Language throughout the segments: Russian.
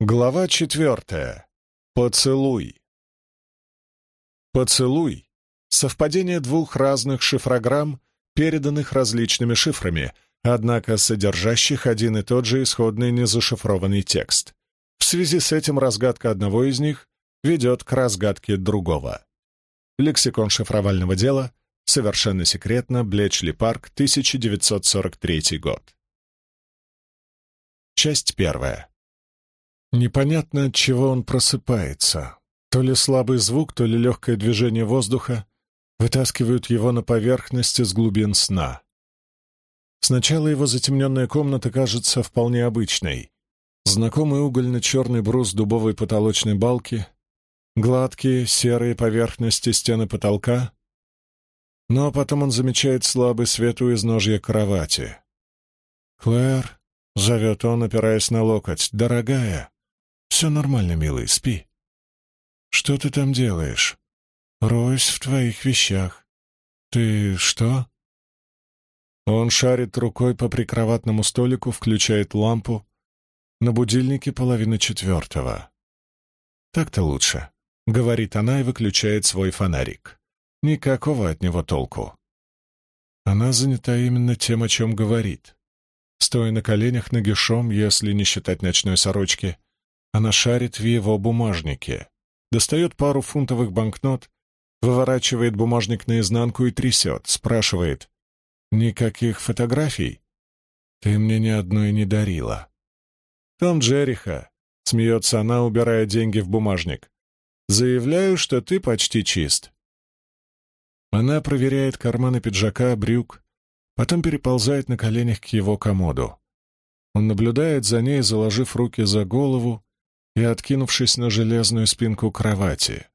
Глава четвертая. Поцелуй. Поцелуй — совпадение двух разных шифрограмм, переданных различными шифрами, однако содержащих один и тот же исходный незашифрованный текст. В связи с этим разгадка одного из них ведет к разгадке другого. Лексикон шифровального дела. Совершенно секретно. Блечли парк, 1943 год. Часть первая. Непонятно, от чего он просыпается. То ли слабый звук, то ли легкое движение воздуха вытаскивают его на поверхность из глубин сна. Сначала его затемненная комната кажется вполне обычной. Знакомый угольно-черный брус дубовой потолочной балки, гладкие серые поверхности стены потолка. Но потом он замечает слабый свет у изножья кровати. «Клэр», — зовет он, опираясь на локоть, — «дорогая». «Все нормально, милый, спи». «Что ты там делаешь?» «Роюсь в твоих вещах». «Ты что?» Он шарит рукой по прикроватному столику, включает лампу. На будильнике половина четвертого. «Так-то лучше», — говорит она и выключает свой фонарик. Никакого от него толку. Она занята именно тем, о чем говорит. Стоя на коленях нагишом, если не считать ночной сорочки, она шарит в его бумажнике, достает пару фунтовых банкнот, выворачивает бумажник наизнанку и трясет, спрашивает. «Никаких фотографий? Ты мне ни одной не дарила». «Том Джериха», — смеется она, убирая деньги в бумажник. «Заявляю, что ты почти чист». Она проверяет карманы пиджака, брюк, потом переползает на коленях к его комоду. Он наблюдает за ней, заложив руки за голову, и откинувшись на железную спинку кровати.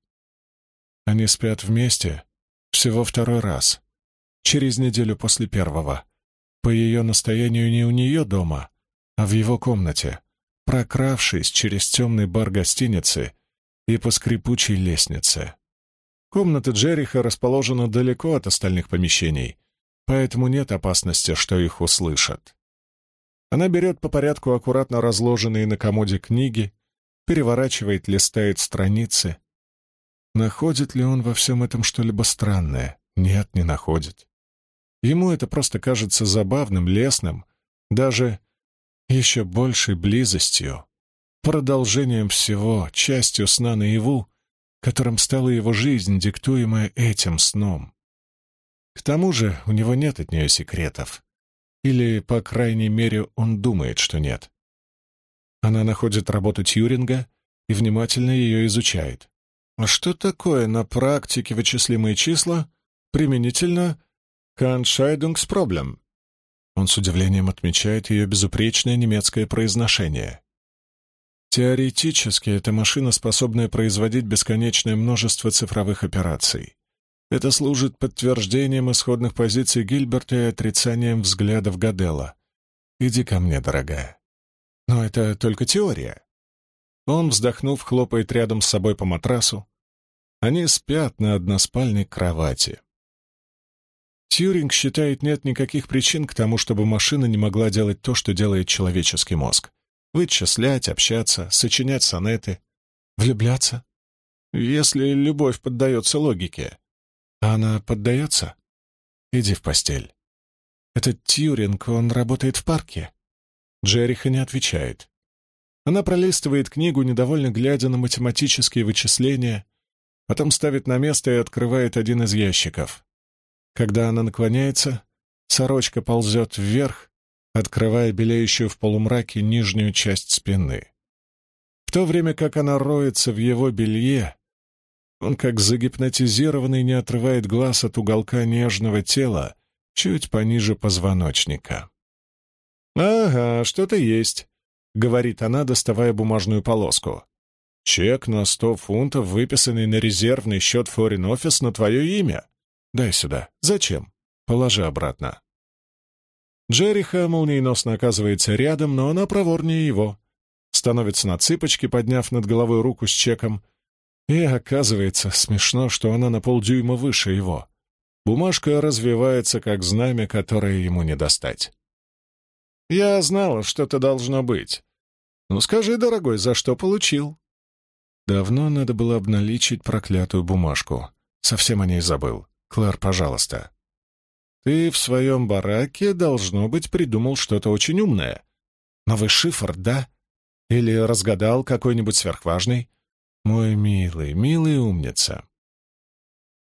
Они спят вместе всего второй раз, через неделю после первого. По ее настоянию не у нее дома, а в его комнате, прокравшись через темный бар гостиницы и по скрипучей лестнице. Комната Джериха расположена далеко от остальных помещений, поэтому нет опасности, что их услышат. Она берет по порядку аккуратно разложенные на комоде книги, переворачивает, листает страницы. Находит ли он во всем этом что-либо странное? Нет, не находит. Ему это просто кажется забавным, лесным, даже еще большей близостью, продолжением всего, частью сна наяву, которым стала его жизнь, диктуемая этим сном. К тому же у него нет от нее секретов. Или, по крайней мере, он думает, что нет. Она находит работу Тьюринга и внимательно ее изучает. А что такое на практике вычислимые числа применительно к Entscheidungsproblem? Он с удивлением отмечает ее безупречное немецкое произношение. Теоретически эта машина, способная производить бесконечное множество цифровых операций. Это служит подтверждением исходных позиций Гильберта и отрицанием взглядов Гадела. «Иди ко мне, дорогая». Но это только теория. Он, вздохнув, хлопает рядом с собой по матрасу. Они спят на односпальной кровати. Тьюринг считает, нет никаких причин к тому, чтобы машина не могла делать то, что делает человеческий мозг. Вычислять, общаться, сочинять сонеты, влюбляться. Если любовь поддается логике. А она поддается? Иди в постель. Этот Тьюринг, он работает в парке. Джериха не отвечает. Она пролистывает книгу, недовольно глядя на математические вычисления, потом ставит на место и открывает один из ящиков. Когда она наклоняется, сорочка ползет вверх, открывая белеющую в полумраке нижнюю часть спины. В то время как она роется в его белье, он, как загипнотизированный, не отрывает глаз от уголка нежного тела чуть пониже позвоночника. «Ага, что-то есть», — говорит она, доставая бумажную полоску. «Чек на сто фунтов, выписанный на резервный счет Foreign Office на твое имя. Дай сюда. Зачем? Положи обратно». Джериха молниеносно оказывается рядом, но она проворнее его. Становится на цыпочки, подняв над головой руку с чеком. И оказывается смешно, что она на полдюйма выше его. Бумажка развивается, как знамя, которое ему не достать. Я знала, что это должно быть. «Ну скажи, дорогой, за что получил?» Давно надо было обналичить проклятую бумажку. Совсем о ней забыл. Клэр, пожалуйста. Ты в своем бараке, должно быть, придумал что-то очень умное. Новый шифр, да? Или разгадал какой-нибудь сверхважный? Мой милый, милый умница.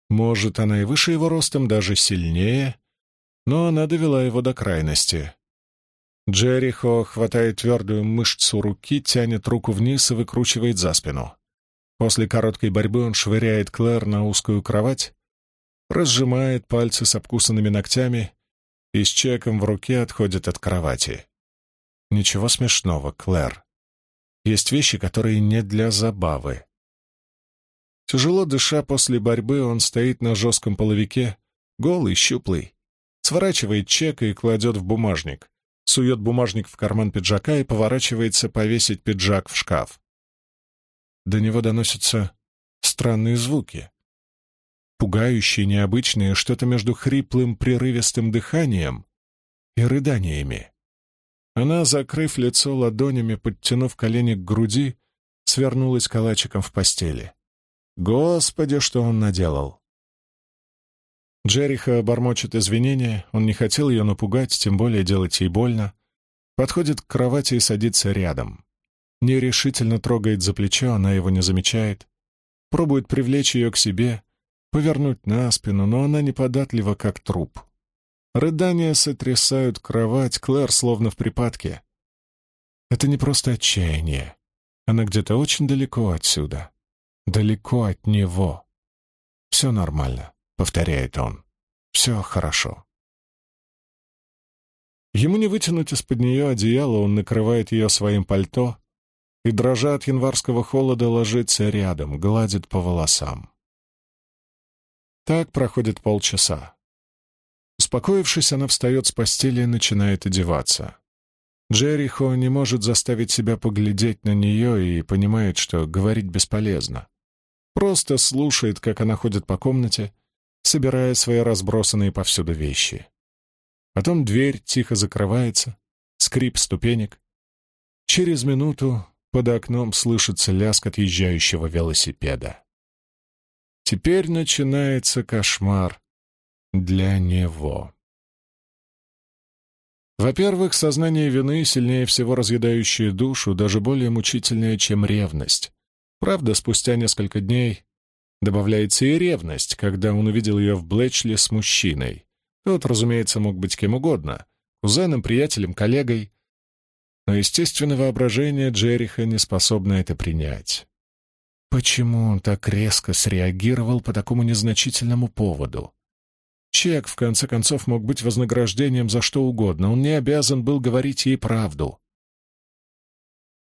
Может, она и выше его ростом, даже сильнее, но она довела его до крайности. Джерихо хватает твердую мышцу руки, тянет руку вниз и выкручивает за спину. После короткой борьбы он швыряет Клэр на узкую кровать, разжимает пальцы с обкусанными ногтями и с чеком в руке отходит от кровати. Ничего смешного, Клэр. Есть вещи, которые не для забавы. Тяжело дыша после борьбы, он стоит на жестком половике, голый, щуплый, сворачивает чек и кладет в бумажник, сует бумажник в карман пиджака и поворачивается повесить пиджак в шкаф. До него доносятся странные звуки. Пугающие, необычные, что-то между хриплым, прерывистым дыханием и рыданиями. Она, закрыв лицо ладонями, подтянув колени к груди, свернулась калачиком в постели. Господи, что он наделал! Джериха бормочет извинения, он не хотел ее напугать, тем более делать ей больно. Подходит к кровати и садится рядом. Нерешительно трогает за плечо, она его не замечает. Пробует привлечь ее к себе, повернуть на спину, но она неподатлива, как труп. Рыдания сотрясают кровать, Клэр словно в припадке. Это не просто отчаяние. Она где-то очень далеко отсюда. Далеко от него. Все нормально, повторяет он. Все хорошо. Ему не вытянуть из-под нее одеяло, он накрывает ее своим пальто и, дрожа от январского холода, ложится рядом, гладит по волосам. Так проходит полчаса. Успокоившись, она встает с постели и начинает одеваться. Джерихо не может заставить себя поглядеть на нее и понимает, что говорить бесполезно. Просто слушает, как она ходит по комнате, собирая свои разбросанные повсюду вещи. Потом дверь тихо закрывается, скрип ступенек. Через минуту под окном слышится лязг отъезжающего велосипеда. Теперь начинается кошмар, для него. Во-первых, сознание вины сильнее всего разъедающее душу, даже более мучительное, чем ревность. Правда, спустя несколько дней добавляется и ревность, когда он увидел ее в Блэчли с мужчиной. Тот, разумеется, мог быть кем угодно — кузеном, приятелем, коллегой. Но, естественно, воображение Джериха не способно это принять. Почему он так резко среагировал по такому незначительному поводу? Чек, в конце концов, мог быть вознаграждением за что угодно. Он не обязан был говорить ей правду.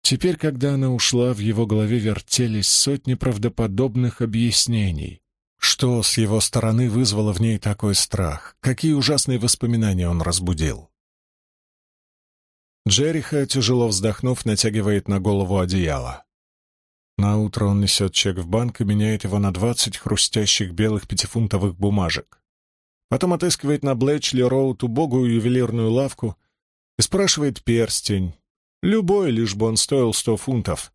Теперь, когда она ушла, в его голове вертелись сотни правдоподобных объяснений. Что с его стороны вызвало в ней такой страх? Какие ужасные воспоминания он разбудил? Джериха, тяжело вздохнув, натягивает на голову одеяло. На утро он несет чек в банк и меняет его на двадцать хрустящих белых пятифунтовых бумажек. Потом отыскивает на Блэчли Роуд убогую ювелирную лавку и спрашивает перстень. Любой, лишь бы он стоил сто фунтов.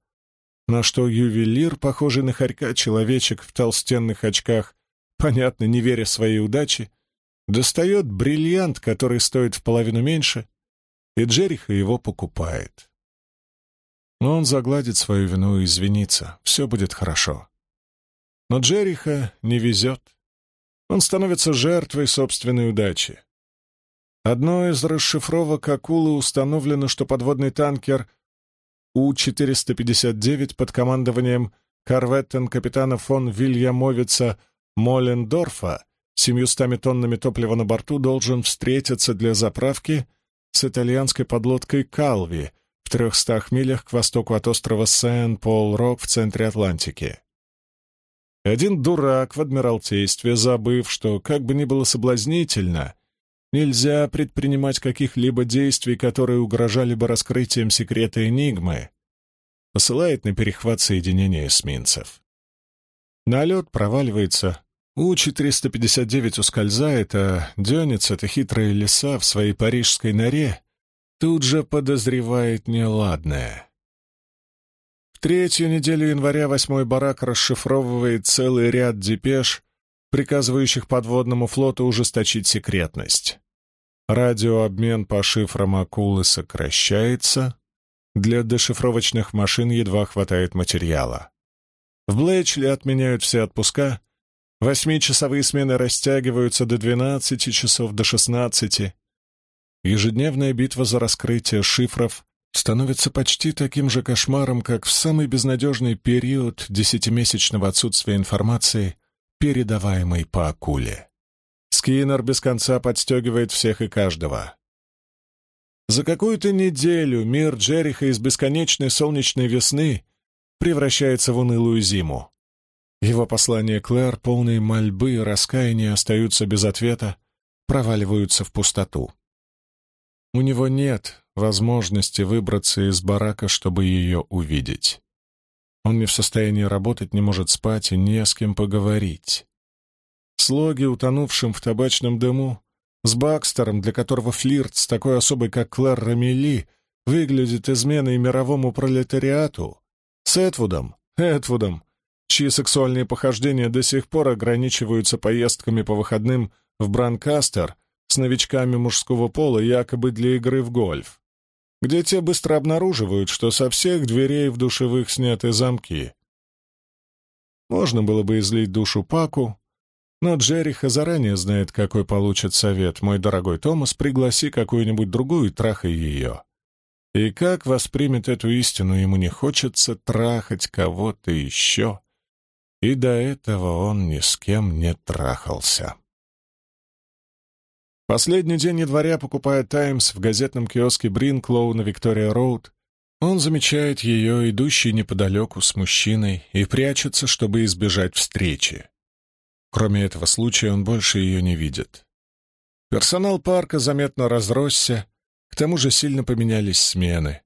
На что ювелир, похожий на хорька человечек в толстенных очках, понятно, не веря своей удаче, достает бриллиант, который стоит в половину меньше, и Джериха его покупает. Но он загладит свою вину и извинится, все будет хорошо. Но Джериха не везет. Он становится жертвой собственной удачи. Одной из расшифровок акулы установлено, что подводный танкер У-459 под командованием корветтен-капитана фон Вильямовица Молендорфа семьюстами тоннами топлива на борту должен встретиться для заправки с итальянской подлодкой «Калви» в трехстах милях к востоку от острова Сен-Пол-Рок в центре Атлантики. Один дурак в Адмиралтействе, забыв, что, как бы ни было соблазнительно, нельзя предпринимать каких-либо действий, которые угрожали бы раскрытием секрета Энигмы, посылает на перехват соединения эсминцев. Налет проваливается, У-459 ускользает, а Дёнец, эта хитрая лиса в своей парижской норе, тут же подозревает неладное. третью неделю января восьмой барак расшифровывает целый ряд депеш, приказывающих подводному флоту ужесточить секретность. Радиообмен по шифрам акулы сокращается, для дешифровочных машин едва хватает материала. В Блэчли отменяют все отпуска, восьмичасовые смены растягиваются до 12 часов, до 16. Ежедневная битва за раскрытие шифров становится почти таким же кошмаром, как в самый безнадежный период десятимесячного отсутствия информации, передаваемой по акуле. Скиннер без конца подстегивает всех и каждого. За какую-то неделю мир Джериха из бесконечной солнечной весны превращается в унылую зиму. Его послания Клэр, полные мольбы и раскаяния, остаются без ответа, проваливаются в пустоту. У него нет возможности выбраться из барака, чтобы ее увидеть. Он не в состоянии работать, не может спать и не с кем поговорить. Слоги, утонувшим в табачном дыму, с Бакстером, для которого флирт с такой особой, как Клэр Рамели, выглядит изменой мировому пролетариату, с Этвудом, Этвудом, чьи сексуальные похождения до сих пор ограничиваются поездками по выходным в Бранкастер с новичками мужского пола якобы для игры в гольф, где те быстро обнаруживают, что со всех дверей в душевых сняты замки. Можно было бы излить душу Паку, но Джериха заранее знает, какой получит совет. Мой дорогой Томас, пригласи какую-нибудь другую и трахай ее. И как воспримет эту истину, ему не хочется трахать кого-то еще. И до этого он ни с кем не трахался. Последний день января, покупая «Таймс» в газетном киоске Бринклоу на Виктория-Роуд, он замечает ее, идущей неподалеку с мужчиной, и прячется, чтобы избежать встречи. Кроме этого случая он больше ее не видит. Персонал парка заметно разросся, к тому же сильно поменялись смены.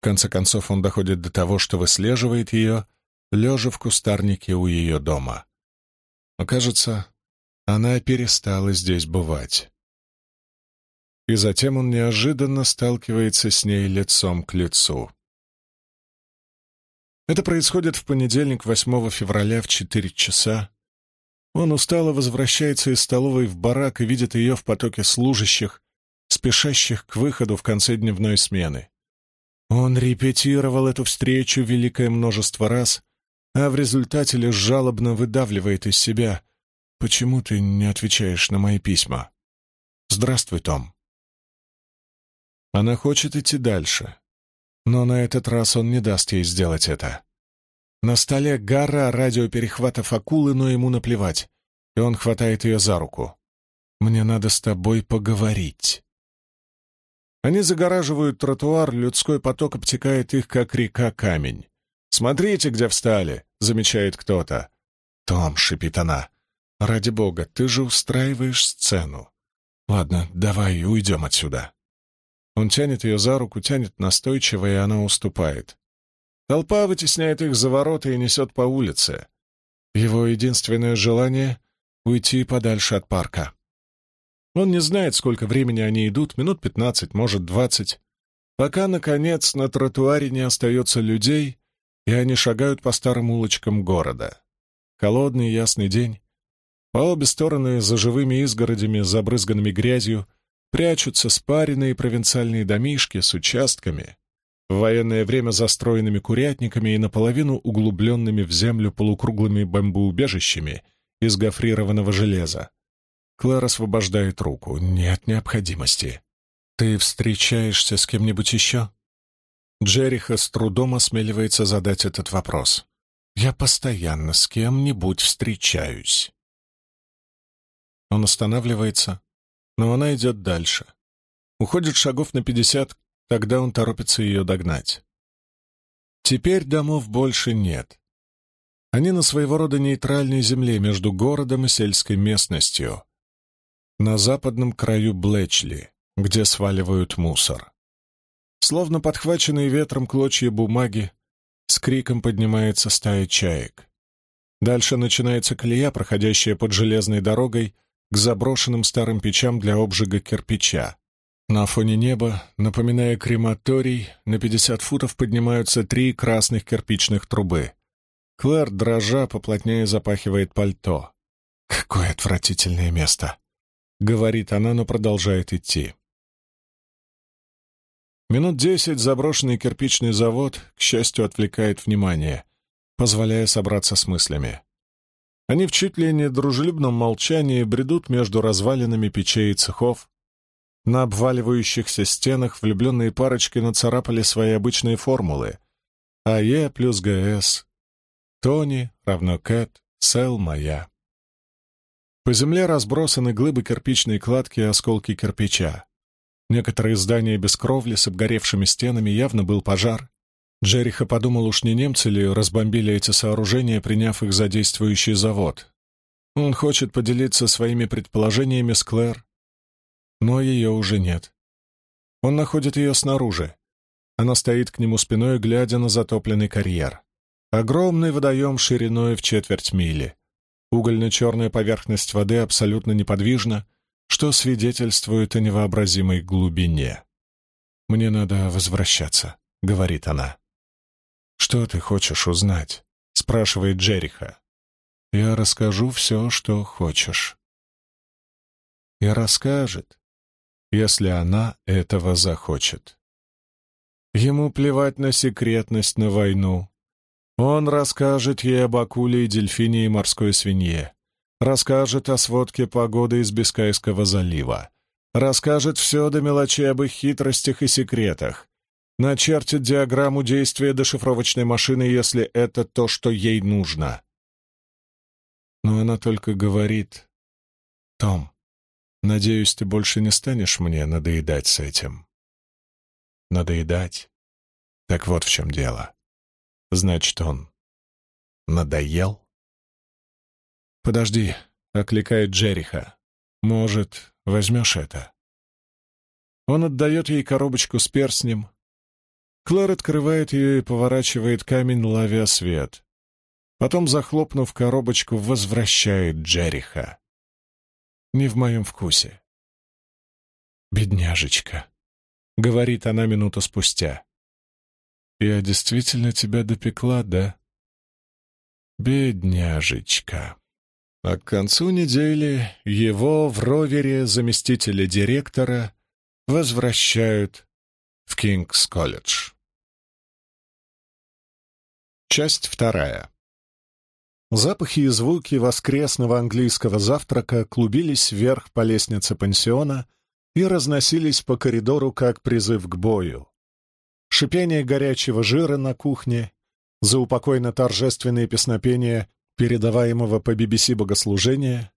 В конце концов он доходит до того, что выслеживает ее, лежа в кустарнике у ее дома. Но, кажется, она перестала здесь бывать. И затем он неожиданно сталкивается с ней лицом к лицу. Это происходит в понедельник, 8 февраля в 4 часа. Он устало возвращается из столовой в барак и видит ее в потоке служащих, спешащих к выходу в конце дневной смены. Он репетировал эту встречу великое множество раз, а в результате лишь жалобно выдавливает из себя «Почему ты не отвечаешь на мои письма?» «Здравствуй, Том». Она хочет идти дальше, но на этот раз он не даст ей сделать это. На столе гора радиоперехватов акулы, но ему наплевать, и он хватает ее за руку. «Мне надо с тобой поговорить». Они загораживают тротуар, людской поток обтекает их, как река камень. «Смотрите, где встали!» — замечает кто-то. «Том», — шипит она, — «ради бога, ты же устраиваешь сцену. Ладно, давай уйдем отсюда». Он тянет ее за руку, тянет настойчиво, и она уступает. Толпа вытесняет их за ворота и несет по улице. Его единственное желание — уйти подальше от парка. Он не знает, сколько времени они идут, минут пятнадцать, может, двадцать, пока, наконец, на тротуаре не остается людей, и они шагают по старым улочкам города. Холодный ясный день. По обе стороны за живыми изгородями, забрызганными грязью, прячутся спаренные провинциальные домишки с участками, в военное время застроенными курятниками и наполовину углубленными в землю полукруглыми бамбоубежищами из гофрированного железа. Клэр освобождает руку. Нет необходимости. Ты встречаешься с кем-нибудь еще? Джериха с трудом осмеливается задать этот вопрос. Я постоянно с кем-нибудь встречаюсь. Он останавливается, но она идет дальше. Уходит шагов на пятьдесят, тогда он торопится ее догнать. Теперь домов больше нет. Они на своего рода нейтральной земле между городом и сельской местностью на западном краю Блэчли, где сваливают мусор. Словно подхваченные ветром клочья бумаги, с криком поднимается стая чаек. Дальше начинается колея, проходящая под железной дорогой к заброшенным старым печам для обжига кирпича. На фоне неба, напоминая крематорий, на пятьдесят футов поднимаются три красных кирпичных трубы. Клэр, дрожа, поплотнее запахивает пальто. «Какое отвратительное место!» — говорит она, но продолжает идти. Минут десять заброшенный кирпичный завод, к счастью, отвлекает внимание, позволяя собраться с мыслями. Они в чуть ли не дружелюбном молчании бредут между развалинами печей и цехов. На обваливающихся стенах влюбленные парочки нацарапали свои обычные формулы. АЕ плюс ГС. Тони равно Кэт, Сел моя. По земле разбросаны глыбы кирпичной кладки и осколки кирпича. Некоторые здания без кровли с обгоревшими стенами явно был пожар. Джериха подумал, уж не немцы ли разбомбили эти сооружения, приняв их за действующий завод. Он хочет поделиться своими предположениями с Клэр, но ее уже нет. Он находит ее снаружи. Она стоит к нему спиной, глядя на затопленный карьер. Огромный водоем шириной в четверть мили. Угольно-черная поверхность воды абсолютно неподвижна, что свидетельствует о невообразимой глубине. «Мне надо возвращаться», — говорит она. «Что ты хочешь узнать?» — спрашивает Джериха. «Я расскажу все, что хочешь». И расскажет, если она этого захочет. Ему плевать на секретность, на войну. Он расскажет ей об акуле и дельфине и морской свинье. Расскажет о сводке погоды из Бискайского залива. Расскажет все до мелочей об их хитростях и секретах начертит диаграмму действия дешифровочной машины, если это то, что ей нужно. Но она только говорит, «Том, надеюсь, ты больше не станешь мне надоедать с этим». Надоедать? Так вот в чем дело. Значит, он надоел? «Подожди», — окликает Джериха. «Может, возьмешь это?» Он отдает ей коробочку с перстнем, Клэр открывает ее и поворачивает камень, ловя свет. Потом, захлопнув коробочку, возвращает Джериха. Не в моем вкусе. «Бедняжечка», — говорит она минуту спустя. «Я действительно тебя допекла, да?» «Бедняжечка». А к концу недели его в ровере заместителя директора возвращают в Кингс-колледж. Часть вторая. Запахи и звуки воскресного английского завтрака клубились вверх по лестнице пансиона и разносились по коридору как призыв к бою. Шипение горячего жира на кухне, заупокойно-торжественные песнопения передаваемого по BBC богослужения,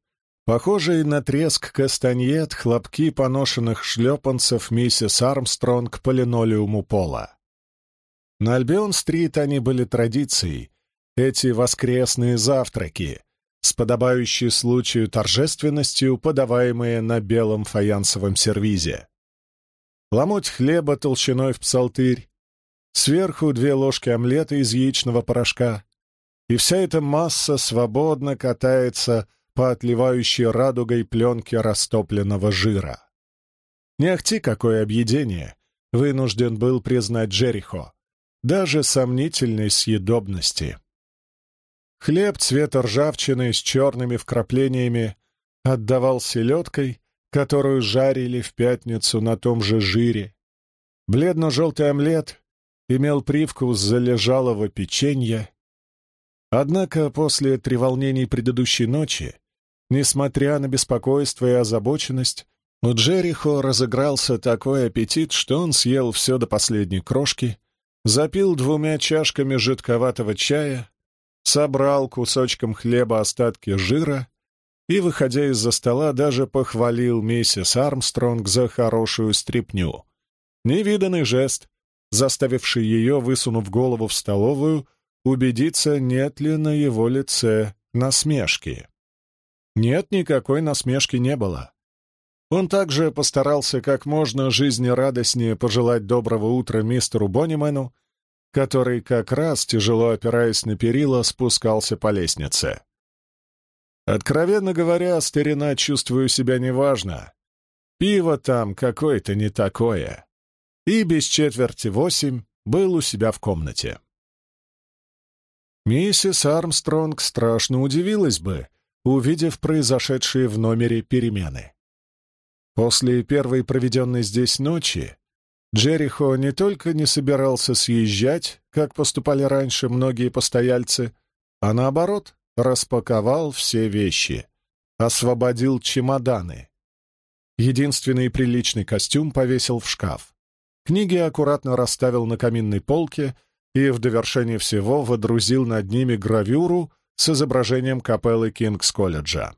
похожие на треск кастаньет хлопки поношенных шлепанцев миссис Армстронг по линолеуму пола. На Альбион-стрит они были традицией, эти воскресные завтраки, с подобающей случаю торжественностью, подаваемые на белом фаянсовом сервизе. Ломоть хлеба толщиной в псалтырь, сверху две ложки омлета из яичного порошка, и вся эта масса свободно катается по отливающей радугой пленке растопленного жира. Не ахти какое объедение, вынужден был признать Джерихо даже сомнительной съедобности. Хлеб цвета ржавчины с черными вкраплениями отдавал селедкой, которую жарили в пятницу на том же жире. Бледно-желтый омлет имел привкус залежалого печенья. Однако после треволнений предыдущей ночи, несмотря на беспокойство и озабоченность, у Джерихо разыгрался такой аппетит, что он съел все до последней крошки запил двумя чашками жидковатого чая, собрал кусочком хлеба остатки жира и, выходя из-за стола, даже похвалил миссис Армстронг за хорошую стряпню. Невиданный жест, заставивший ее, высунув голову в столовую, убедиться, нет ли на его лице насмешки. Нет, никакой насмешки не было. Он также постарался как можно жизнерадостнее пожелать доброго утра мистеру Боннимену, который как раз, тяжело опираясь на перила, спускался по лестнице. Откровенно говоря, старина, чувствую себя неважно. Пиво там какое-то не такое. И без четверти восемь был у себя в комнате. Миссис Армстронг страшно удивилась бы, увидев произошедшие в номере перемены. После первой проведенной здесь ночи Джерихо не только не собирался съезжать, как поступали раньше многие постояльцы, а наоборот, распаковал все вещи, освободил чемоданы. Единственный приличный костюм повесил в шкаф. Книги аккуратно расставил на каминной полке — и в довершение всего водрузил над ними гравюру с изображением капеллы Кингс-колледжа.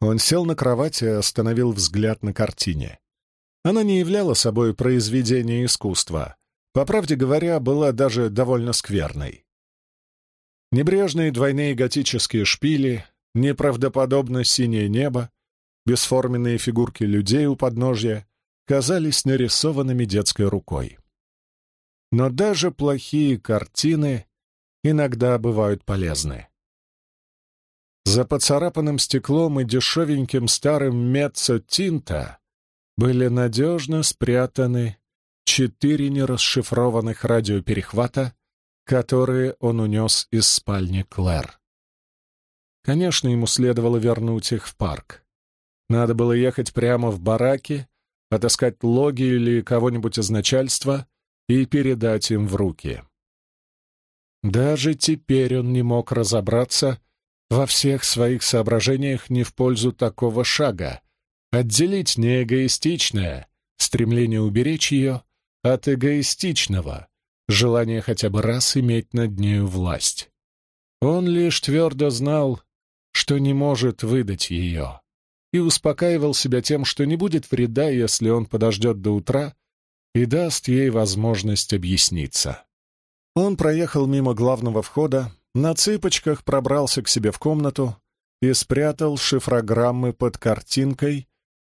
Он сел на кровати и остановил взгляд на картине. Она не являла собой произведение искусства. По правде говоря, была даже довольно скверной. Небрежные двойные готические шпили, неправдоподобно синее небо, бесформенные фигурки людей у подножья казались нарисованными детской рукой. Но даже плохие картины иногда бывают полезны. За поцарапанным стеклом и дешевеньким старым меццо тинта были надежно спрятаны четыре нерасшифрованных радиоперехвата, которые он унес из спальни Клэр. Конечно, ему следовало вернуть их в парк. Надо было ехать прямо в бараки, отыскать логи или кого-нибудь из начальства и передать им в руки. Даже теперь он не мог разобраться во всех своих соображениях не в пользу такого шага, отделить неэгоистичное, стремление уберечь ее, от эгоистичного, желания хотя бы раз иметь над нею власть. Он лишь твердо знал, что не может выдать ее, и успокаивал себя тем, что не будет вреда, если он подождет до утра и даст ей возможность объясниться. Он проехал мимо главного входа, на цыпочках пробрался к себе в комнату и спрятал шифрограммы под картинкой,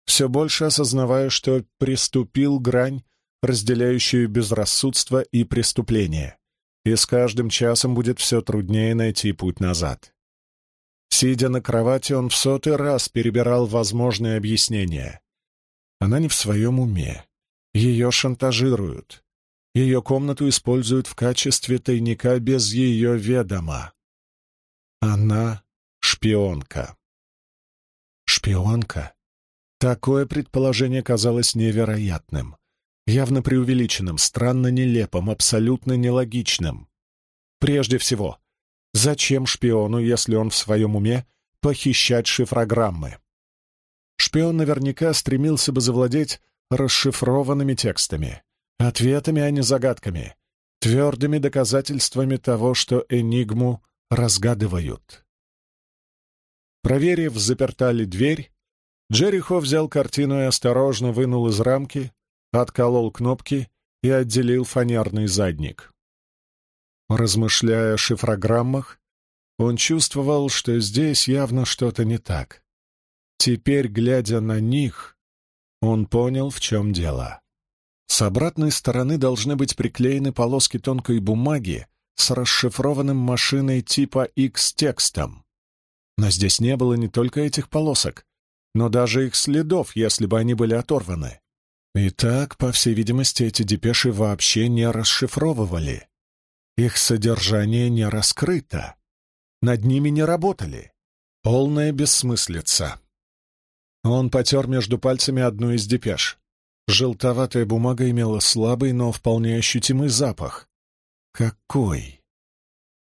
все больше осознавая, что приступил грань, разделяющую безрассудство и преступление, и с каждым часом будет все труднее найти путь назад. Сидя на кровати, он в сотый раз перебирал возможные объяснения. Она не в своем уме. Ее шантажируют. Ее комнату используют в качестве тайника без ее ведома. Она шпионка. Шпионка? Такое предположение казалось невероятным, явно преувеличенным, странно нелепым, абсолютно нелогичным. Прежде всего, зачем шпиону, если он в своем уме, похищать шифрограммы? Шпион наверняка стремился бы завладеть расшифрованными текстами, ответами, а не загадками, твердыми доказательствами того, что энигму разгадывают. Проверив, заперта ли дверь, Джерихо взял картину и осторожно вынул из рамки, отколол кнопки и отделил фанерный задник. Размышляя о шифрограммах, он чувствовал, что здесь явно что-то не так. Теперь, глядя на них, он понял, в чем дело. С обратной стороны должны быть приклеены полоски тонкой бумаги с расшифрованным машиной типа X текстом. Но здесь не было не только этих полосок, но даже их следов, если бы они были оторваны. И так, по всей видимости, эти депеши вообще не расшифровывали. Их содержание не раскрыто. Над ними не работали. Полная бессмыслица. Он потер между пальцами одну из депеш. Желтоватая бумага имела слабый, но вполне ощутимый запах. Какой?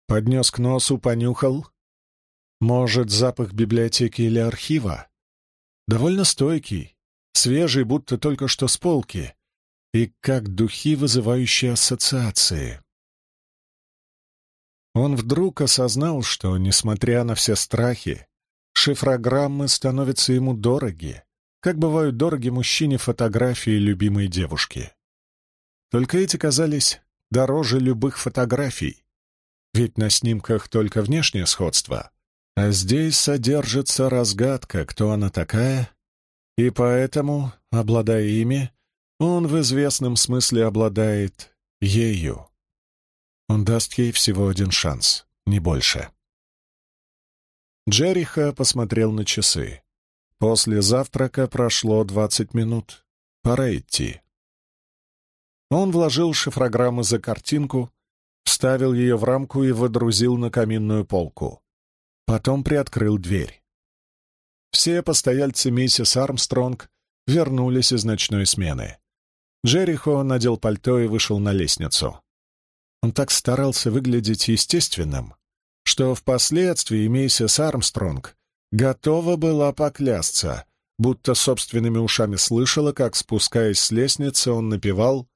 Поднес к носу, понюхал. Может, запах библиотеки или архива? Довольно стойкий, свежий, будто только что с полки. И как духи, вызывающие ассоциации. Он вдруг осознал, что, несмотря на все страхи, Шифрограммы становятся ему дороги, как бывают дороги мужчине фотографии любимой девушки. Только эти казались дороже любых фотографий, ведь на снимках только внешнее сходство, а здесь содержится разгадка, кто она такая, и поэтому, обладая ими, он в известном смысле обладает ею. Он даст ей всего один шанс, не больше. Джериха посмотрел на часы. После завтрака прошло двадцать минут. Пора идти. Он вложил шифрограммы за картинку, вставил ее в рамку и водрузил на каминную полку. Потом приоткрыл дверь. Все постояльцы миссис Армстронг вернулись из ночной смены. Джерихо надел пальто и вышел на лестницу. Он так старался выглядеть естественным, что впоследствии миссис Армстронг готова была поклясться, будто собственными ушами слышала, как, спускаясь с лестницы, он напевал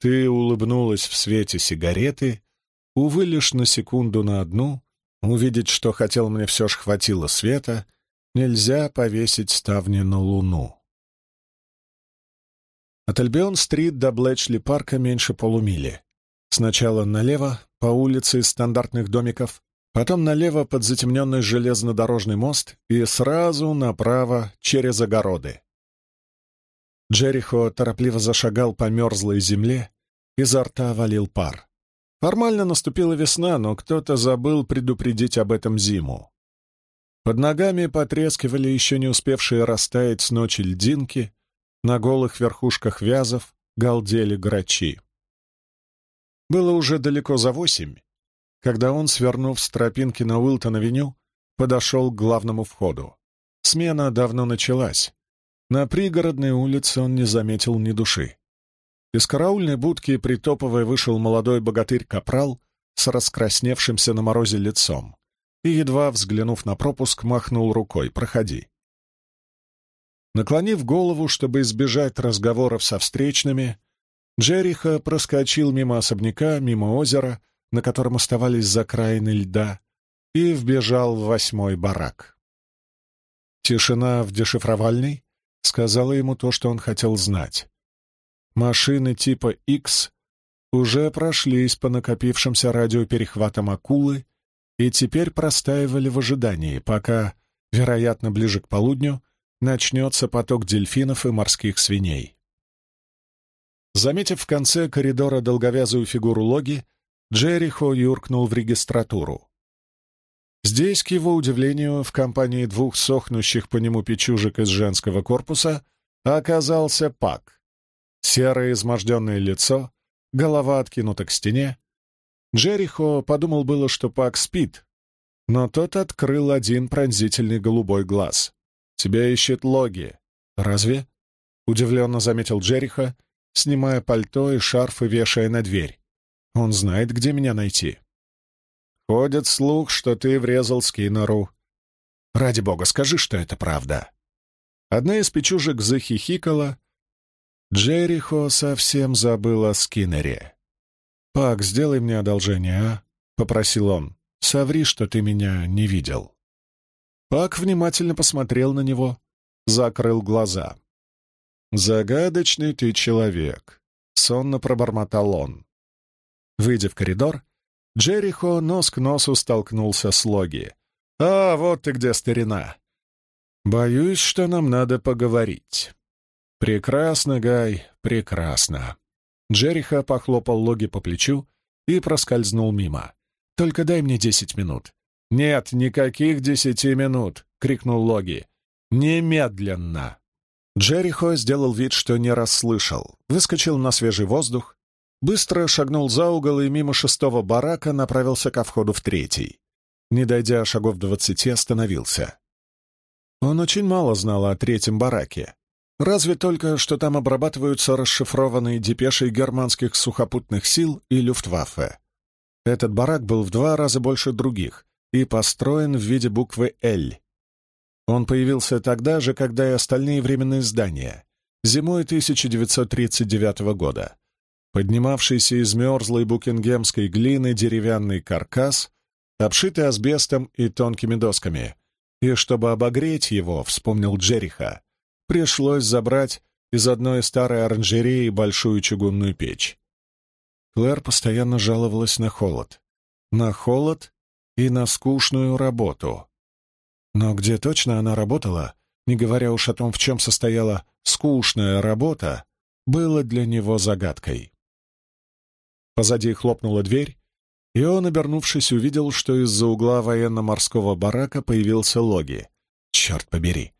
«Ты улыбнулась в свете сигареты, увы, лишь на секунду на одну, увидеть, что хотел мне все ж хватило света, нельзя повесить ставни на луну». От Альбион-стрит до Блэчли-парка меньше полумили. Сначала налево, по улице из стандартных домиков, потом налево под затемненный железнодорожный мост и сразу направо через огороды. Джерихо торопливо зашагал по мерзлой земле, изо рта валил пар. Формально наступила весна, но кто-то забыл предупредить об этом зиму. Под ногами потрескивали еще не успевшие растаять с ночи льдинки, на голых верхушках вязов галдели грачи. Было уже далеко за восемь, когда он, свернув с тропинки на Уилтон-авеню, подошел к главному входу. Смена давно началась. На пригородной улице он не заметил ни души. Из караульной будки, притопывая, вышел молодой богатырь-капрал с раскрасневшимся на морозе лицом и, едва взглянув на пропуск, махнул рукой «Проходи». Наклонив голову, чтобы избежать разговоров со встречными, Джериха проскочил мимо особняка, мимо озера, на котором оставались закраины льда, и вбежал в восьмой барак. Тишина в дешифровальной сказала ему то, что он хотел знать. Машины типа X уже прошлись по накопившимся радиоперехватам акулы и теперь простаивали в ожидании, пока, вероятно, ближе к полудню, начнется поток дельфинов и морских свиней. Заметив в конце коридора долговязую фигуру Логи, Джерихо юркнул в регистратуру. Здесь, к его удивлению, в компании двух сохнущих по нему печужек из женского корпуса оказался Пак. Серое изможденное лицо, голова откинута к стене. Джерихо подумал было, что Пак спит, но тот открыл один пронзительный голубой глаз. «Тебя ищет Логи». «Разве?» — удивленно заметил Джериха, снимая пальто и шарф и вешая на дверь. «Он знает, где меня найти». «Ходит слух, что ты врезал Скиннеру». «Ради бога, скажи, что это правда». Одна из печужек захихикала. Джерихо совсем забыл о Скиннере. «Пак, сделай мне одолжение, а?» — попросил он. «Соври, что ты меня не видел». Пак внимательно посмотрел на него, закрыл глаза. «Загадочный ты человек», — сонно пробормотал он. Выйдя в коридор, Джерихо нос к носу столкнулся с Логи. «А, вот ты где, старина!» «Боюсь, что нам надо поговорить». «Прекрасно, Гай, прекрасно». Джериха похлопал Логи по плечу и проскользнул мимо. «Только дай мне десять минут». «Нет, никаких десяти минут!» — крикнул Логи. «Немедленно!» Джерихо сделал вид, что не расслышал, выскочил на свежий воздух, быстро шагнул за угол и мимо шестого барака направился ко входу в третий. Не дойдя шагов двадцати, остановился. Он очень мало знал о третьем бараке. Разве только, что там обрабатываются расшифрованные депеши германских сухопутных сил и люфтваффе. Этот барак был в два раза больше других и построен в виде буквы «Л», он появился тогда же, когда и остальные временные здания, зимой 1939 года. Поднимавшийся из мерзлой букингемской глины деревянный каркас, обшитый асбестом и тонкими досками. И чтобы обогреть его, вспомнил Джериха, пришлось забрать из одной старой оранжереи большую чугунную печь. Клэр постоянно жаловалась на холод. На холод и на скучную работу. Но где точно она работала, не говоря уж о том, в чем состояла скучная работа, было для него загадкой. Позади хлопнула дверь, и он, обернувшись, увидел, что из-за угла военно-морского барака появился Логи. Черт побери!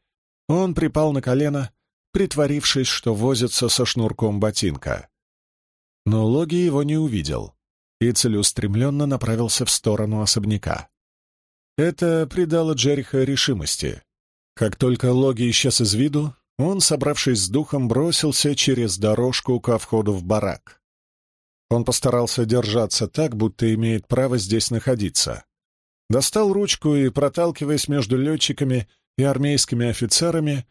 Он припал на колено, притворившись, что возится со шнурком ботинка. Но Логи его не увидел и целеустремленно направился в сторону особняка. Это придало Джериха решимости. Как только Логи исчез из виду, он, собравшись с духом, бросился через дорожку ко входу в барак. Он постарался держаться так, будто имеет право здесь находиться. Достал ручку и, проталкиваясь между летчиками и армейскими офицерами,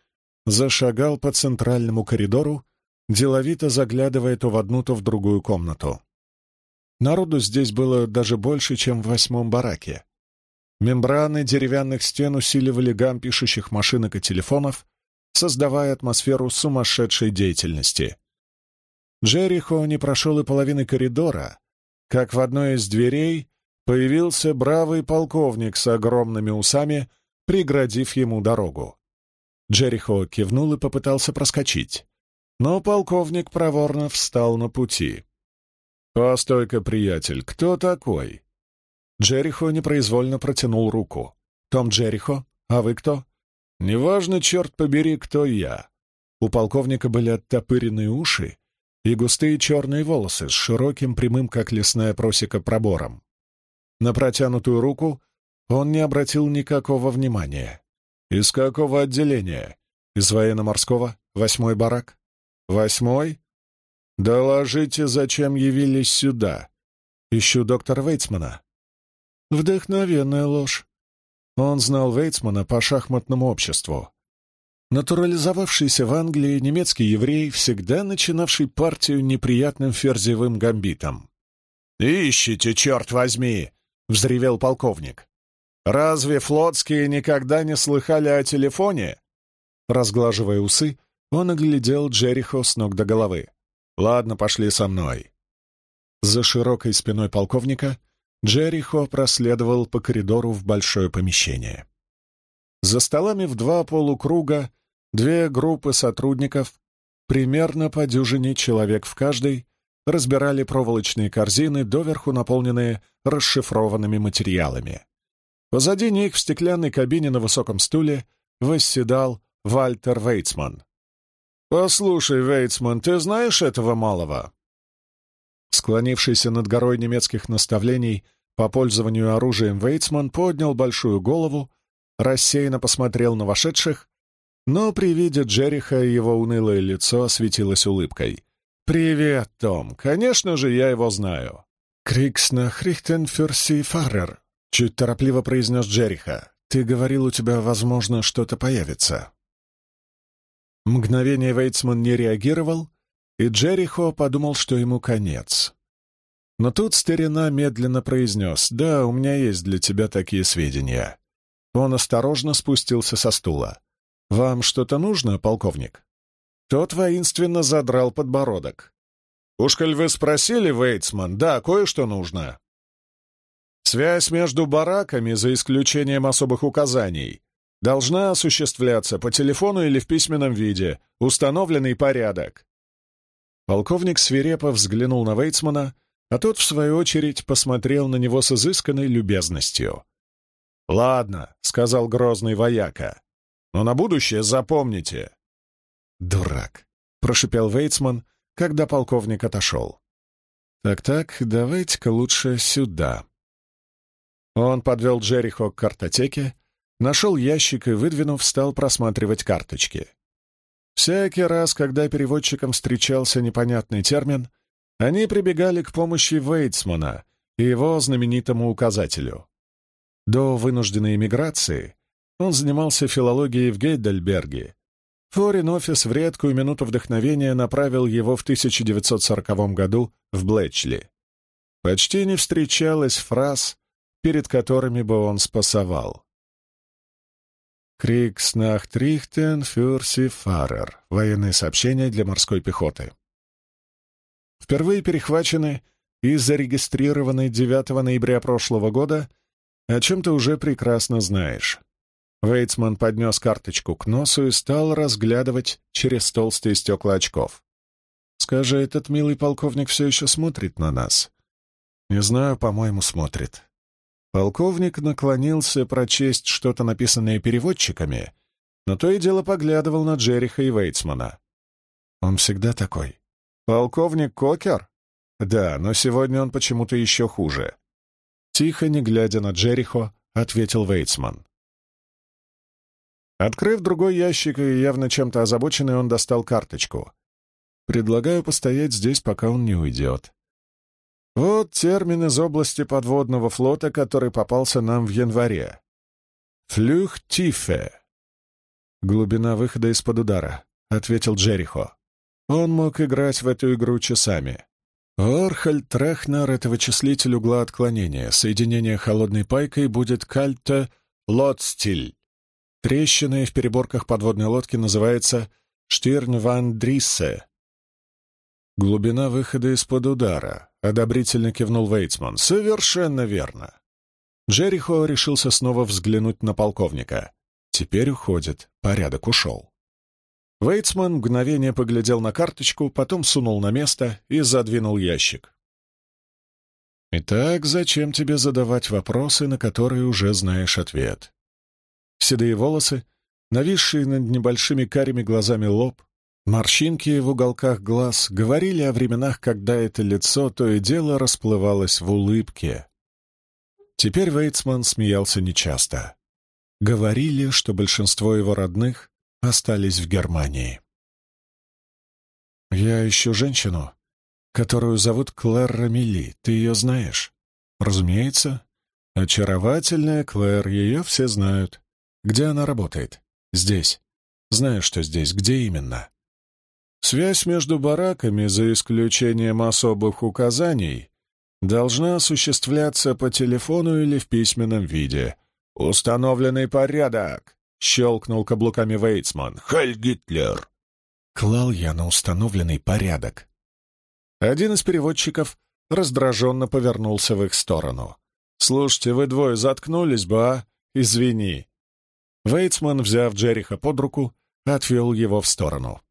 зашагал по центральному коридору, деловито заглядывая то в одну, то в другую комнату. Народу здесь было даже больше, чем в восьмом бараке. Мембраны деревянных стен усиливали гам пишущих машинок и телефонов, создавая атмосферу сумасшедшей деятельности. Джерихо не прошел и половины коридора, как в одной из дверей появился бравый полковник с огромными усами, преградив ему дорогу. Джерихо кивнул и попытался проскочить, но полковник проворно встал на пути. «Постой-ка, приятель, кто такой?» Джерихо непроизвольно протянул руку. «Том Джерихо? А вы кто?» «Неважно, черт побери, кто я». У полковника были оттопыренные уши и густые черные волосы с широким прямым, как лесная просека, пробором. На протянутую руку он не обратил никакого внимания. «Из какого отделения? Из военно-морского? Восьмой барак? Восьмой? «Доложите, зачем явились сюда. Ищу доктора Вейтсмана». Вдохновенная ложь. Он знал Вейтсмана по шахматному обществу. Натурализовавшийся в Англии немецкий еврей, всегда начинавший партию неприятным ферзевым гамбитом. «Ищите, черт возьми!» — взревел полковник. «Разве флотские никогда не слыхали о телефоне?» Разглаживая усы, он оглядел Джерихо с ног до головы. «Ладно, пошли со мной». За широкой спиной полковника Джерихо проследовал по коридору в большое помещение. За столами в два полукруга две группы сотрудников, примерно по дюжине человек в каждой, разбирали проволочные корзины, доверху наполненные расшифрованными материалами. Позади них в стеклянной кабине на высоком стуле восседал Вальтер Вейтсман. «Послушай, Вейтсман, ты знаешь этого малого?» Склонившийся над горой немецких наставлений по пользованию оружием Вейтсман поднял большую голову, рассеянно посмотрел на вошедших, но при виде Джериха его унылое лицо осветилось улыбкой. «Привет, Том. Конечно же, я его знаю». «Криксна Хрихтенферси Фаррер», — чуть торопливо произнес Джериха. «Ты говорил, у тебя, возможно, что-то появится». Мгновение Вейтсман не реагировал, и Джерихо подумал, что ему конец. Но тут старина медленно произнес, «Да, у меня есть для тебя такие сведения». Он осторожно спустился со стула. «Вам что-то нужно, полковник?» Тот воинственно задрал подбородок. «Уж коль вы спросили, Вейтсман, да, кое-что нужно. Связь между бараками, за исключением особых указаний, должна осуществляться по телефону или в письменном виде, установленный порядок. Полковник свирепо взглянул на Вейтсмана, а тот, в свою очередь, посмотрел на него с изысканной любезностью. «Ладно», — сказал грозный вояка, — «но на будущее запомните». «Дурак», — прошипел Вейтсман, когда полковник отошел. «Так-так, давайте-ка лучше сюда». Он подвел Джерихо к картотеке, Нашел ящик и, выдвинув, стал просматривать карточки. Всякий раз, когда переводчикам встречался непонятный термин, они прибегали к помощи Вейтсмана и его знаменитому указателю. До вынужденной эмиграции он занимался филологией в Гейдельберге. Форин-офис в редкую минуту вдохновения направил его в 1940 году в Блэчли. Почти не встречалось фраз, перед которыми бы он спасовал. Крикснахтрихтен фюрси фарер. Военные сообщения для морской пехоты. Впервые перехвачены и зарегистрированы 9 ноября прошлого года, о чем ты уже прекрасно знаешь. Вейтсман поднес карточку к носу и стал разглядывать через толстые стекла очков. «Скажи, этот милый полковник все еще смотрит на нас?» «Не знаю, по-моему, смотрит. Полковник наклонился прочесть что-то написанное переводчиками но то и дело поглядывал на Джериха и Вейтсмана. «Он всегда такой». «Полковник Кокер?» «Да, но сегодня он почему-то еще хуже». Тихо, не глядя на Джерихо, ответил Вейтсман. Открыв другой ящик и явно чем-то озабоченный, он достал карточку. «Предлагаю постоять здесь, пока он не уйдет». Вот термин из области подводного флота, который попался нам в январе. «Флюхтифе». «Глубина выхода из-под удара», — ответил Джерихо. Он мог играть в эту игру часами. Орхальд Трехнер — это вычислитель угла отклонения. Соединение холодной пайкой будет кальта лотстиль. Трещина в переборках подводной лодки называется Штирн ван Дриссе. Глубина выхода из-под удара. Одобрительно кивнул Вейтсман. Совершенно верно. Джерихо решился снова взглянуть на полковника. Теперь уходит. Порядок ушел. Вейтсман мгновение поглядел на карточку, потом сунул на место и задвинул ящик. «Итак, зачем тебе задавать вопросы, на которые уже знаешь ответ?» седые волосы, нависшие над небольшими карими глазами лоб, морщинки в уголках глаз говорили о временах, когда это лицо то и дело расплывалось в улыбке. Теперь Вейтсман смеялся нечасто. Говорили, что большинство его родных остались в Германии. «Я ищу женщину, которую зовут Клэр Рамили. Ты ее знаешь?» «Разумеется. Очаровательная Клэр, ее все знают. Где она работает? Здесь. Знаю, что здесь. Где именно? Связь между бараками, за исключением особых указаний, должна осуществляться по телефону или в письменном виде. «Установленный порядок!» — щелкнул каблуками Вейтсман. «Хель Гитлер!» Клал я на установленный порядок. Один из переводчиков раздраженно повернулся в их сторону. «Слушайте, вы двое заткнулись бы, а? Извини. Вейтсман, взяв Джериха под руку, отвел его в сторону.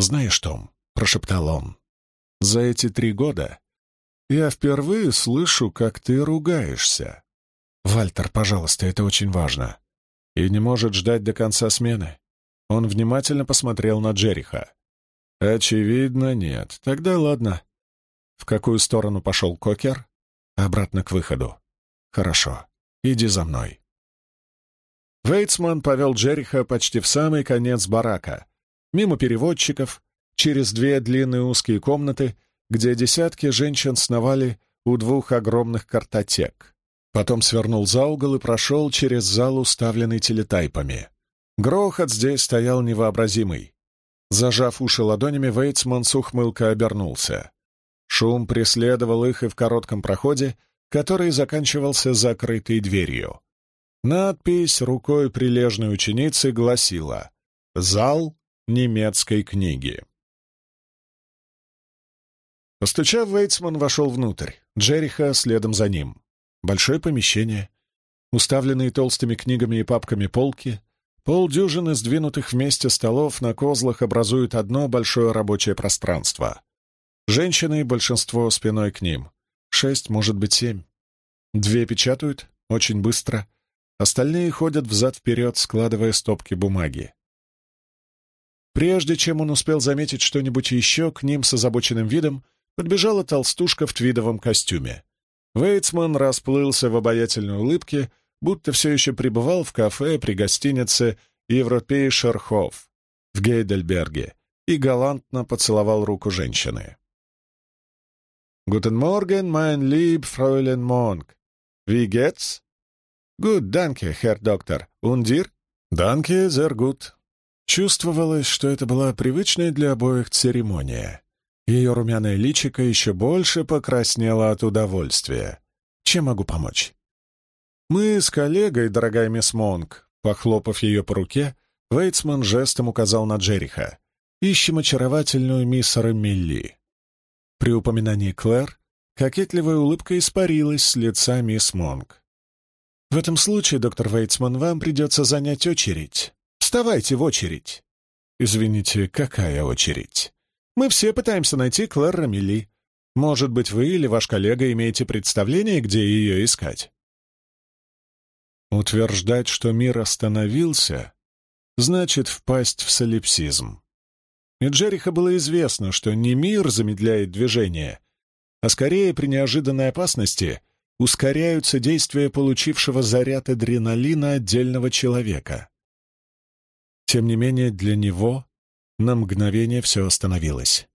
«Знаешь, Том», — прошептал он, — «за эти три года я впервые слышу, как ты ругаешься. Вальтер, пожалуйста, это очень важно. И не может ждать до конца смены». Он внимательно посмотрел на Джериха. «Очевидно, нет. Тогда ладно. В какую сторону пошел Кокер? Обратно к выходу. Хорошо. Иди за мной». Вейтсман повел Джериха почти в самый конец барака, мимо переводчиков, через две длинные узкие комнаты, где десятки женщин сновали у двух огромных картотек. Потом свернул за угол и прошел через зал, уставленный телетайпами. Грохот здесь стоял невообразимый. Зажав уши ладонями, Вейтсман с ухмылкой обернулся. Шум преследовал их и в коротком проходе, который заканчивался закрытой дверью. Надпись рукой прилежной ученицы гласила «Зал немецкой книги». Постучав, Вейтсман вошел внутрь, Джериха следом за ним. Большое помещение, уставленные толстыми книгами и папками полки, полдюжины сдвинутых вместе столов на козлах образуют одно большое рабочее пространство. Женщины большинство спиной к ним. Шесть, может быть, семь. Две печатают, очень быстро — Остальные ходят взад-вперед, складывая стопки бумаги. Прежде чем он успел заметить что-нибудь еще, к ним с озабоченным видом подбежала толстушка в твидовом костюме. Вейтсман расплылся в обаятельной улыбке, будто все еще пребывал в кафе при гостинице «Europäischer Hof» в Гейдельберге и галантно поцеловал руку женщины. «Guten Morgen, mein lieb Fräulein Monk. Wie geht's?» «Gut, danke, Herr Doktor. Und dir?» «Danke, sehr gut». Чувствовалось, что это была привычная для обоих церемония. Ее румяное личико еще больше покраснело от удовольствия. «Чем могу помочь?» «Мы с коллегой, дорогая мисс Монк», похлопав ее по руке, Вейтсман жестом указал на Джериха. «Ищем очаровательную мисс Рамилли». При упоминании Клэр кокетливая улыбка испарилась с лица мисс Монк. В этом случае, доктор Вейтсман, вам придется занять очередь. Вставайте в очередь. Извините, какая очередь? Мы все пытаемся найти Клэр Рамели. Может быть, вы или ваш коллега имеете представление, где ее искать? Утверждать, что мир остановился, значит впасть в солипсизм. И Джериха было известно, что не мир замедляет движение, а скорее при неожиданной опасности ускоряются действия получившего заряд адреналина отдельного человека. Тем не менее, для него на мгновение все остановилось.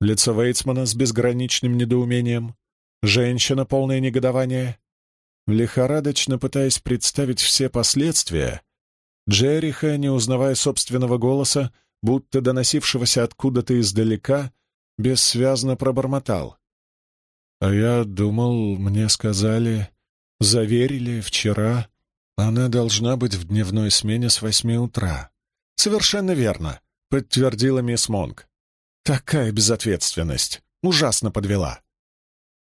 Лицо Вейтсмана с безграничным недоумением, женщина, полное негодование. Лихорадочно пытаясь представить все последствия, Джериха, не узнавая собственного голоса, будто доносившегося откуда-то издалека, бессвязно пробормотал. «А я думал, мне сказали, заверили вчера, она должна быть в дневной смене с восьми утра». «Совершенно верно», — подтвердила мисс Монг. «Такая безответственность! Ужасно подвела!»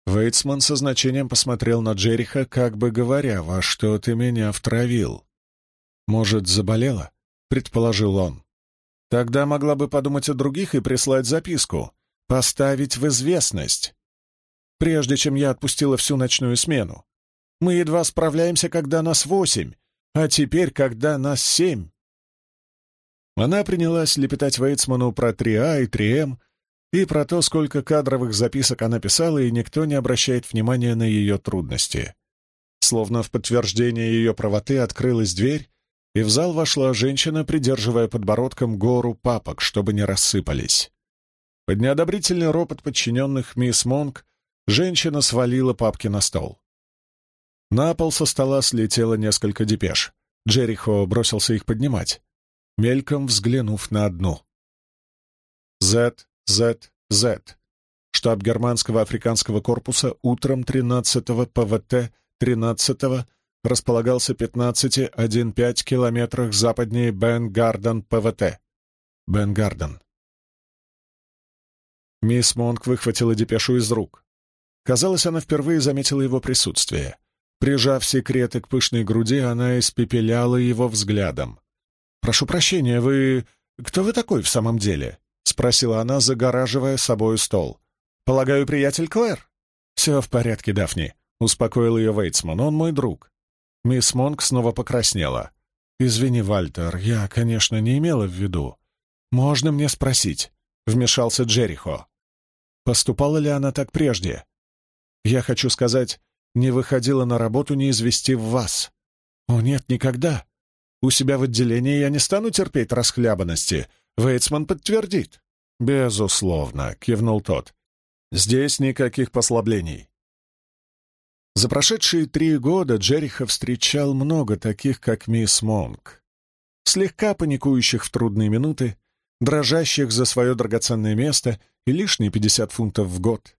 Вейтсман со значением посмотрел на Джериха, как бы говоря, «Во что ты меня втравил?» «Может, заболела?» — предположил он. Тогда могла бы подумать о других и прислать записку, поставить в известность. Прежде чем я отпустила всю ночную смену. Мы едва справляемся, когда нас восемь, а теперь, когда нас семь. Она принялась лепетать Вейтсману про 3А и 3М и про то, сколько кадровых записок она писала, и никто не обращает внимания на ее трудности. Словно в подтверждение ее правоты открылась дверь, и в зал вошла женщина, придерживая подбородком гору папок, чтобы не рассыпались. Под неодобрительный ропот подчиненных мисс Монк женщина свалила папки на стол. На пол со стола слетело несколько депеш. Джерихо бросился их поднимать, мельком взглянув на одну. Z, Z, Z. Штаб германского африканского корпуса утром 13-го ПВТ 13-го располагался 15-1-5 километрах западнее Бен-Гарден ПВТ. Бен-Гарден. Мисс Монк выхватила депешу из рук. Казалось, она впервые заметила его присутствие. Прижав секреты к пышной груди, она испепеляла его взглядом. «Прошу прощения, вы... Кто вы такой в самом деле?» — спросила она, загораживая собою стол. «Полагаю, приятель Клэр?» «Все в порядке, Дафни», — успокоил ее Вейтсман. «Он мой друг. Мисс Монк снова покраснела. «Извини, Вальтер, я, конечно, не имела в виду. Можно мне спросить?» — вмешался Джерихо. «Поступала ли она так прежде?» «Я хочу сказать, не выходила на работу, не известив вас». «О, нет, никогда. У себя в отделении я не стану терпеть расхлябанности. Вейтсман подтвердит». «Безусловно», — кивнул тот. «Здесь никаких послаблений. За прошедшие три года Джериха встречал много таких, как мисс Монк. Слегка паникующих в трудные минуты, дрожащих за свое драгоценное место и лишние пятьдесят фунтов в год,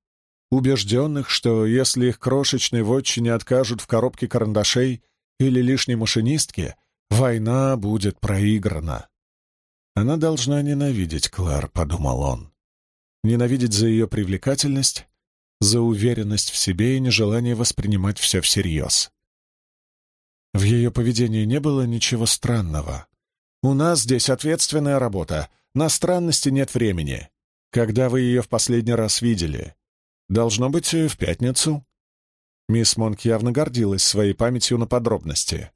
убежденных, что если их крошечной вотчине откажут в коробке карандашей или лишней машинистке, война будет проиграна. «Она должна ненавидеть Клэр», — подумал он. Ненавидеть за ее привлекательность, за уверенность в себе и нежелание воспринимать все всерьез. В ее поведении не было ничего странного. «У нас здесь ответственная работа, на странности нет времени. Когда вы ее в последний раз видели? Должно быть, в пятницу?» Мисс Монк явно гордилась своей памятью на подробности.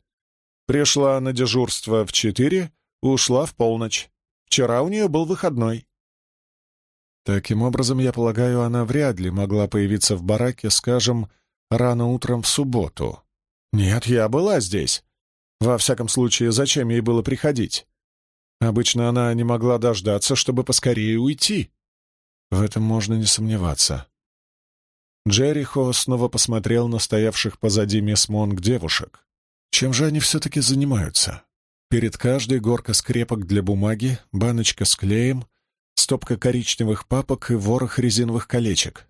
Пришла на дежурство в четыре, ушла в полночь. Вчера у нее был выходной. Таким образом, я полагаю, она вряд ли могла появиться в бараке, скажем, рано утром в субботу. Нет, я была здесь. Во всяком случае, зачем ей было приходить? Обычно она не могла дождаться, чтобы поскорее уйти. В этом можно не сомневаться. Джерихо снова посмотрел на стоявших позади мисс Монг девушек. Чем же они все-таки занимаются? Перед каждой горка скрепок для бумаги, баночка с клеем, стопка коричневых папок и ворох резиновых колечек.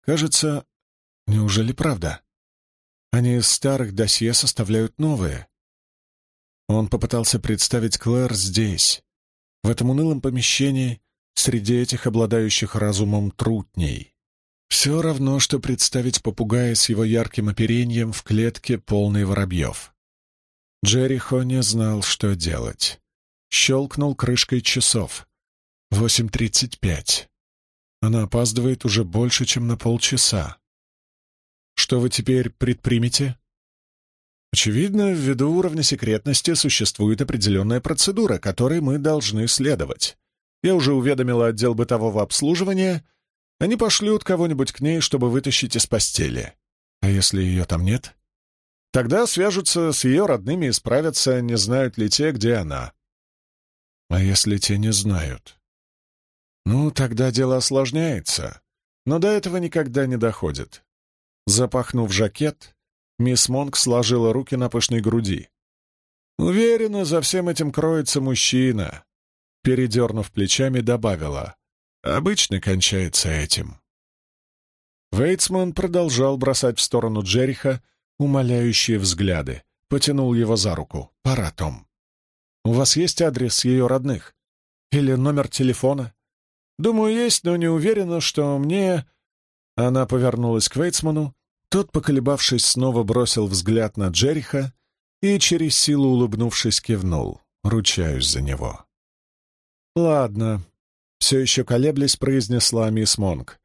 Кажется, неужели правда? Они из старых досье составляют новые. Он попытался представить Клэр здесь, в этом унылом помещении, среди этих обладающих разумом трутней. Все равно, что представить попугая с его ярким оперением в клетке, полной воробьев. Джерихо не знал, что делать. Щелкнул крышкой часов. Восемь тридцать пять. Она опаздывает уже больше, чем на полчаса. Что вы теперь предпримете? Очевидно, ввиду уровня секретности существует определенная процедура, которой мы должны следовать. Я уже уведомила отдел бытового обслуживания. Они пошлют кого-нибудь к ней, чтобы вытащить из постели. А если ее там нет? Тогда свяжутся с ее родными и справятся, не знают ли те, где она. А если те не знают? Ну, тогда дело осложняется. Но до этого никогда не доходит. Запахнув жакет, мисс Монк сложила руки на пышной груди. «Уверена, за всем этим кроется мужчина», — передернув плечами, добавила. «Обычно кончается этим». Вейтсман продолжал бросать в сторону Джериха умоляющие взгляды. Потянул его за руку. «Пора, Том. У вас есть адрес ее родных? Или номер телефона?» «Думаю, есть, но не уверена, что мне...» Она повернулась к Вейтсману. Тот, поколебавшись, снова бросил взгляд на Джериха и, через силу улыбнувшись, кивнул. «Ручаюсь за него». «Ладно», — все еще колеблясь, произнесла мисс Монк.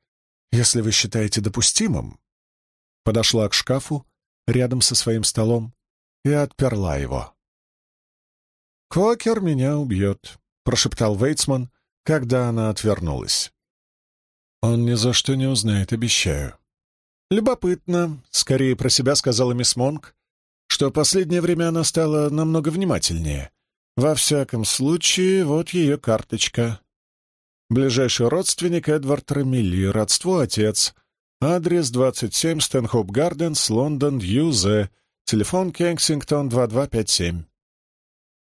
«Если вы считаете допустимым...» Подошла к шкафу, рядом со своим столом и отперла его. «Кокер меня убьет», — прошептал Вейтсман, когда она отвернулась. «Он ни за что не узнает, обещаю». «Любопытно», — скорее про себя сказала мисс Монк, что последнее время она стала намного внимательнее. Во всяком случае, вот ее карточка. Ближайший родственник Эдвард Рамилли, родство отец — Адрес 27 Стэнхоп Гарденс, Лондон, ЮЗ. Телефон Кенсингтон 2257.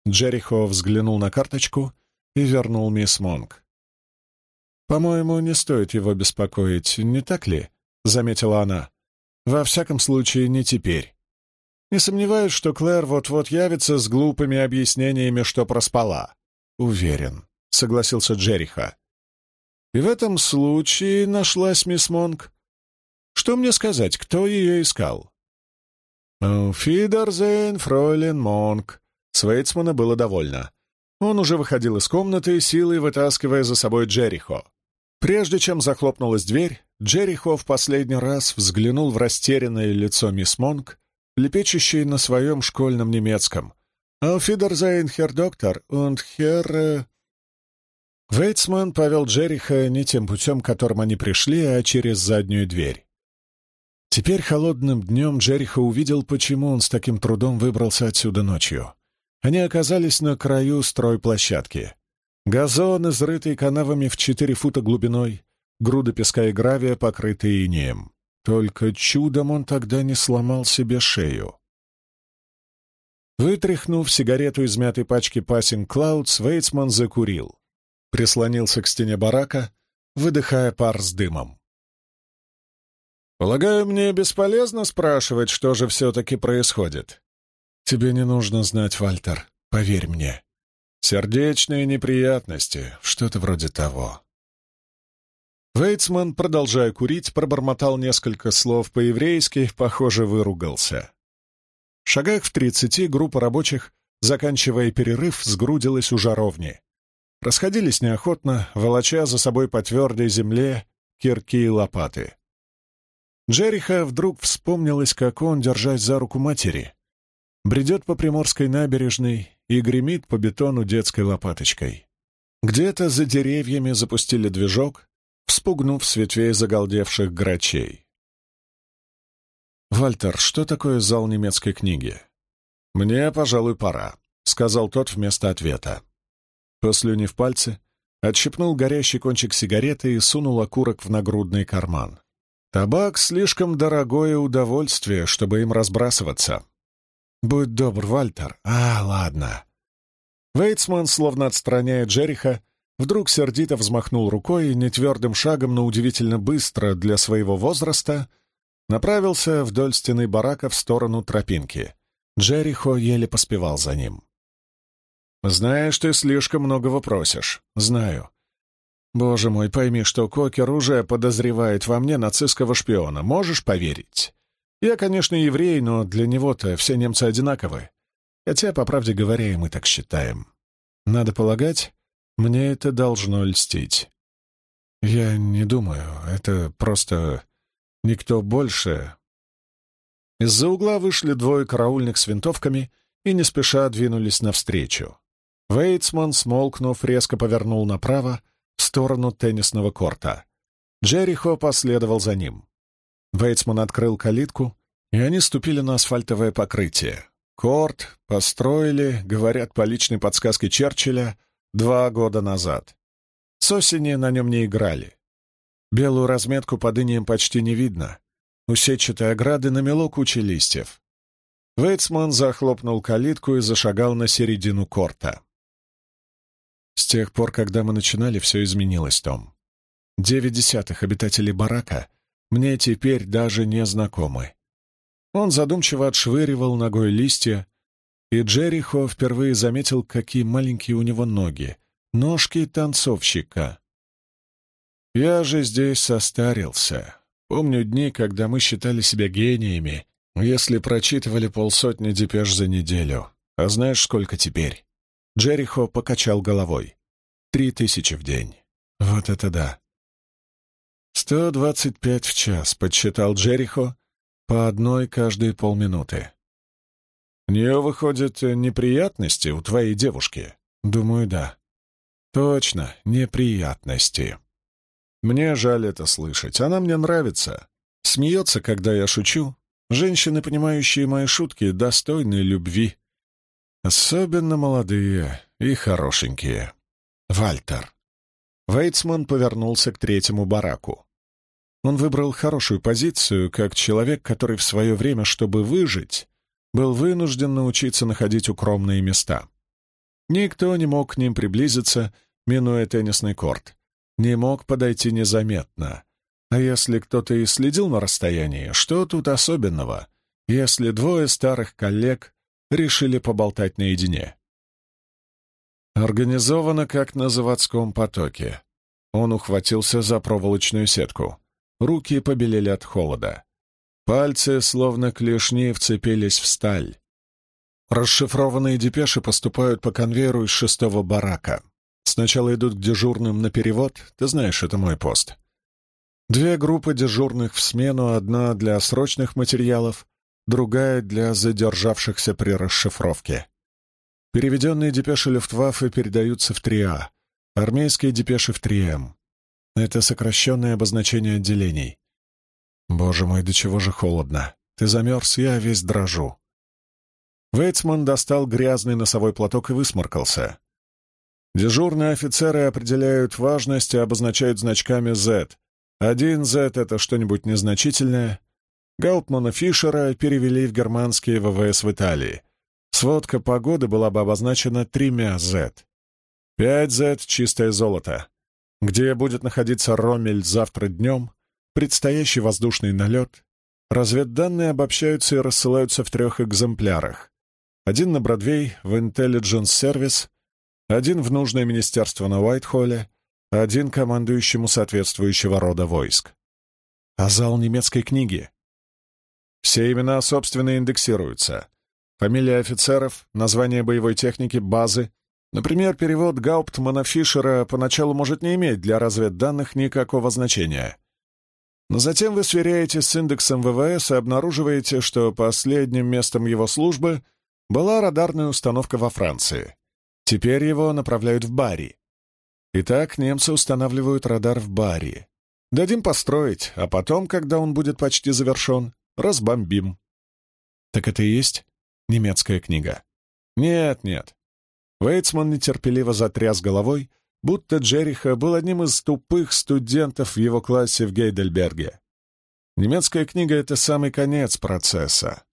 Джерихо взглянул на карточку и вернул мисс Монк. «По-моему, не стоит его беспокоить, не так ли?» — заметила она. «Во всяком случае, не теперь. Не сомневаюсь, что Клэр вот-вот явится с глупыми объяснениями, что проспала. Уверен», — согласился Джериха. «И в этом случае нашлась мисс Монк. Что мне сказать, кто ее искал? «Фидерзейн, фройлен Монк». Свейцмана было довольно. Он уже выходил из комнаты, силой вытаскивая за собой Джерихо. Прежде чем захлопнулась дверь, Джерихо в последний раз взглянул в растерянное лицо мисс Монк, лепечущей на своем школьном немецком. «Ауфидерзейн, хер доктор, und хер...» Вейтсман повел Джериха не тем путем, которым они пришли, а через заднюю дверь. Теперь холодным днем Джерихо увидел, почему он с таким трудом выбрался отсюда ночью. Они оказались на краю стройплощадки. Газон, изрытый канавами в четыре фута глубиной, груда песка и гравия, покрытые инеем. Только чудом он тогда не сломал себе шею. Вытряхнув сигарету из мятой пачки Passing Clouds, Вейтсман закурил. Прислонился к стене барака, выдыхая пар с дымом. Полагаю, мне бесполезно спрашивать, что же все-таки происходит. Тебе не нужно знать, Вальтер, поверь мне. Сердечные неприятности, что-то вроде того. Вейтсман, продолжая курить, пробормотал несколько слов по-еврейски, похоже, выругался. В шагах в тридцати группа рабочих, заканчивая перерыв, сгрудилась у жаровни. Расходились неохотно, волоча за собой по твердой земле кирки и лопаты. Джериха вдруг вспомнилось, как он, держась за руку матери, бредет по Приморской набережной и гремит по бетону детской лопаточкой. Где-то за деревьями запустили движок, вспугнув с ветвей загалдевших грачей. «Вальтер, что такое зал немецкой книги?» «Мне, пожалуй, пора», — сказал тот вместо ответа. Послюнив пальцы, отщипнул горящий кончик сигареты и сунул окурок в нагрудный карман. Табак — слишком дорогое удовольствие, чтобы им разбрасываться. Будь добр, Вальтер. А, ладно. Вейтсман, словно отстраняя Джериха, вдруг сердито взмахнул рукой и нетвердым шагом, но удивительно быстро для своего возраста, направился вдоль стены барака в сторону тропинки. Джерихо еле поспевал за ним. «Знаешь, ты слишком многого просишь. Знаю. Боже мой, пойми, что Кокер уже подозревает во мне нацистского шпиона. Можешь поверить? Я, конечно, еврей, но для него-то все немцы одинаковы. Хотя, по правде говоря, и мы так считаем. Надо полагать, мне это должно льстить. Я не думаю, это просто никто больше. Из-за угла вышли двое караульных с винтовками и не спеша двинулись навстречу. Вейтсман, смолкнув, резко повернул направо, в сторону теннисного корта. Джерихо последовал за ним. Вейтсман открыл калитку, и они ступили на асфальтовое покрытие. Корт построили, говорят по личной подсказке Черчилля, два года назад. С осени на нем не играли. Белую разметку под инеем почти не видно. У сетчатой ограды намело куча листьев. Вейтсман захлопнул калитку и зашагал на середину корта. С тех пор, когда мы начинали, все изменилось, Том. Девять десятых обитателей барака мне теперь даже не знакомы. Он задумчиво отшвыривал ногой листья, и Джерихо впервые заметил, какие маленькие у него ноги, ножки танцовщика. Я же здесь состарился. Помню дни, когда мы считали себя гениями, если прочитывали полсотни депеш за неделю. А знаешь, сколько теперь? Джерихо покачал головой. Три тысячи в день. Вот это да. Сто двадцать пять в час, подсчитал Джерихо, по одной каждые полминуты. У нее, выходят, неприятности у твоей девушки? Думаю, да. Точно, неприятности. Мне жаль это слышать. Она мне нравится. Смеется, когда я шучу. Женщины, понимающие мои шутки, достойны любви. Особенно молодые и хорошенькие. Вальтер. Вейтсман повернулся к третьему бараку. Он выбрал хорошую позицию, как человек, который в свое время, чтобы выжить, был вынужден научиться находить укромные места. Никто не мог к ним приблизиться, минуя теннисный корт. Не мог подойти незаметно. А если кто-то и следил на расстоянии, что тут особенного, если двое старых коллег решили поболтать наедине? Организовано, как на заводском потоке. Он ухватился за проволочную сетку. Руки побелели от холода. Пальцы, словно клешни, вцепились в сталь. Расшифрованные депеши поступают по конвейеру из шестого барака. Сначала идут к дежурным на перевод, ты знаешь, это мой пост. Две группы дежурных в смену, одна для срочных материалов, другая для задержавшихся при расшифровке. Переведенные депеши Люфтваффе передаются в 3А, армейские депеши в 3М. Это сокращенное обозначение отделений. Боже мой, до чего же холодно. Ты замерз, я весь дрожу. Вейтсман достал грязный носовой платок и высморкался. Дежурные офицеры определяют важность и обозначают значками Z. Один Z — это что-нибудь незначительное. Гауптмана Фишера перевели в германские ВВС в Италии. Сводка погоды была бы обозначена тремя Z. Пять Z — чистое золото где будет находиться Ромель завтра днем, предстоящий воздушный налет, разведданные обобщаются и рассылаются в трех экземплярах. Один на Бродвей в Intelligence Service, один в нужное министерство на Уайтхолле, один командующему соответствующего рода войск. А зал немецкой книги? Все имена, собственно, индексируются. Фамилия офицеров, название боевой техники, базы, Например, перевод Гауптмана Фишера поначалу может не иметь для разведданных никакого значения. Но затем вы сверяете с индексом ВВС и обнаруживаете, что последним местом его службы была радарная установка во Франции. Теперь его направляют в Бари. Итак, немцы устанавливают радар в Бари. Дадим построить, а потом, когда он будет почти завершен, разбомбим. Так это и есть немецкая книга? Нет, нет. Вейтсман нетерпеливо затряс головой, будто Джериха был одним из тупых студентов в его классе в Гейдельберге. Немецкая книга — это самый конец процесса.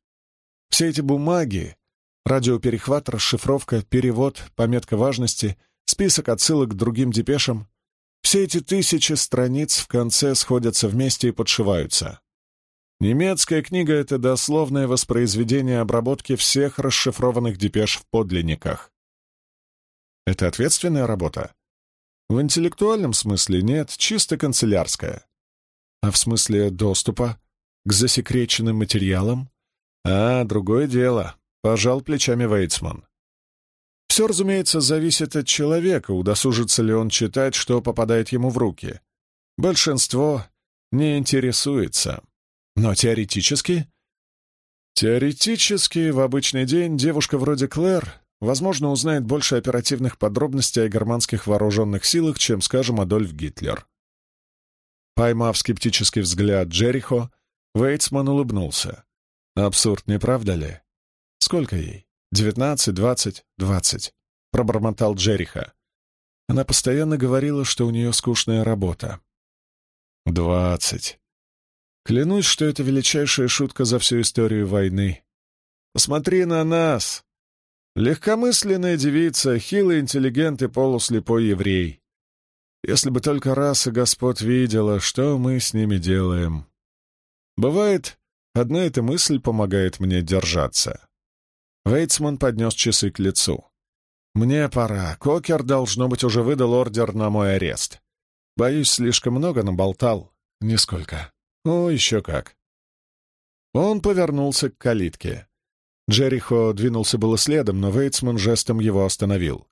Все эти бумаги — радиоперехват, расшифровка, перевод, пометка важности, список отсылок к другим депешам — все эти тысячи страниц в конце сходятся вместе и подшиваются. Немецкая книга — это дословное воспроизведение обработки всех расшифрованных депеш в подлинниках. Это ответственная работа? В интеллектуальном смысле нет, чисто канцелярская. А в смысле доступа к засекреченным материалам? А, другое дело. Пожал плечами Вейтсман. Все, разумеется, зависит от человека, удосужится ли он читать, что попадает ему в руки. Большинство не интересуется. Но теоретически Теоретически, в обычный день девушка вроде Клэр, возможно, узнает больше оперативных подробностей о германских вооруженных силах, чем, скажем, Адольф Гитлер. Поймав скептический взгляд Джерихо, Вейтсман улыбнулся. Абсурд, не правда ли? Сколько ей? Девятнадцать, двадцать, двадцать. Пробормотал Джериха. Она постоянно говорила, что у нее скучная работа. Двадцать. Клянусь, что это величайшая шутка за всю историю войны. Посмотри на нас! Легкомысленная девица, хилый интеллигент и полуслепой еврей. Если бы только раз и Господь видела, что мы с ними делаем. Бывает, одна эта мысль помогает мне держаться. Вейтсман поднес часы к лицу. «Мне пора. Кокер, должно быть, уже выдал ордер на мой арест. Боюсь, слишком много наболтал. Нисколько. О, еще как». Он повернулся к калитке. Джерихо двинулся было следом, но Вейтсман жестом его остановил.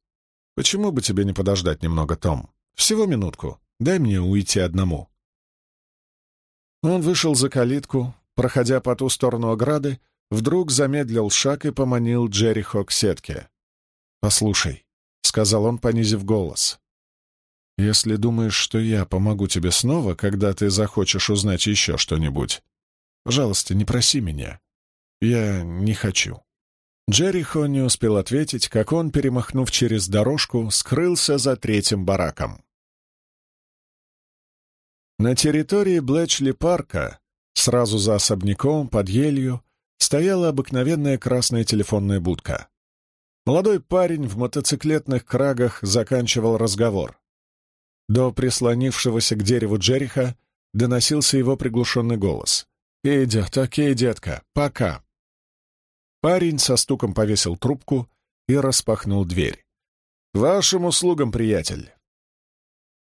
«Почему бы тебе не подождать немного, Том? Всего минутку. Дай мне уйти одному». Он вышел за калитку, проходя по ту сторону ограды, вдруг замедлил шаг и поманил Джерихо к сетке. «Послушай», — сказал он, понизив голос, — «если думаешь, что я помогу тебе снова, когда ты захочешь узнать еще что-нибудь, пожалуйста, не проси меня. Я не хочу». Джерихо не успел ответить, как он, перемахнув через дорожку, скрылся за третьим бараком. На территории Блэчли-парка, сразу за особняком, под елью, стояла обыкновенная красная телефонная будка. Молодой парень в мотоциклетных крагах заканчивал разговор. До прислонившегося к дереву Джериха доносился его приглушенный голос. «Идет, окей, детка, пока». Парень со стуком повесил трубку и распахнул дверь. «Вашим услугам, приятель!»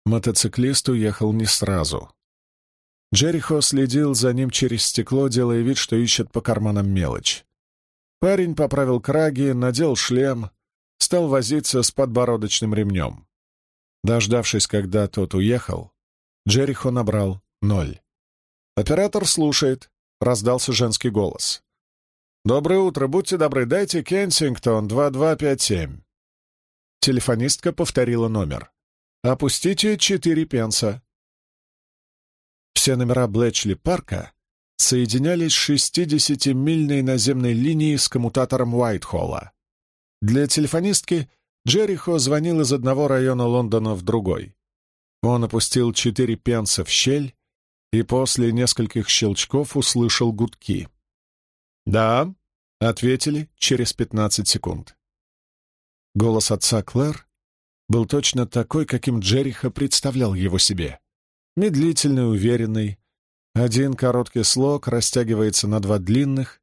Мотоциклист уехал не сразу. Джерихо следил за ним через стекло, делая вид, что ищет по карманам мелочь. Парень поправил краги, надел шлем, стал возиться с подбородочным ремнем. Дождавшись, когда тот уехал, Джерихо набрал ноль. «Оператор слушает», — раздался женский голос. «Доброе утро, будьте добры, дайте Кенсингтон 2257». Телефонистка повторила номер. «Опустите четыре пенса». Все номера Блэчли-парка соединялись с 60-мильной наземной линией с коммутатором Уайтхолла. Для телефонистки Джерихо звонил из одного района Лондона в другой. Он опустил четыре пенса в щель и после нескольких щелчков услышал гудки. «Да», — ответили через пятнадцать секунд. Голос отца Клэр был точно такой, каким Джериха представлял его себе медлительный, уверенный. Один короткий слог растягивается на два длинных.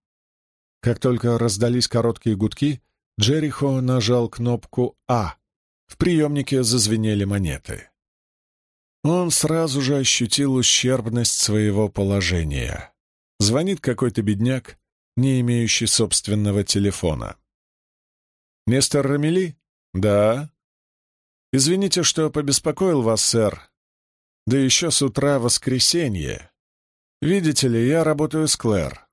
Как только раздались короткие гудки, Джерихо нажал кнопку «А». В приемнике зазвенели монеты. Он сразу же ощутил ущербность своего положения. Звонит какой-то бедняк, не имеющий собственного телефона. «Мистер Рамели?» «Да». «Извините, что побеспокоил вас, сэр. Да еще с утра воскресенье. Видите ли, я работаю с Клэр.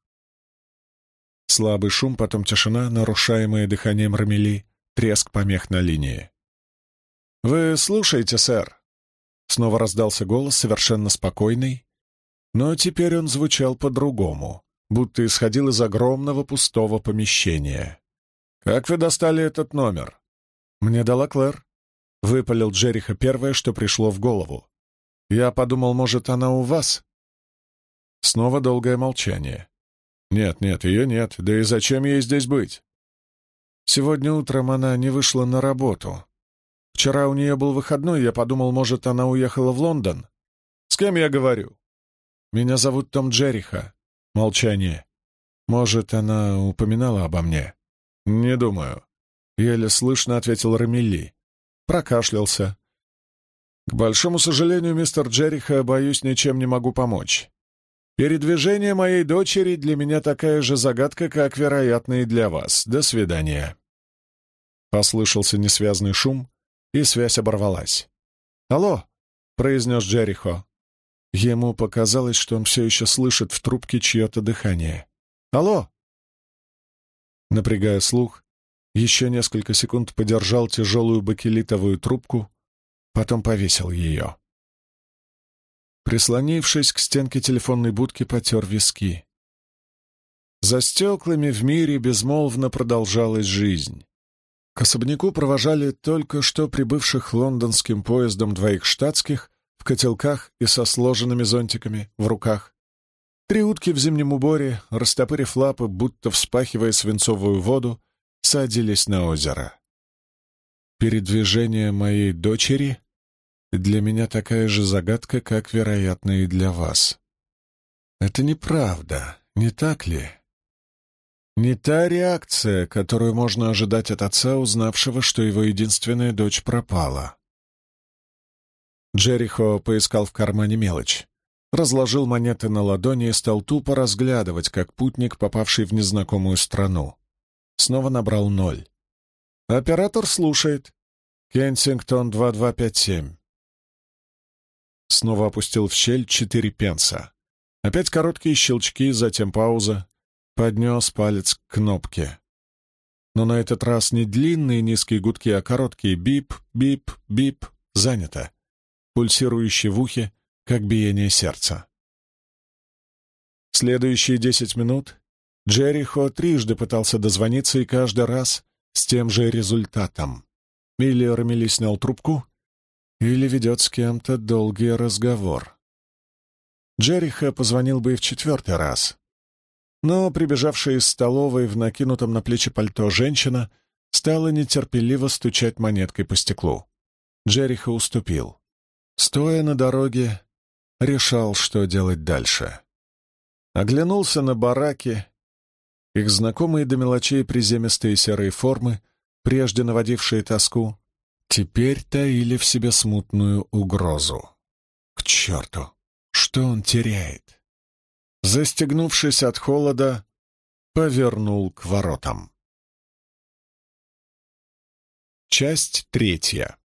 Слабый шум, потом тишина, нарушаемая дыханием Рамели, треск помех на линии. «Вы слушаете, сэр?» Снова раздался голос, совершенно спокойный, но теперь он звучал по-другому, будто исходил из огромного пустого помещения. «Как вы достали этот номер?» «Мне дала Клэр», — выпалил Джериха первое, что пришло в голову. Я подумал, может, она у вас?» Снова долгое молчание. «Нет, нет, ее нет. Да и зачем ей здесь быть?» Сегодня утром она не вышла на работу. Вчера у нее был выходной, я подумал, может, она уехала в Лондон. С кем я говорю? Меня зовут Том Джериха. Молчание. Может, она упоминала обо мне? Не думаю. Еле слышно ответил Рамилли. Прокашлялся. К большому сожалению, мистер Джериха, боюсь, ничем не могу помочь. Передвижение моей дочери для меня такая же загадка, как, вероятно, и для вас. До свидания. Послышался несвязный шум, и связь оборвалась. «Алло!» — произнес Джерихо. Ему показалось, что он все еще слышит в трубке чье-то дыхание. «Алло! Напрягая слух, еще несколько секунд подержал тяжелую бакелитовую трубку, потом повесил ее. Прислонившись к стенке телефонной будки, потер виски. За стеклами в мире безмолвно продолжалась жизнь. К особняку провожали только что прибывших лондонским поездом двоих штатских в котелках и со сложенными зонтиками в руках. Три утки в зимнем уборе, растопырив лапы, будто вспахивая свинцовую воду, садились на озеро. Передвижение моей дочери для меня такая же загадка, как, вероятно, и для вас. Это неправда, не так ли? Не та реакция, которую можно ожидать от отца, узнавшего, что его единственная дочь пропала. Джерихо поискал в кармане мелочь, разложил монеты на ладони и стал тупо разглядывать, как путник, попавший в незнакомую страну. Снова набрал ноль. «Оператор слушает. Кенсингтон 2257». Снова опустил в щель четыре пенса. Опять короткие щелчки, затем пауза, поднес палец к кнопке. Но на этот раз не длинные низкие гудки, а короткие бип, бип, бип, занято, пульсирующие в ухе, как биение сердца. Следующие десять минут Джерихо трижды пытался дозвониться и каждый раз с тем же результатом. Или Рамили снял трубку, или ведет с кем-то долгий разговор. Джериха позвонил бы и в четвертый раз, но прибежавшая из столовой в накинутом на плечи пальто женщина стала нетерпеливо стучать монеткой по стеклу. Джериха уступил. Стоя на дороге, решал, что делать дальше. Оглянулся на бараки. Их знакомые до мелочей приземистые серые формы, прежде наводившие тоску, теперь таили в себе смутную угрозу. К черту! Что он теряет? застегнувшись от холода, повернул к воротам. Часть третья.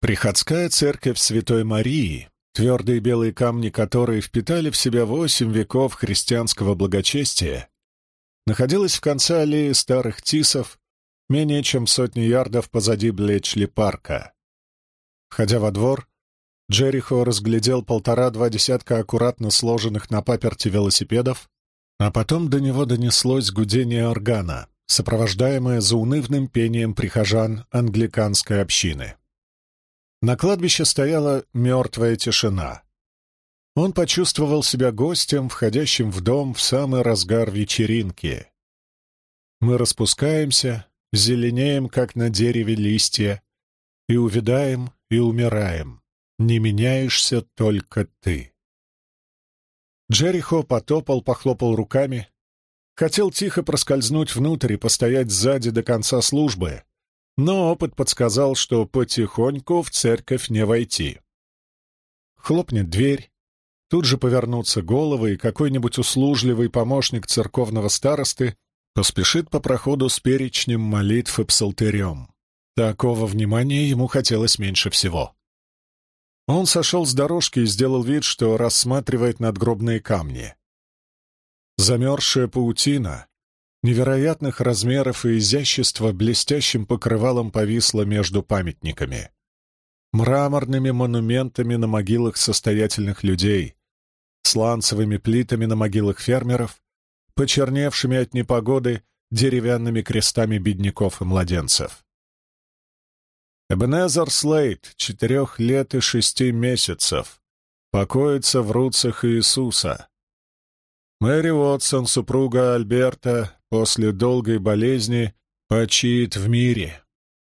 Приходская церковь Святой Марии, твердые белые камни которой впитали в себя восемь веков христианского благочестия, находилась в конце аллеи старых тисов, менее чем сотни ярдов позади Блечли-парка. Входя во двор, Джерихо разглядел полтора-два десятка аккуратно сложенных на паперти велосипедов, а потом до него донеслось гудение органа, сопровождаемое заунывным пением прихожан англиканской общины. На кладбище стояла мертвая тишина. Он почувствовал себя гостем, входящим в дом в самый разгар вечеринки. Мы распускаемся, зеленеем, как на дереве листья, и увядаем, и умираем не меняешься только ты. Джерихо потопал, похлопал руками. Хотел тихо проскользнуть внутрь и постоять сзади до конца службы, но опыт подсказал, что потихоньку в церковь не войти. Хлопнет дверь, тут же повернутся головы, и какой-нибудь услужливый помощник церковного старосты поспешит по проходу с перечнем молитв и псалтерем. Такого внимания ему хотелось меньше всего. Он сошел с дорожки и сделал вид, что рассматривает надгробные камни. Замерзшая паутина, невероятных размеров и изящества блестящим покрывалом повисла между памятниками. Мраморными монументами на могилах состоятельных людей, сланцевыми плитами на могилах фермеров, почерневшими от непогоды деревянными крестами бедняков и младенцев. Эбенезер Слейт, четырех лет и шести месяцев, покоится в руцах Иисуса. Мэри Уотсон, супруга Альберта, после долгой болезни почиет в мире.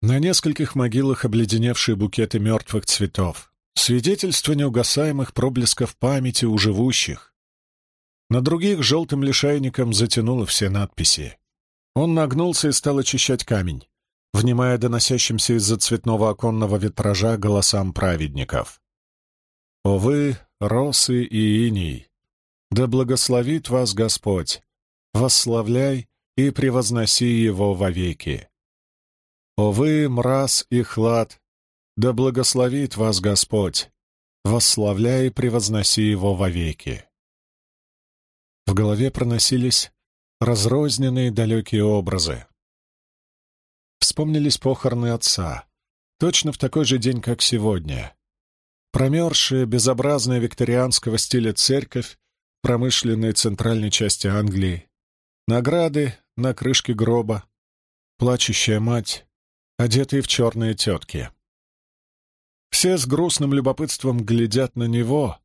На нескольких могилах обледеневшие букеты мертвых цветов, свидетельство неугасаемых проблесков памяти у живущих. На других желтым лишайником затянуло все надписи. Он нагнулся и стал очищать камень внимая доносящимся из-за цветного оконного витража голосам праведников. «О вы, росы и иней! Да благословит вас Господь! Восславляй и превозноси Его вовеки! О вы, мраз и хлад! Да благословит вас Господь! Восславляй и превозноси Его вовеки!» В голове проносились разрозненные далекие образы. Вспомнились похороны отца, точно в такой же день, как сегодня. Промерзшая, безобразная викторианского стиля церковь в промышленной центральной части Англии, награды на крышке гроба, плачущая мать, одетые в черные тетки. Все с грустным любопытством глядят на него,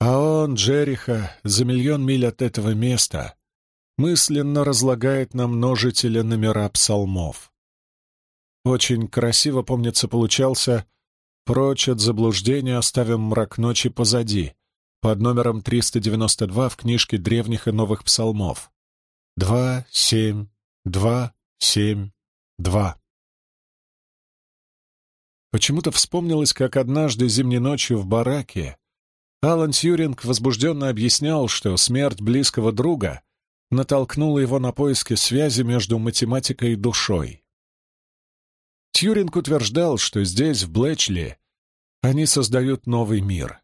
а он, Джериха, за миллион миль от этого места, мысленно разлагает на множителя номера псалмов. Очень красиво, помнится, получался «Прочь от заблуждения оставим мрак ночи позади» под номером 392 в книжке древних и новых псалмов. Два, семь, два, семь, два. Почему-то вспомнилось, как однажды зимней ночью в бараке Алан Тьюринг возбужденно объяснял, что смерть близкого друга натолкнула его на поиски связи между математикой и душой. Тьюринг утверждал, что здесь, в Блэчли, они создают новый мир,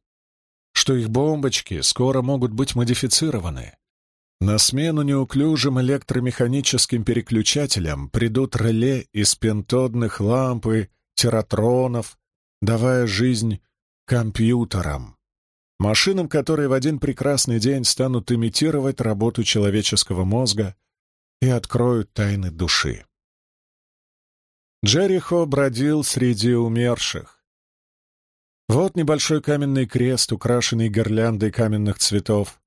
что их бомбочки скоро могут быть модифицированы. На смену неуклюжим электромеханическим переключателям придут реле из пентодных ламп и тератронов, давая жизнь компьютерам. Машинам, которые в один прекрасный день станут имитировать работу человеческого мозга и откроют тайны души. Джерихо бродил среди умерших. Вот небольшой каменный крест, украшенный гирляндой каменных цветов,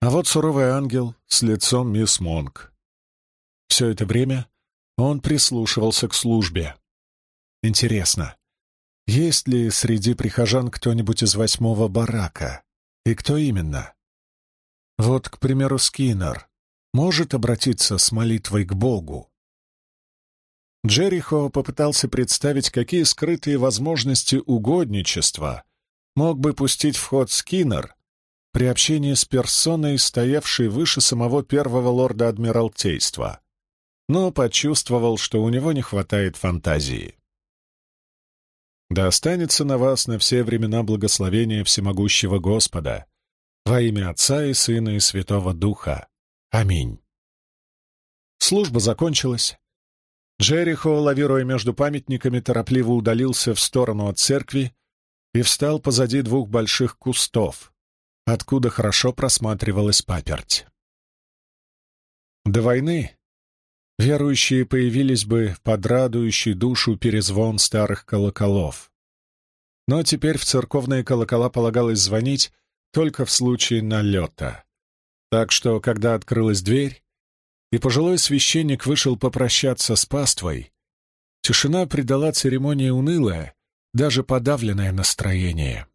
а вот суровый ангел с лицом мисс Монк. Все это время он прислушивался к службе. Интересно, есть ли среди прихожан кто-нибудь из восьмого барака? И кто именно? Вот, к примеру, Скиннер может обратиться с молитвой к Богу. Джерихо попытался представить, какие скрытые возможности угодничества мог бы пустить в ход Скиннер при общении с персоной, стоявшей выше самого первого лорда Адмиралтейства, но почувствовал, что у него не хватает фантазии. Да останется на вас на все времена благословения всемогущего Господа, во имя Отца и Сына и Святого Духа. Аминь. Служба закончилась. Джерихо, лавируя между памятниками, торопливо удалился в сторону от церкви и встал позади двух больших кустов, откуда хорошо просматривалась паперть. До войны верующие появились бы под радующий душу перезвон старых колоколов. Но теперь в церковные колокола полагалось звонить только в случае налета. Так что, когда открылась дверь, и пожилой священник вышел попрощаться с паствой, тишина придала церемонии унылое, даже подавленное настроение.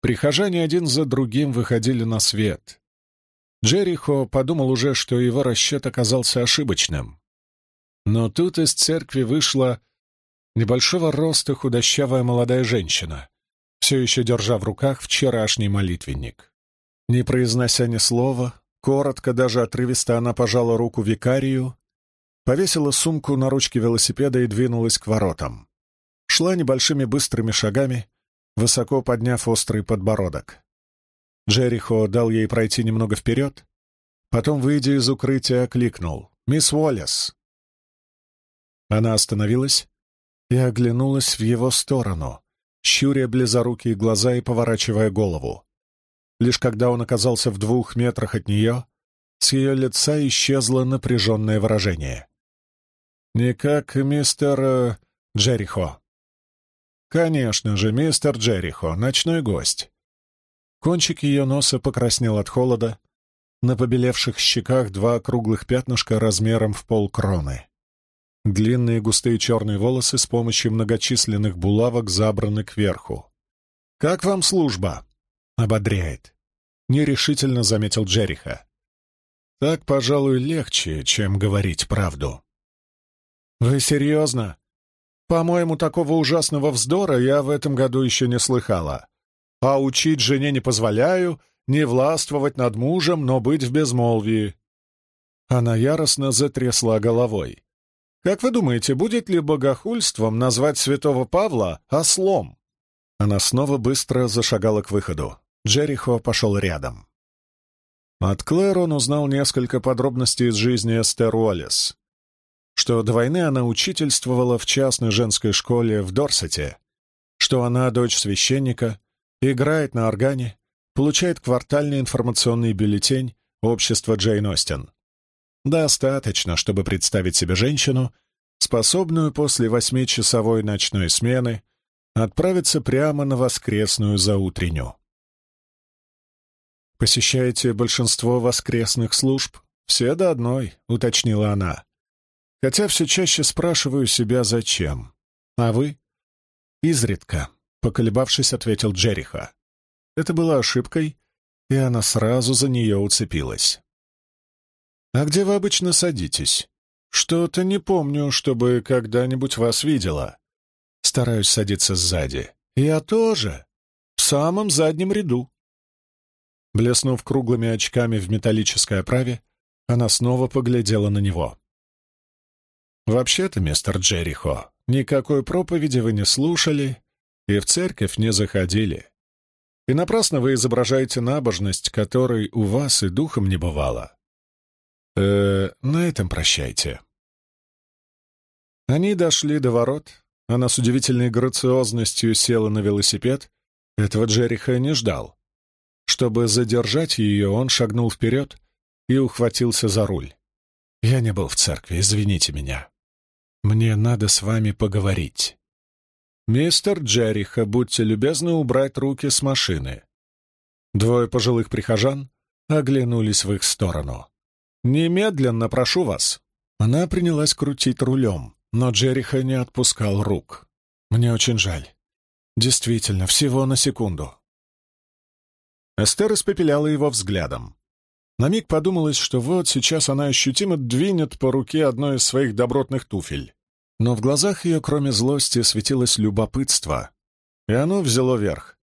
Прихожане один за другим выходили на свет. Джерихо подумал уже, что его расчет оказался ошибочным. Но тут из церкви вышла небольшого роста худощавая молодая женщина, все еще держа в руках вчерашний молитвенник. Не произнося ни слова, коротко, даже отрывисто она пожала руку викарию, повесила сумку на ручке велосипеда и двинулась к воротам. Шла небольшими быстрыми шагами, высоко подняв острый подбородок. Джерихо дал ей пройти немного вперед, потом, выйдя из укрытия, окликнул «Мисс Уоллес!». Она остановилась и оглянулась в его сторону, щуря близорукие глаза и поворачивая голову. Лишь когда он оказался в двух метрах от нее, с ее лица исчезло напряженное выражение. «Не как мистер э, Джерихо». «Конечно же, мистер Джерихо, ночной гость. Кончик ее носа покраснел от холода, на побелевших щеках два круглых пятнышка размером в полкроны. Длинные густые черные волосы с помощью многочисленных булавок забраны кверху. «Как вам служба?» — ободряет. Нерешительно заметил Джериха. «Так, пожалуй, легче, чем говорить правду». «Вы серьезно? По-моему, такого ужасного вздора я в этом году еще не слыхала а учить жене не позволяю, не властвовать над мужем, но быть в безмолвии». Она яростно затрясла головой. «Как вы думаете, будет ли богохульством назвать святого Павла ослом?» Она снова быстро зашагала к выходу. Джерихо пошел рядом. От Клэр он узнал несколько подробностей из жизни Эстер Уоллес, что до войны она учительствовала в частной женской школе в Дорсете, что она дочь священника, играет на органе, получает квартальный информационный бюллетень общества Джейн Остин. Достаточно, чтобы представить себе женщину, способную после восьмичасовой ночной смены отправиться прямо на воскресную заутренню. «Посещаете большинство воскресных служб?» «Все до одной», — уточнила она. «Хотя все чаще спрашиваю себя, зачем. А вы?» «Изредка», — поколебавшись, ответил Джериха. Это было ошибкой, и она сразу за нее уцепилась. «А где вы обычно садитесь?» «Что-то не помню, чтобы когда-нибудь вас видела». Стараюсь садиться сзади. «Я тоже. В самом заднем ряду». Блеснув круглыми очками в металлической оправе, она снова поглядела на него. «Вообще-то, мистер Джерихо, никакой проповеди вы не слушали и в церковь не заходили. И напрасно вы изображаете набожность, которой у вас и духом не бывало. Э, на этом прощайте». Они дошли до ворот, она с удивительной грациозностью села на велосипед. Этого Джериха не ждал. Чтобы задержать ее, он шагнул вперед и ухватился за руль. «Я не был в церкви, извините меня. Мне надо с вами поговорить». «Мистер Джериха, будьте любезны убрать руки с машины». Двое пожилых прихожан оглянулись в их сторону. «Немедленно прошу вас». Она принялась крутить рулем, но Джериха не отпускал рук. «Мне очень жаль. Действительно, всего на секунду. Эстер испепеляла его взглядом. На миг подумалось, что вот сейчас она ощутимо двинет по руке одной из своих добротных туфель. Но в глазах ее, кроме злости, светилось любопытство, и оно взяло верх.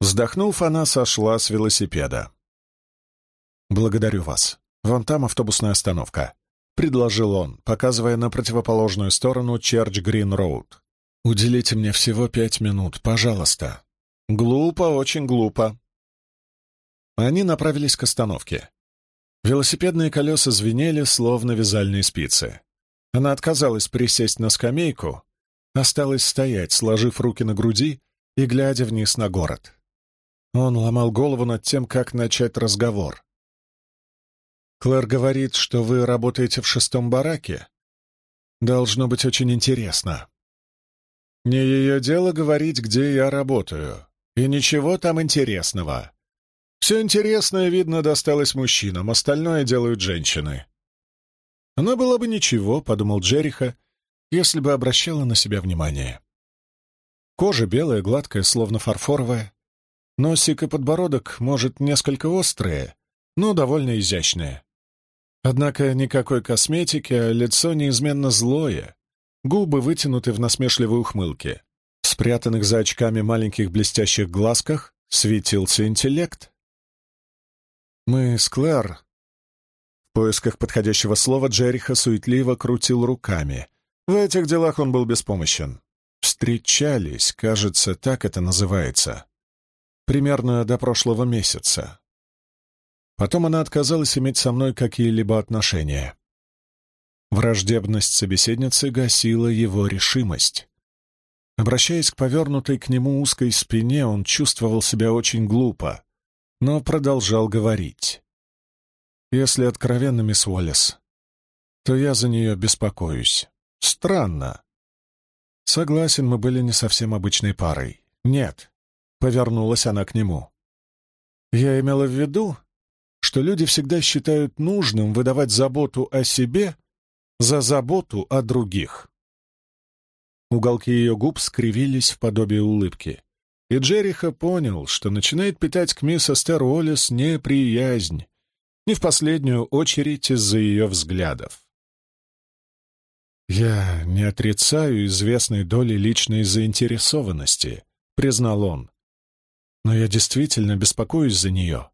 Вздохнув, она сошла с велосипеда. «Благодарю вас. Вон там автобусная остановка», — предложил он, показывая на противоположную сторону Черч-Грин-Роуд. «Уделите мне всего пять минут, пожалуйста». «Глупо, очень глупо», они направились к остановке. Велосипедные колеса звенели, словно вязальные спицы. Она отказалась присесть на скамейку, осталась стоять, сложив руки на груди и глядя вниз на город. Он ломал голову над тем, как начать разговор. «Клэр говорит, что вы работаете в шестом бараке. Должно быть очень интересно. Не ее дело говорить, где я работаю. И ничего там интересного. Все интересное, видно, досталось мужчинам, остальное делают женщины. Она была бы ничего, — подумал Джериха, — если бы обращала на себя внимание. Кожа белая, гладкая, словно фарфоровая. Носик и подбородок, может, несколько острые, но довольно изящные. Однако никакой косметики, а лицо неизменно злое. Губы вытянуты в насмешливой ухмылке. В спрятанных за очками маленьких блестящих глазках светился интеллект. Мы с Клэр...» В поисках подходящего слова Джериха суетливо крутил руками. В этих делах он был беспомощен. «Встречались, кажется, так это называется. Примерно до прошлого месяца. Потом она отказалась иметь со мной какие-либо отношения. Враждебность собеседницы гасила его решимость. Обращаясь к повернутой к нему узкой спине, он чувствовал себя очень глупо но продолжал говорить. «Если откровенно, мисс Уоллес, то я за нее беспокоюсь. Странно. Согласен, мы были не совсем обычной парой. Нет», — повернулась она к нему. «Я имела в виду, что люди всегда считают нужным выдавать заботу о себе за заботу о других». Уголки ее губ скривились в подобие улыбки. И Джериха понял, что начинает питать к мисс Эстер Уоллес неприязнь, не в последнюю очередь из-за ее взглядов. «Я не отрицаю известной доли личной заинтересованности», — признал он. «Но я действительно беспокоюсь за нее.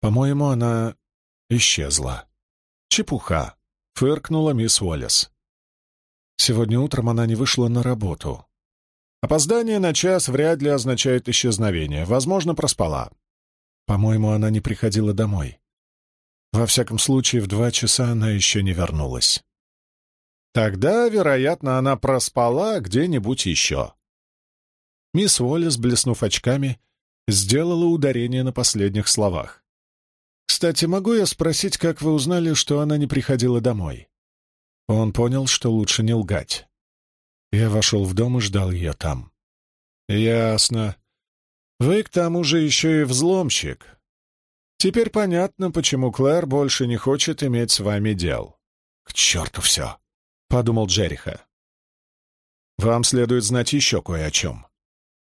По-моему, она исчезла». «Чепуха», — фыркнула мисс Уоллес. Сегодня утром она не вышла на работу. Опоздание на час вряд ли означает исчезновение. Возможно, проспала. По-моему, она не приходила домой. Во всяком случае, в два часа она еще не вернулась. Тогда, вероятно, она проспала где-нибудь еще. Мисс Уоллес, блеснув очками, сделала ударение на последних словах. «Кстати, могу я спросить, как вы узнали, что она не приходила домой?» Он понял, что лучше не лгать. Я вошел в дом и ждал ее там. «Ясно. Вы, к тому же, еще и взломщик. Теперь понятно, почему Клэр больше не хочет иметь с вами дел». «К черту все!» — подумал Джериха. «Вам следует знать еще кое о чем.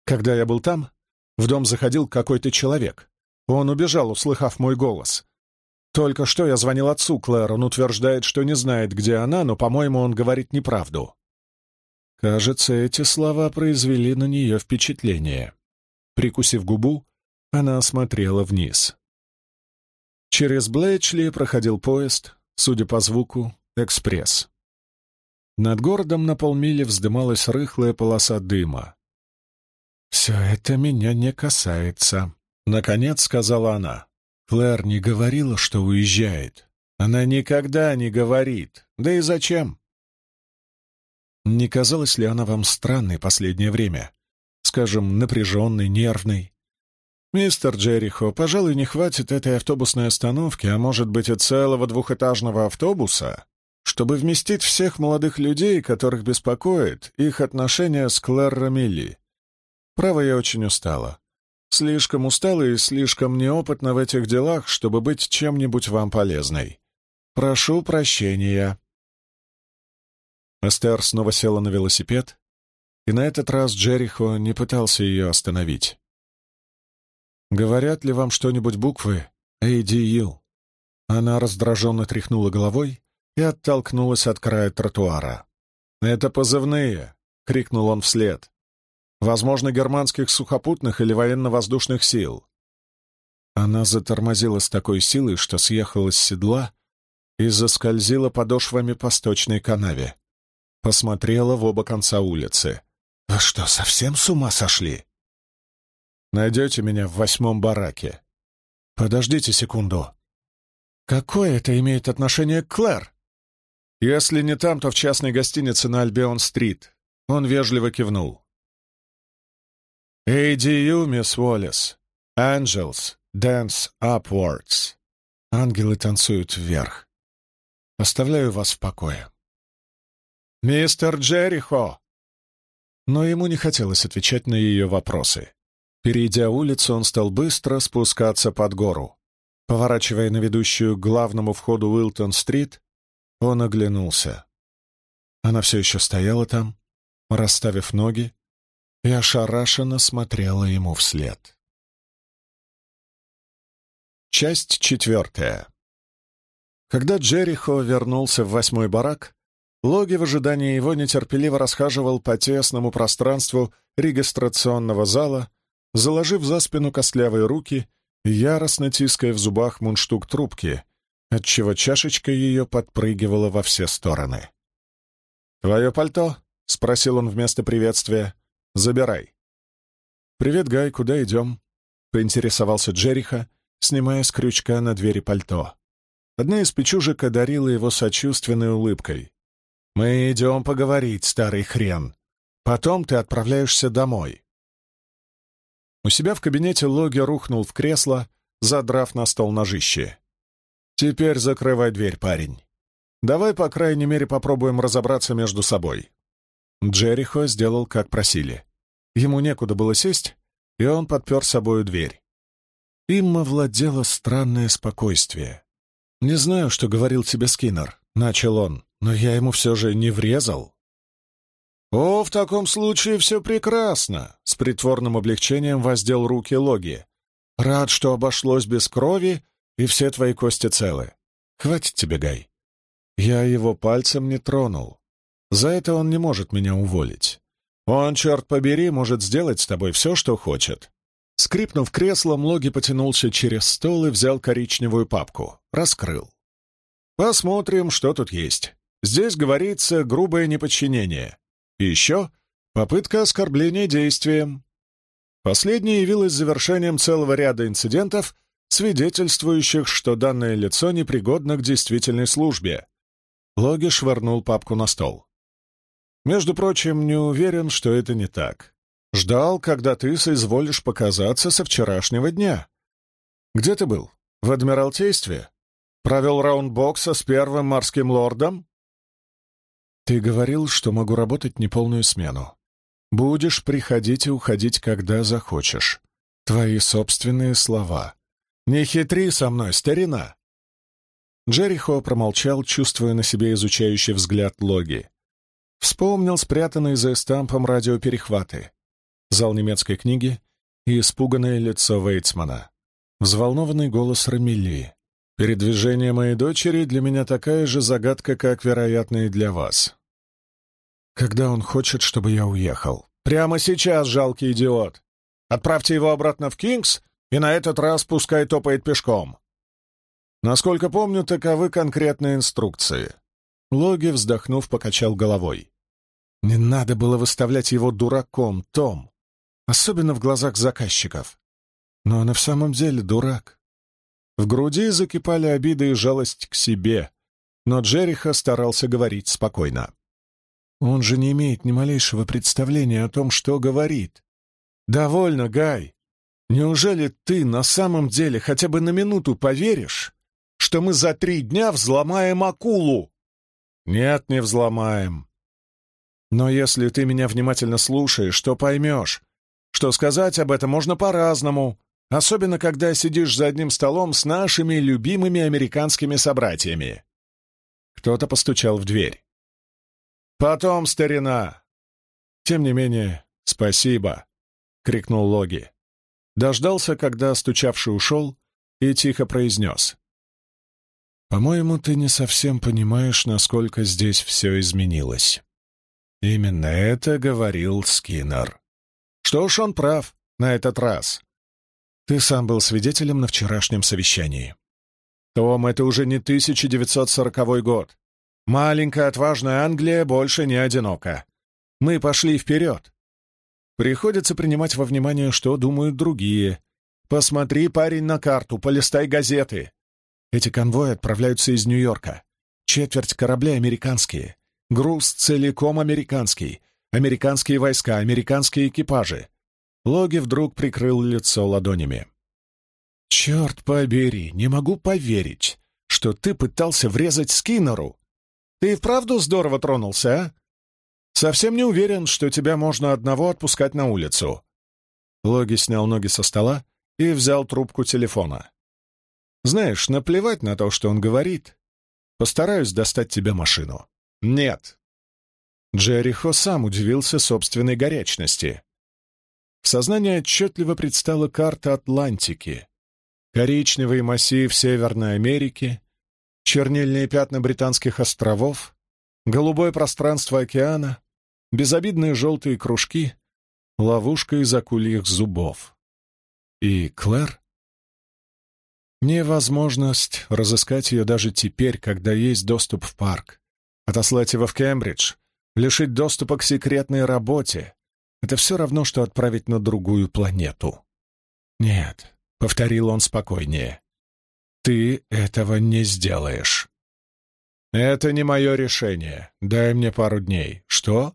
Когда я был там, в дом заходил какой-то человек. Он убежал, услыхав мой голос. Только что я звонил отцу Клэр, он утверждает, что не знает, где она, но, по-моему, он говорит неправду. Кажется, эти слова произвели на нее впечатление. Прикусив губу, она осмотрела вниз. Через Блэчли проходил поезд, судя по звуку, экспресс. Над городом на полмили вздымалась рыхлая полоса дыма. «Все это меня не касается», — наконец сказала она. Клэр не говорила, что уезжает. Она никогда не говорит. Да и зачем? Не казалось ли она вам странной последнее время? Скажем, напряженной, нервной? «Мистер Джерихо, пожалуй, не хватит этой автобусной остановки, а может быть и целого двухэтажного автобуса, чтобы вместить всех молодых людей, которых беспокоит их отношения с Клэр Рамилли. Право, я очень устала. Слишком устала и слишком неопытна в этих делах, чтобы быть чем-нибудь вам полезной. Прошу прощения». Эстер снова села на велосипед, и на этот раз Джерихо не пытался ее остановить. «Говорят ли вам что-нибудь буквы ADU?» Она раздраженно тряхнула головой и оттолкнулась от края тротуара. «Это позывные!» — крикнул он вслед возможно, германских сухопутных или военно-воздушных сил. Она затормозила с такой силой, что съехала с седла и заскользила подошвами по сточной канаве. Посмотрела в оба конца улицы. «Вы что, совсем с ума сошли?» «Найдете меня в восьмом бараке». «Подождите секунду». «Какое это имеет отношение к Клэр?» «Если не там, то в частной гостинице на Альбион-стрит». Он вежливо кивнул. ADU, мисс Уоллес. Angels dance upwards. Ангелы танцуют вверх. Оставляю вас в покое. «Мистер Джерихо!» Но ему не хотелось отвечать на ее вопросы. Перейдя улицу, он стал быстро спускаться под гору. Поворачивая на ведущую к главному входу Уилтон-стрит, он оглянулся. Она все еще стояла там, расставив ноги, и ошарашенно смотрела ему вслед. Часть четвертая. Когда Джерихо вернулся в восьмой барак, Логи в ожидании его нетерпеливо расхаживал по тесному пространству регистрационного зала, заложив за спину костлявые руки и яростно тиская в зубах мундштук трубки, отчего чашечка ее подпрыгивала во все стороны. «Твое пальто?» — спросил он вместо приветствия. Забирай». «Привет, Гай, куда идем?» — поинтересовался Джериха, снимая с крючка на двери пальто. Одна из печужек одарила его сочувственной улыбкой. «Мы идем поговорить, старый хрен. Потом ты отправляешься домой». У себя в кабинете Логи рухнул в кресло, задрав на стол ножище. «Теперь закрывай дверь, парень. Давай, по крайней мере, попробуем разобраться между собой. Джерихо сделал, как просили. Ему некуда было сесть, и он подпер собою дверь. Им овладело странное спокойствие. «Не знаю, что говорил тебе Скиннер», — начал он, «но я ему все же не врезал». «О, в таком случае все прекрасно!» — с притворным облегчением воздел руки Логи. «Рад, что обошлось без крови, и все твои кости целы. Хватит тебе, Гай. Я его пальцем не тронул. За это он не может меня уволить. Он, черт побери, может сделать с тобой все, что хочет. Скрипнув креслом, Логи потянулся через стол и взял коричневую папку. Раскрыл. Посмотрим, что тут есть. Здесь говорится грубое неподчинение. И еще попытка оскорбления действием. Последнее явилось завершением целого ряда инцидентов, свидетельствующих, что данное лицо непригодно к действительной службе. Логи швырнул папку на стол. Между прочим, не уверен, что это не так. Ждал, когда ты соизволишь показаться со вчерашнего дня. Где ты был? В Адмиралтействе? Провел раунд бокса с первым морским лордом? Ты говорил, что могу работать неполную смену. Будешь приходить и уходить, когда захочешь. Твои собственные слова. Не хитри со мной, старина. Джерихо промолчал, чувствуя на себе изучающий взгляд Логи. Вспомнил спрятанные за эстампом радиоперехваты, зал немецкой книги и испуганное лицо Вейцмана, взволнованный голос Рамили. «Передвижение моей дочери для меня такая же загадка, как, вероятно, и для вас. Когда он хочет, чтобы я уехал? Прямо сейчас, жалкий идиот! Отправьте его обратно в Кингс, и на этот раз пускай топает пешком. Насколько помню, таковы конкретные инструкции. Логи, вздохнув, покачал головой. Не надо было выставлять его дураком, Том, особенно в глазах заказчиков. Но он и в самом деле дурак. В груди закипали обиды и жалость к себе, но Джериха старался говорить спокойно. Он же не имеет ни малейшего представления о том, что говорит. «Довольно, Гай. Неужели ты на самом деле хотя бы на минуту поверишь, что мы за три дня взломаем акулу?» «Нет, не взломаем. Но если ты меня внимательно слушаешь, то поймешь, что сказать об этом можно по-разному, особенно когда сидишь за одним столом с нашими любимыми американскими собратьями. Кто-то постучал в дверь. «Потом, старина!» «Тем не менее, спасибо!» — крикнул Логи. Дождался, когда стучавший ушел, и тихо произнес. «По-моему, ты не совсем понимаешь, насколько здесь все изменилось». Именно это говорил Скиннер. Что ж, он прав на этот раз. Ты сам был свидетелем на вчерашнем совещании. Том, это уже не 1940 год. Маленькая отважная Англия больше не одинока. Мы пошли вперед. Приходится принимать во внимание, что думают другие. Посмотри, парень, на карту, полистай газеты. Эти конвои отправляются из Нью-Йорка. Четверть кораблей американские. Груз целиком американский. Американские войска, американские экипажи. Логи вдруг прикрыл лицо ладонями. «Черт побери, не могу поверить, что ты пытался врезать Скиннеру. Ты и вправду здорово тронулся, а? Совсем не уверен, что тебя можно одного отпускать на улицу». Логи снял ноги со стола и взял трубку телефона. «Знаешь, наплевать на то, что он говорит. Постараюсь достать тебе машину». «Нет». Джерихо сам удивился собственной горячности. В сознании отчетливо предстала карта Атлантики, коричневый массив Северной Америки, чернильные пятна британских островов, голубое пространство океана, безобидные желтые кружки, ловушка из акульих зубов. И Клэр? Невозможность разыскать ее даже теперь, когда есть доступ в парк. Отослать его в Кембридж, лишить доступа к секретной работе — это все равно, что отправить на другую планету. «Нет», — повторил он спокойнее, — «ты этого не сделаешь». «Это не мое решение. Дай мне пару дней». «Что?»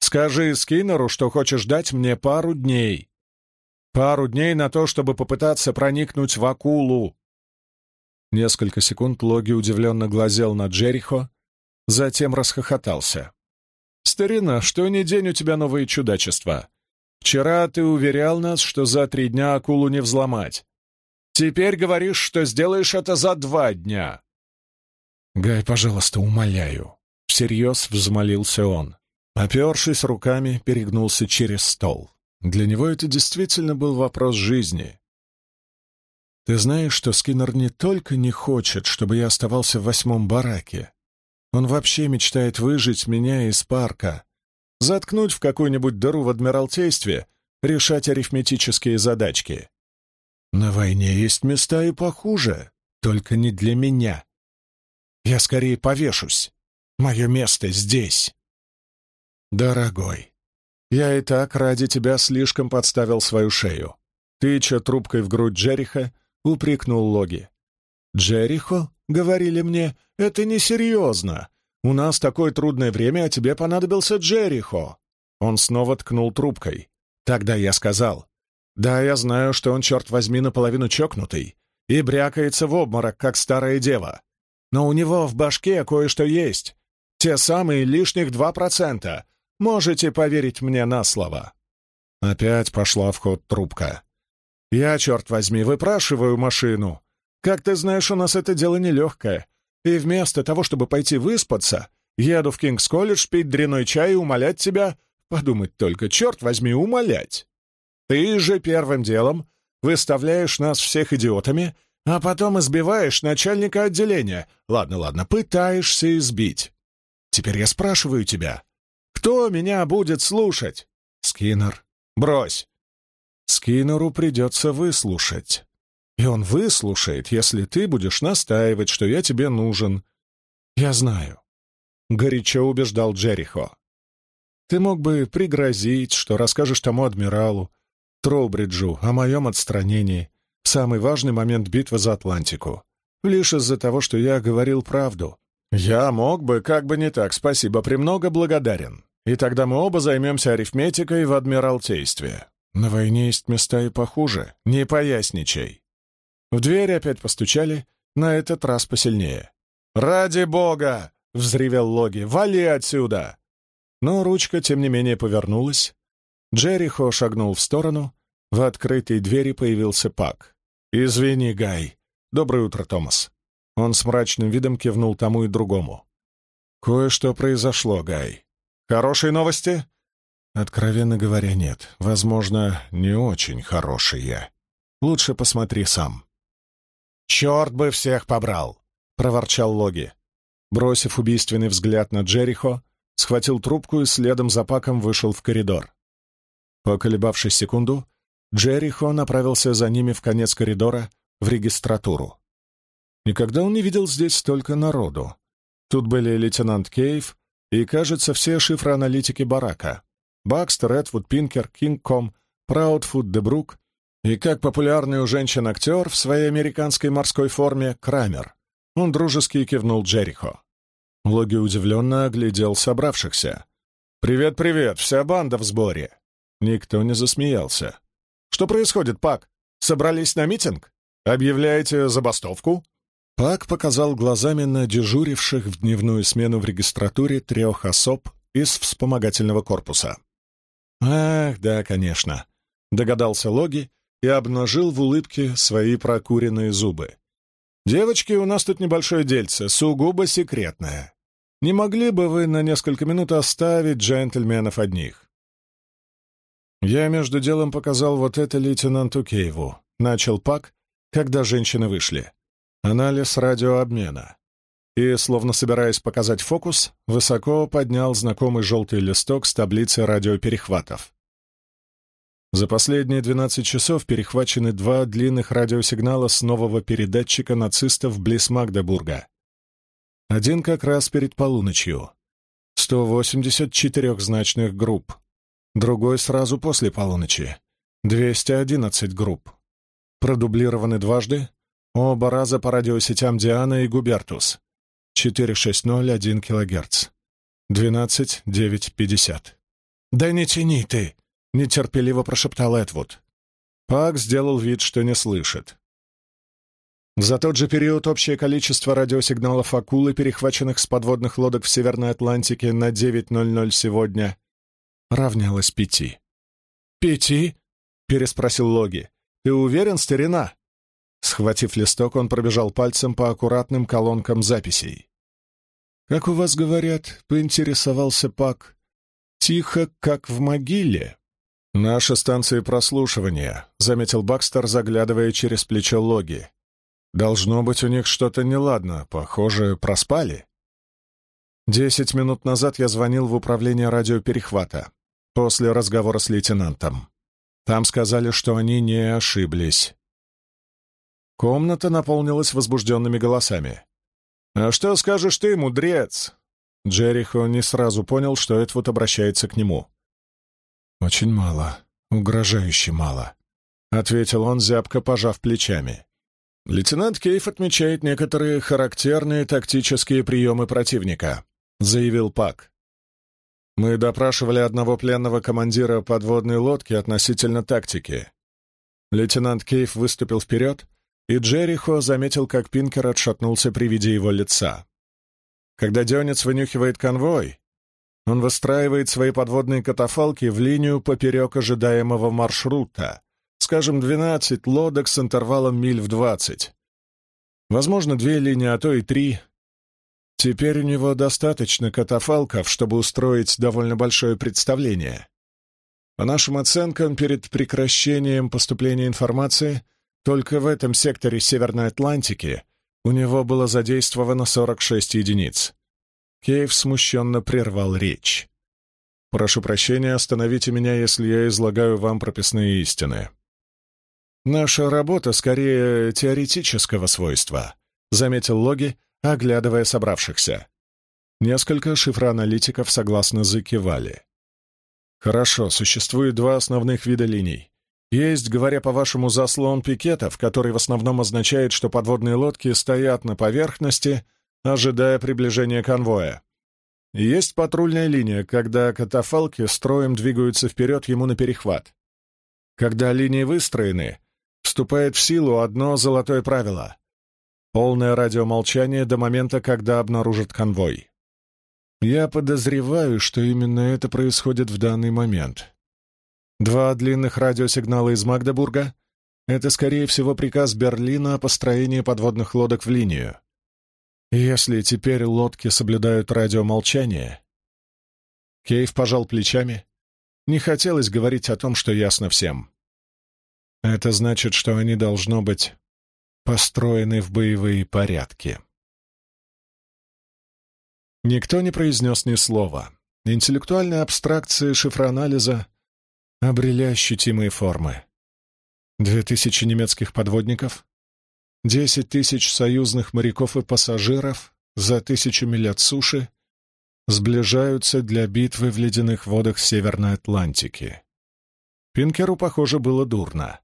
«Скажи Скиннеру, что хочешь дать мне пару дней. Пару дней на то, чтобы попытаться проникнуть в акулу». Несколько секунд Логи удивленно глазел на Джерихо, Затем расхохотался. «Старина, что ни день у тебя новые чудачества. Вчера ты уверял нас, что за три дня акулу не взломать. Теперь говоришь, что сделаешь это за два дня». «Гай, пожалуйста, умоляю», — всерьез взмолился он. Опершись руками, перегнулся через стол. Для него это действительно был вопрос жизни. «Ты знаешь, что Скиннер не только не хочет, чтобы я оставался в восьмом бараке, он вообще мечтает выжить меня из парка, заткнуть в какую-нибудь дыру в Адмиралтействе, решать арифметические задачки. На войне есть места и похуже, только не для меня. Я скорее повешусь. Мое место здесь. Дорогой, я и так ради тебя слишком подставил свою шею. Тыча трубкой в грудь Джериха, упрекнул Логи. «Джерихо?» — говорили мне. «Это несерьезно. У нас такое трудное время, а тебе понадобился Джерихо». Он снова ткнул трубкой. Тогда я сказал. «Да, я знаю, что он, черт возьми, наполовину чокнутый и брякается в обморок, как старая дева. Но у него в башке кое-что есть. Те самые лишних два процента. Можете поверить мне на слово». Опять пошла в ход трубка. «Я, черт возьми, выпрашиваю машину. Как ты знаешь, у нас это дело нелегкое. И вместо того, чтобы пойти выспаться, еду в Кингс-колледж пить дряной чай и умолять тебя, подумать только, черт возьми, умолять. Ты же первым делом выставляешь нас всех идиотами, а потом избиваешь начальника отделения. Ладно, ладно, пытаешься избить. Теперь я спрашиваю тебя, кто меня будет слушать? Скиннер, брось. Скиннеру придется выслушать. И он выслушает, если ты будешь настаивать, что я тебе нужен. Я знаю. Горячо убеждал Джерихо. Ты мог бы пригрозить, что расскажешь тому адмиралу, Троубриджу, о моем отстранении в самый важный момент битвы за Атлантику. Лишь из-за того, что я говорил правду. Я мог бы, как бы не так, спасибо, премного благодарен. И тогда мы оба займемся арифметикой в Адмиралтействе. На войне есть места и похуже. Не поясничай. В дверь опять постучали, на этот раз посильнее. «Ради бога!» — взревел Логи. «Вали отсюда!» Но ручка, тем не менее, повернулась. Джерихо шагнул в сторону. В открытой двери появился Пак. «Извини, Гай. Доброе утро, Томас». Он с мрачным видом кивнул тому и другому. «Кое-что произошло, Гай. Хорошие новости?» «Откровенно говоря, нет. Возможно, не очень хорошие. Лучше посмотри сам». «Черт бы всех побрал!» — проворчал Логи. Бросив убийственный взгляд на Джерихо, схватил трубку и следом за Паком вышел в коридор. Поколебавшись секунду, Джерихо направился за ними в конец коридора, в регистратуру. Никогда он не видел здесь столько народу. Тут были лейтенант Кейв и, кажется, все шифроаналитики барака. Бакстер, Эдвуд, Пинкер, Кингком, Праудфуд, Дебрук и, как популярный у женщин актер в своей американской морской форме, Крамер. Он дружески кивнул Джерихо. Логи удивленно оглядел собравшихся. «Привет, привет! Вся банда в сборе!» Никто не засмеялся. «Что происходит, Пак? Собрались на митинг? Объявляете забастовку?» Пак показал глазами на дежуривших в дневную смену в регистратуре трех особ из вспомогательного корпуса. «Ах, да, конечно», — догадался Логи и обнажил в улыбке свои прокуренные зубы. «Девочки, у нас тут небольшое дельце, сугубо секретное. Не могли бы вы на несколько минут оставить джентльменов одних?» «Я между делом показал вот это лейтенанту Кейву», — начал Пак, когда женщины вышли. «Анализ радиообмена». И, словно собираясь показать фокус, высоко поднял знакомый желтый листок с таблицей радиоперехватов. За последние 12 часов перехвачены два длинных радиосигнала с нового передатчика нацистов близ Магдебурга. Один как раз перед полуночью. 180 четырехзначных групп другой сразу после полуночи. 211 групп. Продублированы дважды, оба раза по радиосетям Диана и Губертус. 4601 кГц. 12.950. «Да не тяни ты!» — нетерпеливо прошептал Эдвуд. Пак сделал вид, что не слышит. За тот же период общее количество радиосигналов акулы, перехваченных с подводных лодок в Северной Атлантике на 9.00 сегодня, равнялось пяти. «Пяти?» — переспросил Логи. «Ты уверен, старина?» Схватив листок, он пробежал пальцем по аккуратным колонкам записей. «Как у вас говорят?» — поинтересовался Пак. «Тихо, как в могиле». «Наша станция прослушивания», — заметил Бакстер, заглядывая через плечо Логи. «Должно быть, у них что-то неладно. Похоже, проспали». Десять минут назад я звонил в управление радиоперехвата после разговора с лейтенантом. Там сказали, что они не ошиблись. Комната наполнилась возбужденными голосами. «А что скажешь ты, мудрец?» Джерихо не сразу понял, что Эдвуд обращается к нему. «Очень мало, угрожающе мало», — ответил он, зябко пожав плечами. Лейтенант Кейф отмечает некоторые характерные тактические приемы противника, заявил Пак. Мы допрашивали одного пленного командира подводной лодки относительно тактики. Лейтенант Кейф выступил вперед, и Джерихо заметил, как Пинкер отшатнулся при виде его лица. Когда Дёнец вынюхивает конвой, он выстраивает свои подводные катафалки в линию поперек ожидаемого маршрута, скажем, 12 лодок с интервалом миль в 20. Возможно, две линии, а то и три. Теперь у него достаточно катафалков, чтобы устроить довольно большое представление. По нашим оценкам, перед прекращением поступления информации только в этом секторе Северной Атлантики у него было задействовано 46 единиц. Кейв смущенно прервал речь. «Прошу прощения, остановите меня, если я излагаю вам прописные истины. Наша работа скорее теоретического свойства», — заметил Логи, оглядывая собравшихся. Несколько шифроаналитиков согласно закивали. «Хорошо, существует два основных вида линий. Есть, говоря по-вашему, заслон пикетов, который в основном означает, что подводные лодки стоят на поверхности — ожидая приближения конвоя. Есть патрульная линия, когда катафалки строем двигаются вперед ему на перехват. Когда линии выстроены, вступает в силу одно золотое правило — полное радиомолчание до момента, когда обнаружат конвой. Я подозреваю, что именно это происходит в данный момент. Два длинных радиосигнала из Магдебурга — это, скорее всего, приказ Берлина о построении подводных лодок в линию. Если теперь лодки соблюдают радиомолчание... Кейв пожал плечами. Не хотелось говорить о том, что ясно всем. Это значит, что они должно быть построены в боевые порядки. Никто не произнес ни слова. Интеллектуальные абстракции шифроанализа обрели ощутимые формы. Две тысячи немецких подводников, Десять тысяч союзных моряков и пассажиров за тысячу миль от суши сближаются для битвы в ледяных водах Северной Атлантики. Пинкеру, похоже, было дурно.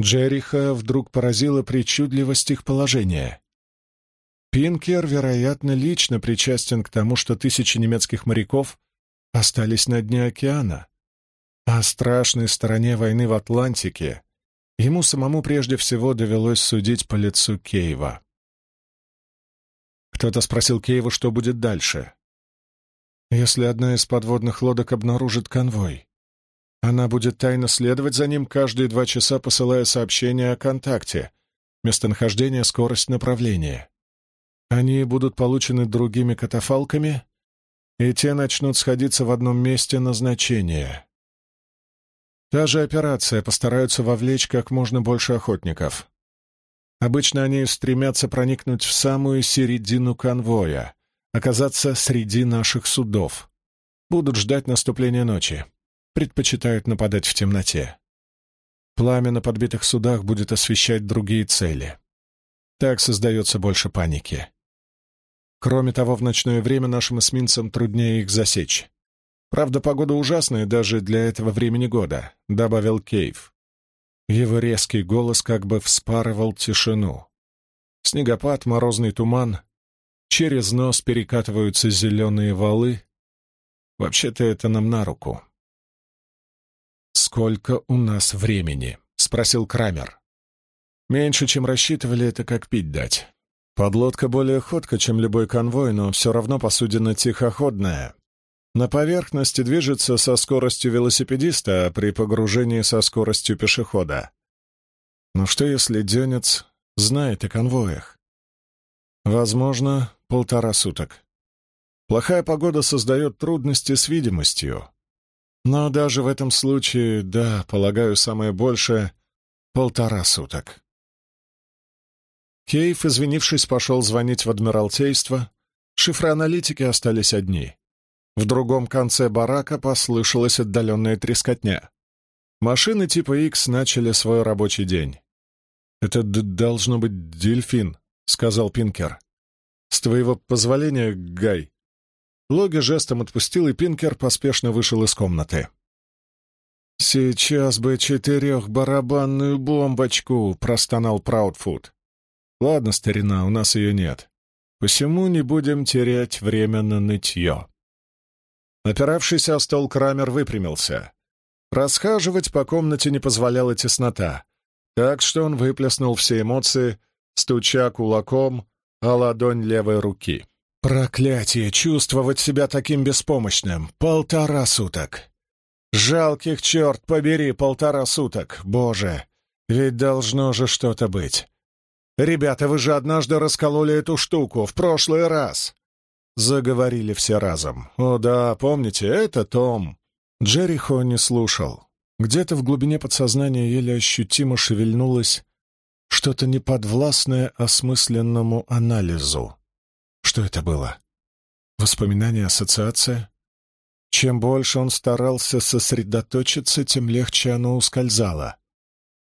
Джериха вдруг поразила причудливость их положения. Пинкер, вероятно, лично причастен к тому, что тысячи немецких моряков остались на дне океана, а о страшной стороне войны в Атлантике Ему самому прежде всего довелось судить по лицу Кейва. Кто-то спросил Кейва, что будет дальше. Если одна из подводных лодок обнаружит конвой, она будет тайно следовать за ним каждые два часа, посылая сообщения о контакте, местонахождение, скорость направления. Они будут получены другими катафалками, и те начнут сходиться в одном месте назначения. Та же операция постараются вовлечь как можно больше охотников. Обычно они стремятся проникнуть в самую середину конвоя, оказаться среди наших судов. Будут ждать наступления ночи. Предпочитают нападать в темноте. Пламя на подбитых судах будет освещать другие цели. Так создается больше паники. Кроме того, в ночное время нашим эсминцам труднее их засечь. Правда, погода ужасная даже для этого времени года», — добавил Кейв. Его резкий голос как бы вспарывал тишину. Снегопад, морозный туман, через нос перекатываются зеленые валы. Вообще-то это нам на руку. «Сколько у нас времени?» — спросил Крамер. «Меньше, чем рассчитывали, это как пить дать. Подлодка более ходка, чем любой конвой, но все равно посудина тихоходная, на поверхности движется со скоростью велосипедиста, а при погружении со скоростью пешехода. Но что если Денец знает о конвоях? Возможно, полтора суток. Плохая погода создает трудности с видимостью. Но даже в этом случае, да, полагаю, самое большее — полтора суток. Кейф, извинившись, пошел звонить в Адмиралтейство. Шифроаналитики остались одни. В другом конце барака послышалась отдаленная трескотня. Машины типа X начали свой рабочий день. «Это должно быть дельфин», — сказал Пинкер. «С твоего позволения, Гай». Логи жестом отпустил, и Пинкер поспешно вышел из комнаты. «Сейчас бы четырехбарабанную бомбочку!» — простонал Праудфуд. «Ладно, старина, у нас ее нет. Посему не будем терять время на нытье». Опиравшийся о стол Крамер выпрямился. Расхаживать по комнате не позволяла теснота, так что он выплеснул все эмоции, стуча кулаком о ладонь левой руки. «Проклятие! Чувствовать себя таким беспомощным! Полтора суток! Жалких, черт побери, полтора суток! Боже! Ведь должно же что-то быть! Ребята, вы же однажды раскололи эту штуку, в прошлый раз!» Заговорили все разом. «О да, помните, это Том!» Джерихо не слушал. Где-то в глубине подсознания еле ощутимо шевельнулось что-то неподвластное осмысленному анализу. Что это было? Воспоминание, ассоциация? Чем больше он старался сосредоточиться, тем легче оно ускользало.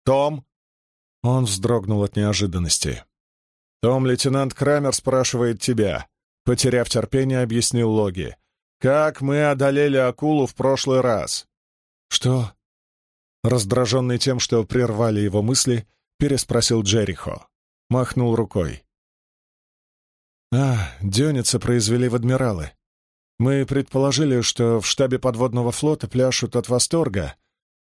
«Том!» Он вздрогнул от неожиданности. «Том, лейтенант Крамер спрашивает тебя», — потеряв терпение, объяснил Логи. «Как мы одолели акулу в прошлый раз?» «Что?» Раздраженный тем, что прервали его мысли, переспросил Джерихо. Махнул рукой. «А, Дёница произвели в адмиралы. Мы предположили, что в штабе подводного флота пляшут от восторга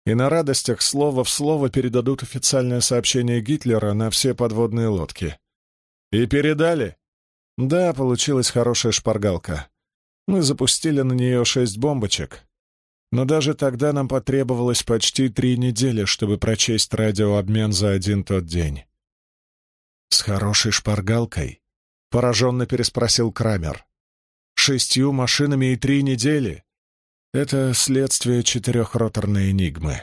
и на радостях слово в слово передадут официальное сообщение Гитлера на все подводные лодки. И передали? Да, получилась хорошая шпаргалка. Мы запустили на нее шесть бомбочек, но даже тогда нам потребовалось почти три недели, чтобы прочесть радиообмен за один тот день. «С хорошей шпаргалкой?» — пораженно переспросил Крамер. «Шестью машинами и три недели? Это следствие четырехроторной энигмы».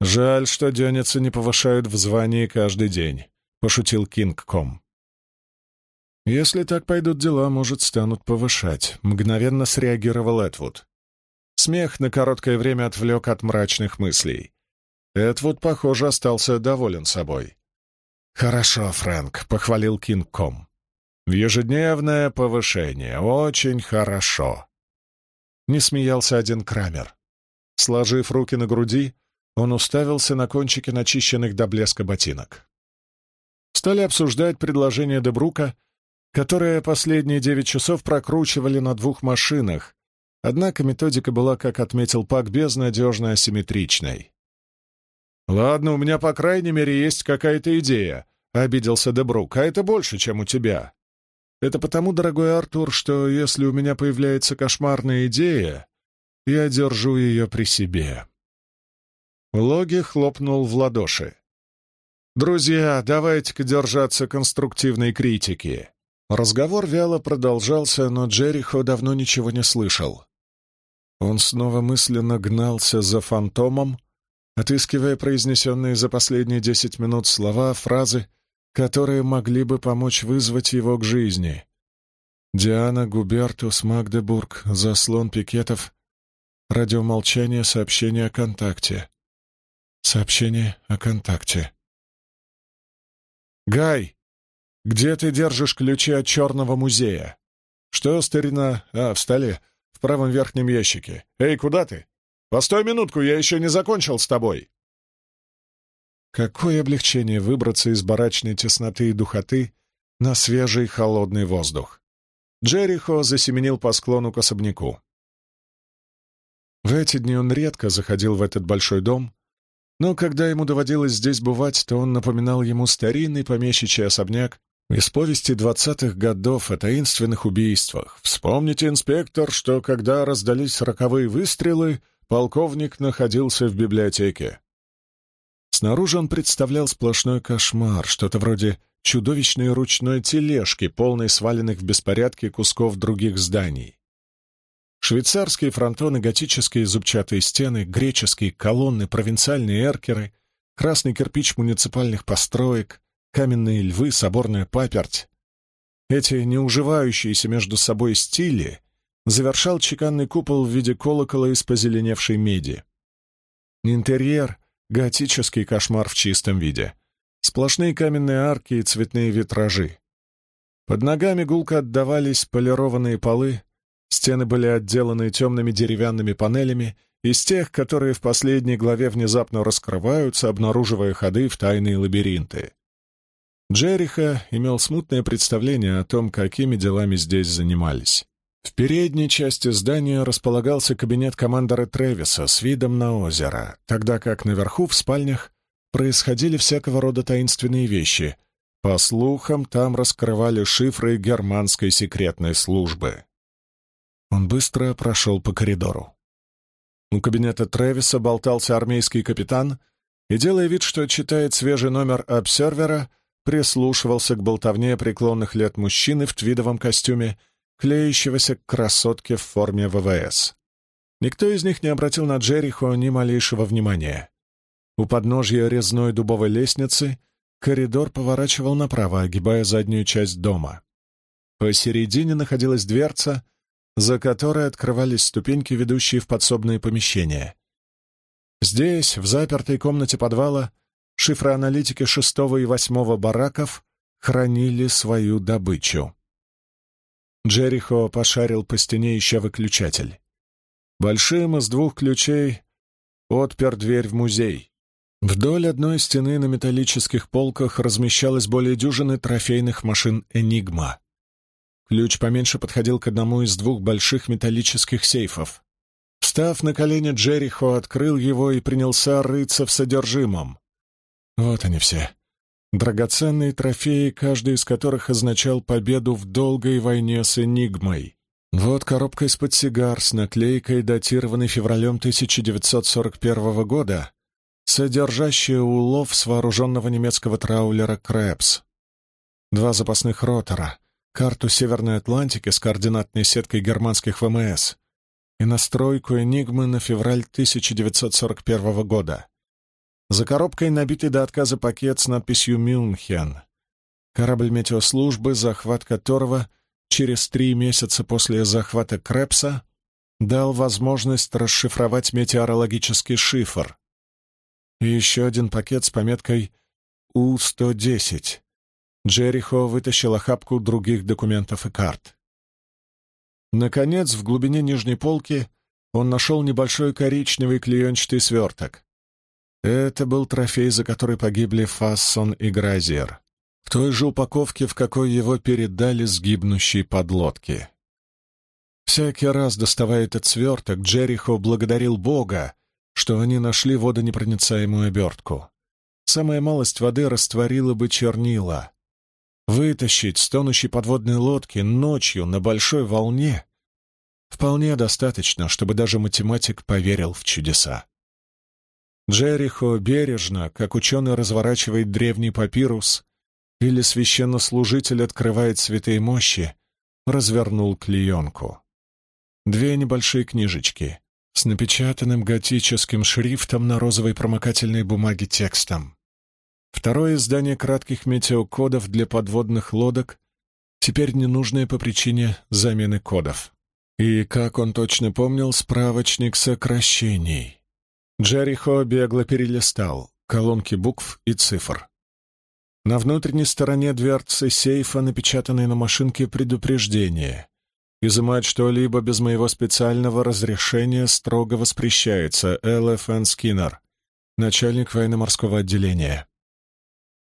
«Жаль, что дёницы не повышают в звании каждый день», — пошутил Кинг-Ком. «Если так пойдут дела, может, станут повышать», — мгновенно среагировал Этвуд. Смех на короткое время отвлек от мрачных мыслей. Эдвуд, похоже, остался доволен собой. «Хорошо, Фрэнк», — похвалил Кинг-Ком. «В ежедневное повышение. Очень хорошо». Не смеялся один Крамер. Сложив руки на груди, он уставился на кончики начищенных до блеска ботинок. Стали обсуждать предложение Дебрука, которое последние девять часов прокручивали на двух машинах, Однако методика была, как отметил Пак, безнадежно асимметричной. «Ладно, у меня, по крайней мере, есть какая-то идея», — обиделся Дебрук, — «а это больше, чем у тебя». «Это потому, дорогой Артур, что если у меня появляется кошмарная идея, я держу ее при себе». Логи хлопнул в ладоши. «Друзья, давайте-ка держаться конструктивной критики». Разговор вяло продолжался, но Джерихо давно ничего не слышал. Он снова мысленно гнался за фантомом, отыскивая произнесенные за последние десять минут слова, фразы, которые могли бы помочь вызвать его к жизни. Диана, Губертус, Магдебург, заслон пикетов, радиомолчание, сообщение о контакте. Сообщение о контакте. «Гай, где ты держишь ключи от Черного музея?» «Что, старина? А, в столе. В правом верхнем ящике. Эй, куда ты? Постой минутку, я еще не закончил с тобой. Какое облегчение выбраться из барачной тесноты и духоты на свежий холодный воздух. Джерихо засеменил по склону к особняку. В эти дни он редко заходил в этот большой дом, но когда ему доводилось здесь бывать, то он напоминал ему старинный помещичий особняк из повести двадцатых годов о таинственных убийствах. Вспомните, инспектор, что когда раздались роковые выстрелы, полковник находился в библиотеке. Снаружи он представлял сплошной кошмар, что-то вроде чудовищной ручной тележки, полной сваленных в беспорядке кусков других зданий. Швейцарские фронтоны, готические зубчатые стены, греческие колонны, провинциальные эркеры, красный кирпич муниципальных построек, каменные львы, соборная паперть. Эти неуживающиеся между собой стили завершал чеканный купол в виде колокола из позеленевшей меди. Интерьер — готический кошмар в чистом виде. Сплошные каменные арки и цветные витражи. Под ногами гулко отдавались полированные полы, стены были отделаны темными деревянными панелями из тех, которые в последней главе внезапно раскрываются, обнаруживая ходы в тайные лабиринты. Джериха имел смутное представление о том, какими делами здесь занимались. В передней части здания располагался кабинет командора Тревиса с видом на озеро, тогда как наверху, в спальнях, происходили всякого рода таинственные вещи. По слухам, там раскрывали шифры германской секретной службы. Он быстро прошел по коридору. У кабинета Трэвиса болтался армейский капитан и, делая вид, что читает свежий номер обсервера, прислушивался к болтовне преклонных лет мужчины в твидовом костюме, клеящегося к красотке в форме ВВС. Никто из них не обратил на Джерихо ни малейшего внимания. У подножья резной дубовой лестницы коридор поворачивал направо, огибая заднюю часть дома. Посередине находилась дверца — за которой открывались ступеньки, ведущие в подсобные помещения. Здесь, в запертой комнате подвала, шифроаналитики шестого и восьмого бараков хранили свою добычу. Джерихо пошарил по стене, ища выключатель. Большим из двух ключей отпер дверь в музей. Вдоль одной стены на металлических полках размещалось более дюжины трофейных машин «Энигма». Ключ поменьше подходил к одному из двух больших металлических сейфов. Встав на колени, Джерихо открыл его и принялся рыться в содержимом. Вот они все. Драгоценные трофеи, каждый из которых означал победу в долгой войне с Энигмой. Вот коробка из-под сигар с наклейкой, датированной февралем 1941 года, содержащая улов с вооруженного немецкого траулера «Крэпс». Два запасных ротора, карту Северной Атлантики с координатной сеткой германских ВМС и настройку «Энигмы» на февраль 1941 года. За коробкой набитый до отказа пакет с надписью «Мюнхен». Корабль метеослужбы, захват которого через три месяца после захвата Крепса дал возможность расшифровать метеорологический шифр. И еще один пакет с пометкой «У-110» Джерихо вытащил охапку других документов и карт. Наконец, в глубине нижней полки он нашел небольшой коричневый клеенчатый сверток. Это был трофей, за который погибли Фассон и Гразиер, в той же упаковке, в какой его передали с гибнущей подлодки. Всякий раз, доставая этот сверток, Джерихо благодарил Бога, что они нашли водонепроницаемую обертку. Самая малость воды растворила бы чернила, Вытащить с тонущей подводной лодки ночью на большой волне вполне достаточно, чтобы даже математик поверил в чудеса. Джерихо бережно, как ученый разворачивает древний папирус или священнослужитель открывает святые мощи, развернул клеенку. Две небольшие книжечки с напечатанным готическим шрифтом на розовой промокательной бумаге текстом. Второе издание кратких метеокодов для подводных лодок, теперь ненужное по причине замены кодов. И, как он точно помнил, справочник сокращений. Джерихо бегло перелистал колонки букв и цифр. На внутренней стороне дверцы сейфа напечатанное на машинке предупреждение. Изымать что-либо без моего специального разрешения строго воспрещается. Л.Ф.Н. Скиннер, начальник военно-морского отделения.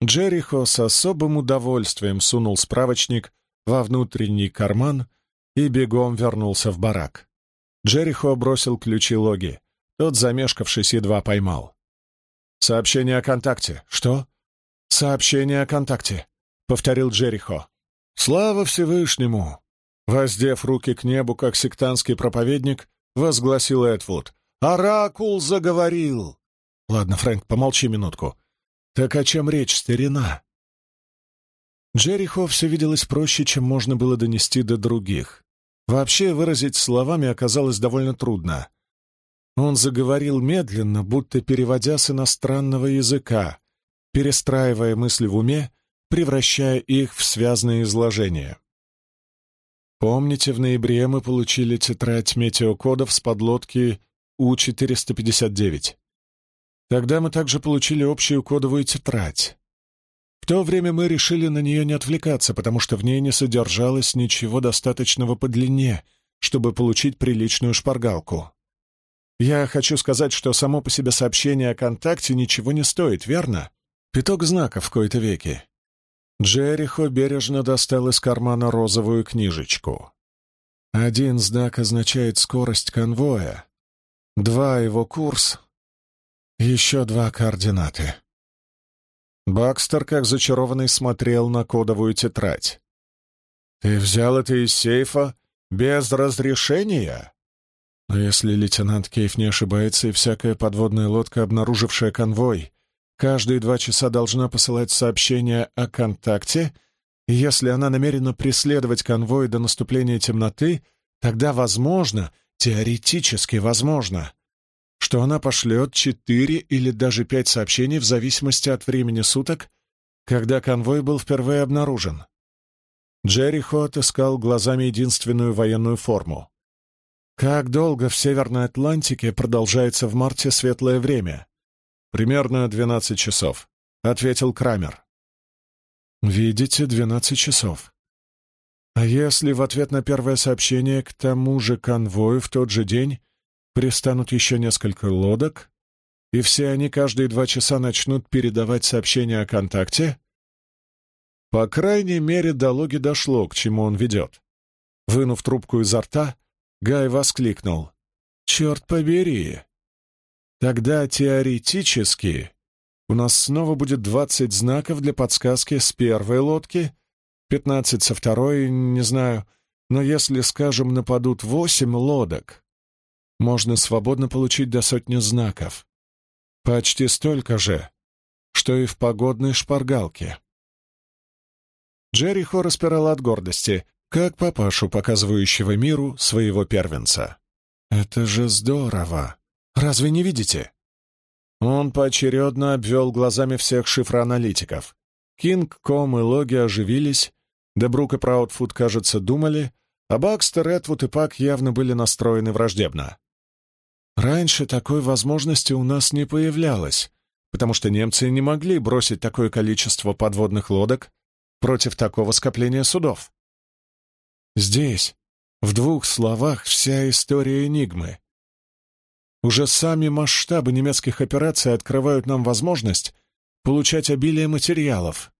Джерихо с особым удовольствием сунул справочник во внутренний карман и бегом вернулся в барак. Джерихо бросил ключи логи. Тот, замешкавшись, едва поймал. «Сообщение о контакте. Что?» «Сообщение о контакте», — повторил Джерихо. «Слава Всевышнему!» Воздев руки к небу, как сектантский проповедник, возгласил Эдвуд. «Оракул заговорил!» «Ладно, Фрэнк, помолчи минутку. «Так о чем речь, старина?» Джерихо все виделось проще, чем можно было донести до других. Вообще выразить словами оказалось довольно трудно. Он заговорил медленно, будто переводя с иностранного языка, перестраивая мысли в уме, превращая их в связные изложения. Помните, в ноябре мы получили тетрадь метеокодов с подлодки У-459. Тогда мы также получили общую кодовую тетрадь. В то время мы решили на нее не отвлекаться, потому что в ней не содержалось ничего достаточного по длине, чтобы получить приличную шпаргалку. Я хочу сказать, что само по себе сообщение о контакте ничего не стоит, верно? Пяток знаков в кои-то веки. Джерихо бережно достал из кармана розовую книжечку. Один знак означает скорость конвоя, два — его курс, еще два координаты. Бакстер, как зачарованный, смотрел на кодовую тетрадь. «Ты взял это из сейфа без разрешения?» Но если лейтенант Кейф не ошибается, и всякая подводная лодка, обнаружившая конвой, каждые два часа должна посылать сообщение о контакте, и если она намерена преследовать конвой до наступления темноты, тогда возможно, теоретически возможно, что она пошлет четыре или даже пять сообщений в зависимости от времени суток, когда конвой был впервые обнаружен. Джерихо отыскал глазами единственную военную форму. Как долго в Северной Атлантике продолжается в марте светлое время? Примерно двенадцать часов, — ответил Крамер. Видите, двенадцать часов. А если в ответ на первое сообщение к тому же конвою в тот же день пристанут еще несколько лодок, и все они каждые два часа начнут передавать сообщения о контакте? По крайней мере, до Логи дошло, к чему он ведет. Вынув трубку изо рта, Гай воскликнул. «Черт побери! Тогда теоретически у нас снова будет двадцать знаков для подсказки с первой лодки, пятнадцать со второй, не знаю, но если, скажем, нападут восемь лодок, можно свободно получить до сотни знаков. Почти столько же, что и в погодной шпаргалке. Джерихо распирал от гордости, как папашу, показывающего миру своего первенца. «Это же здорово! Разве не видите?» Он поочередно обвел глазами всех шифроаналитиков. Кинг, Ком и Логи оживились, Дебрук и Праудфуд, кажется, думали, а Бакстер, Этвуд и Пак явно были настроены враждебно. Раньше такой возможности у нас не появлялось, потому что немцы не могли бросить такое количество подводных лодок против такого скопления судов. Здесь, в двух словах, вся история Энигмы. Уже сами масштабы немецких операций открывают нам возможность получать обилие материалов,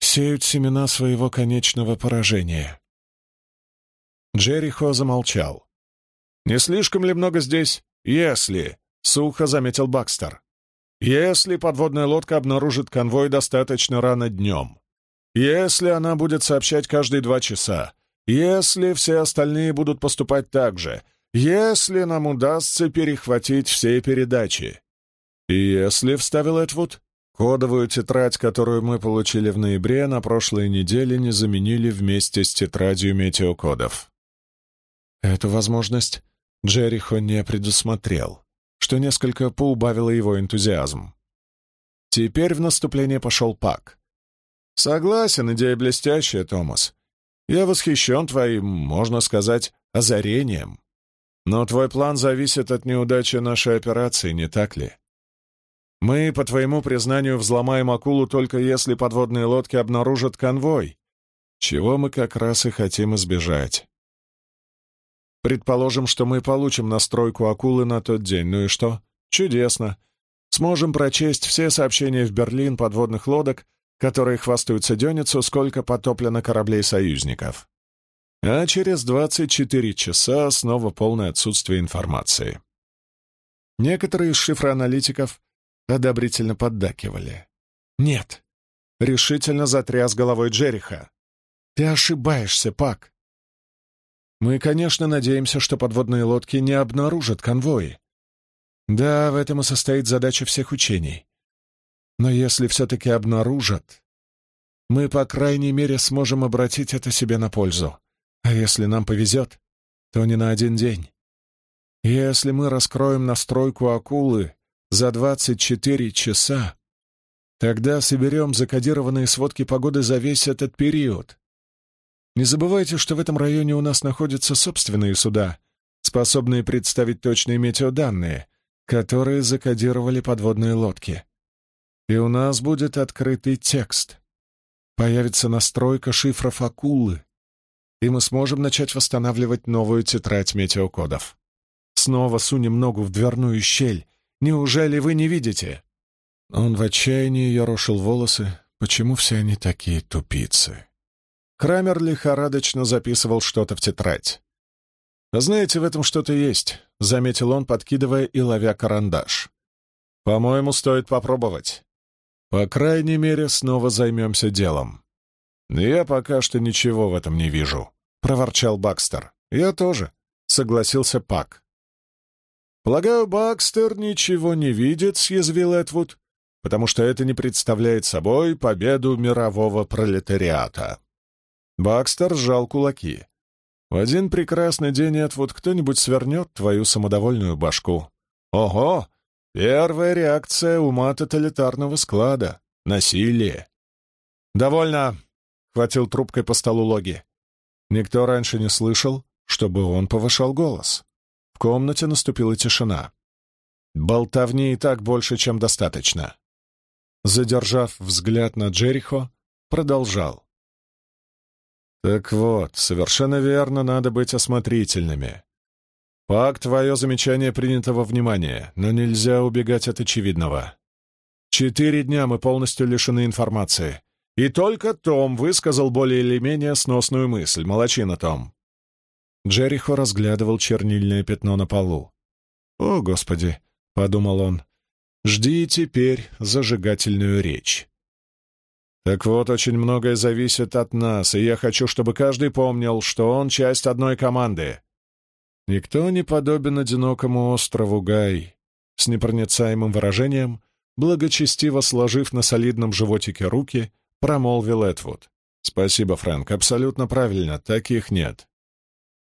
сеют семена своего конечного поражения. Джерихо замолчал. «Не слишком ли много здесь «Если», — сухо заметил Бакстер, «если подводная лодка обнаружит конвой достаточно рано днем, если она будет сообщать каждые два часа, если все остальные будут поступать так же, если нам удастся перехватить все передачи. Если, — вставил Этвуд, — кодовую тетрадь, которую мы получили в ноябре, на прошлой неделе не заменили вместе с тетрадью метеокодов. Эту возможность Джерихо не предусмотрел, что несколько поубавило его энтузиазм. Теперь в наступление пошел Пак. «Согласен, идея блестящая, Томас. Я восхищен твоим, можно сказать, озарением. Но твой план зависит от неудачи нашей операции, не так ли? Мы, по твоему признанию, взломаем акулу только если подводные лодки обнаружат конвой, чего мы как раз и хотим избежать. Предположим, что мы получим настройку акулы на тот день. Ну и что? Чудесно. Сможем прочесть все сообщения в Берлин подводных лодок, которые хвастаются Дёницу, сколько потоплено кораблей союзников. А через 24 часа снова полное отсутствие информации. Некоторые из шифроаналитиков одобрительно поддакивали. «Нет», — решительно затряс головой Джериха. «Ты ошибаешься, Пак. Мы, конечно, надеемся, что подводные лодки не обнаружат конвои. Да, в этом и состоит задача всех учений. Но если все-таки обнаружат, мы, по крайней мере, сможем обратить это себе на пользу. А если нам повезет, то не на один день. Если мы раскроем настройку акулы за 24 часа, тогда соберем закодированные сводки погоды за весь этот период. Не забывайте, что в этом районе у нас находятся собственные суда, способные представить точные метеоданные, которые закодировали подводные лодки. И у нас будет открытый текст. Появится настройка шифров акулы, и мы сможем начать восстанавливать новую тетрадь метеокодов. снова сунем ногу в дверную щель. Неужели вы не видите?» Он в отчаянии ерошил волосы. Почему все они такие тупицы? Крамер лихорадочно записывал что-то в тетрадь. «Знаете, в этом что-то есть», — заметил он, подкидывая и ловя карандаш. «По-моему, стоит попробовать. По крайней мере, снова займемся делом». «Я пока что ничего в этом не вижу», — проворчал Бакстер. «Я тоже», — согласился Пак. «Полагаю, Бакстер ничего не видит», — съязвил Этвуд, «потому что это не представляет собой победу мирового пролетариата». Бакстер сжал кулаки. «В один прекрасный день, Этвуд, кто-нибудь свернет твою самодовольную башку. Ого! Первая реакция ума тоталитарного склада — насилие». «Довольно!» — хватил трубкой по столу Логи. Никто раньше не слышал, чтобы он повышал голос. В комнате наступила тишина. Болтовни и так больше, чем достаточно. Задержав взгляд на Джерихо, продолжал. «Так вот, совершенно верно, надо быть осмотрительными. Пак, твое замечание принято во внимание, но нельзя убегать от очевидного. Четыре дня мы полностью лишены информации. И только Том высказал более или менее сносную мысль. Молодчина, Том. Джерихо разглядывал чернильное пятно на полу. «О, Господи!» — подумал он. «Жди теперь зажигательную речь». «Так вот, очень многое зависит от нас, и я хочу, чтобы каждый помнил, что он часть одной команды. Никто не подобен одинокому острову Гай», — с непроницаемым выражением, благочестиво сложив на солидном животике руки — промолвил Этвуд. «Спасибо, Фрэнк, абсолютно правильно, таких нет.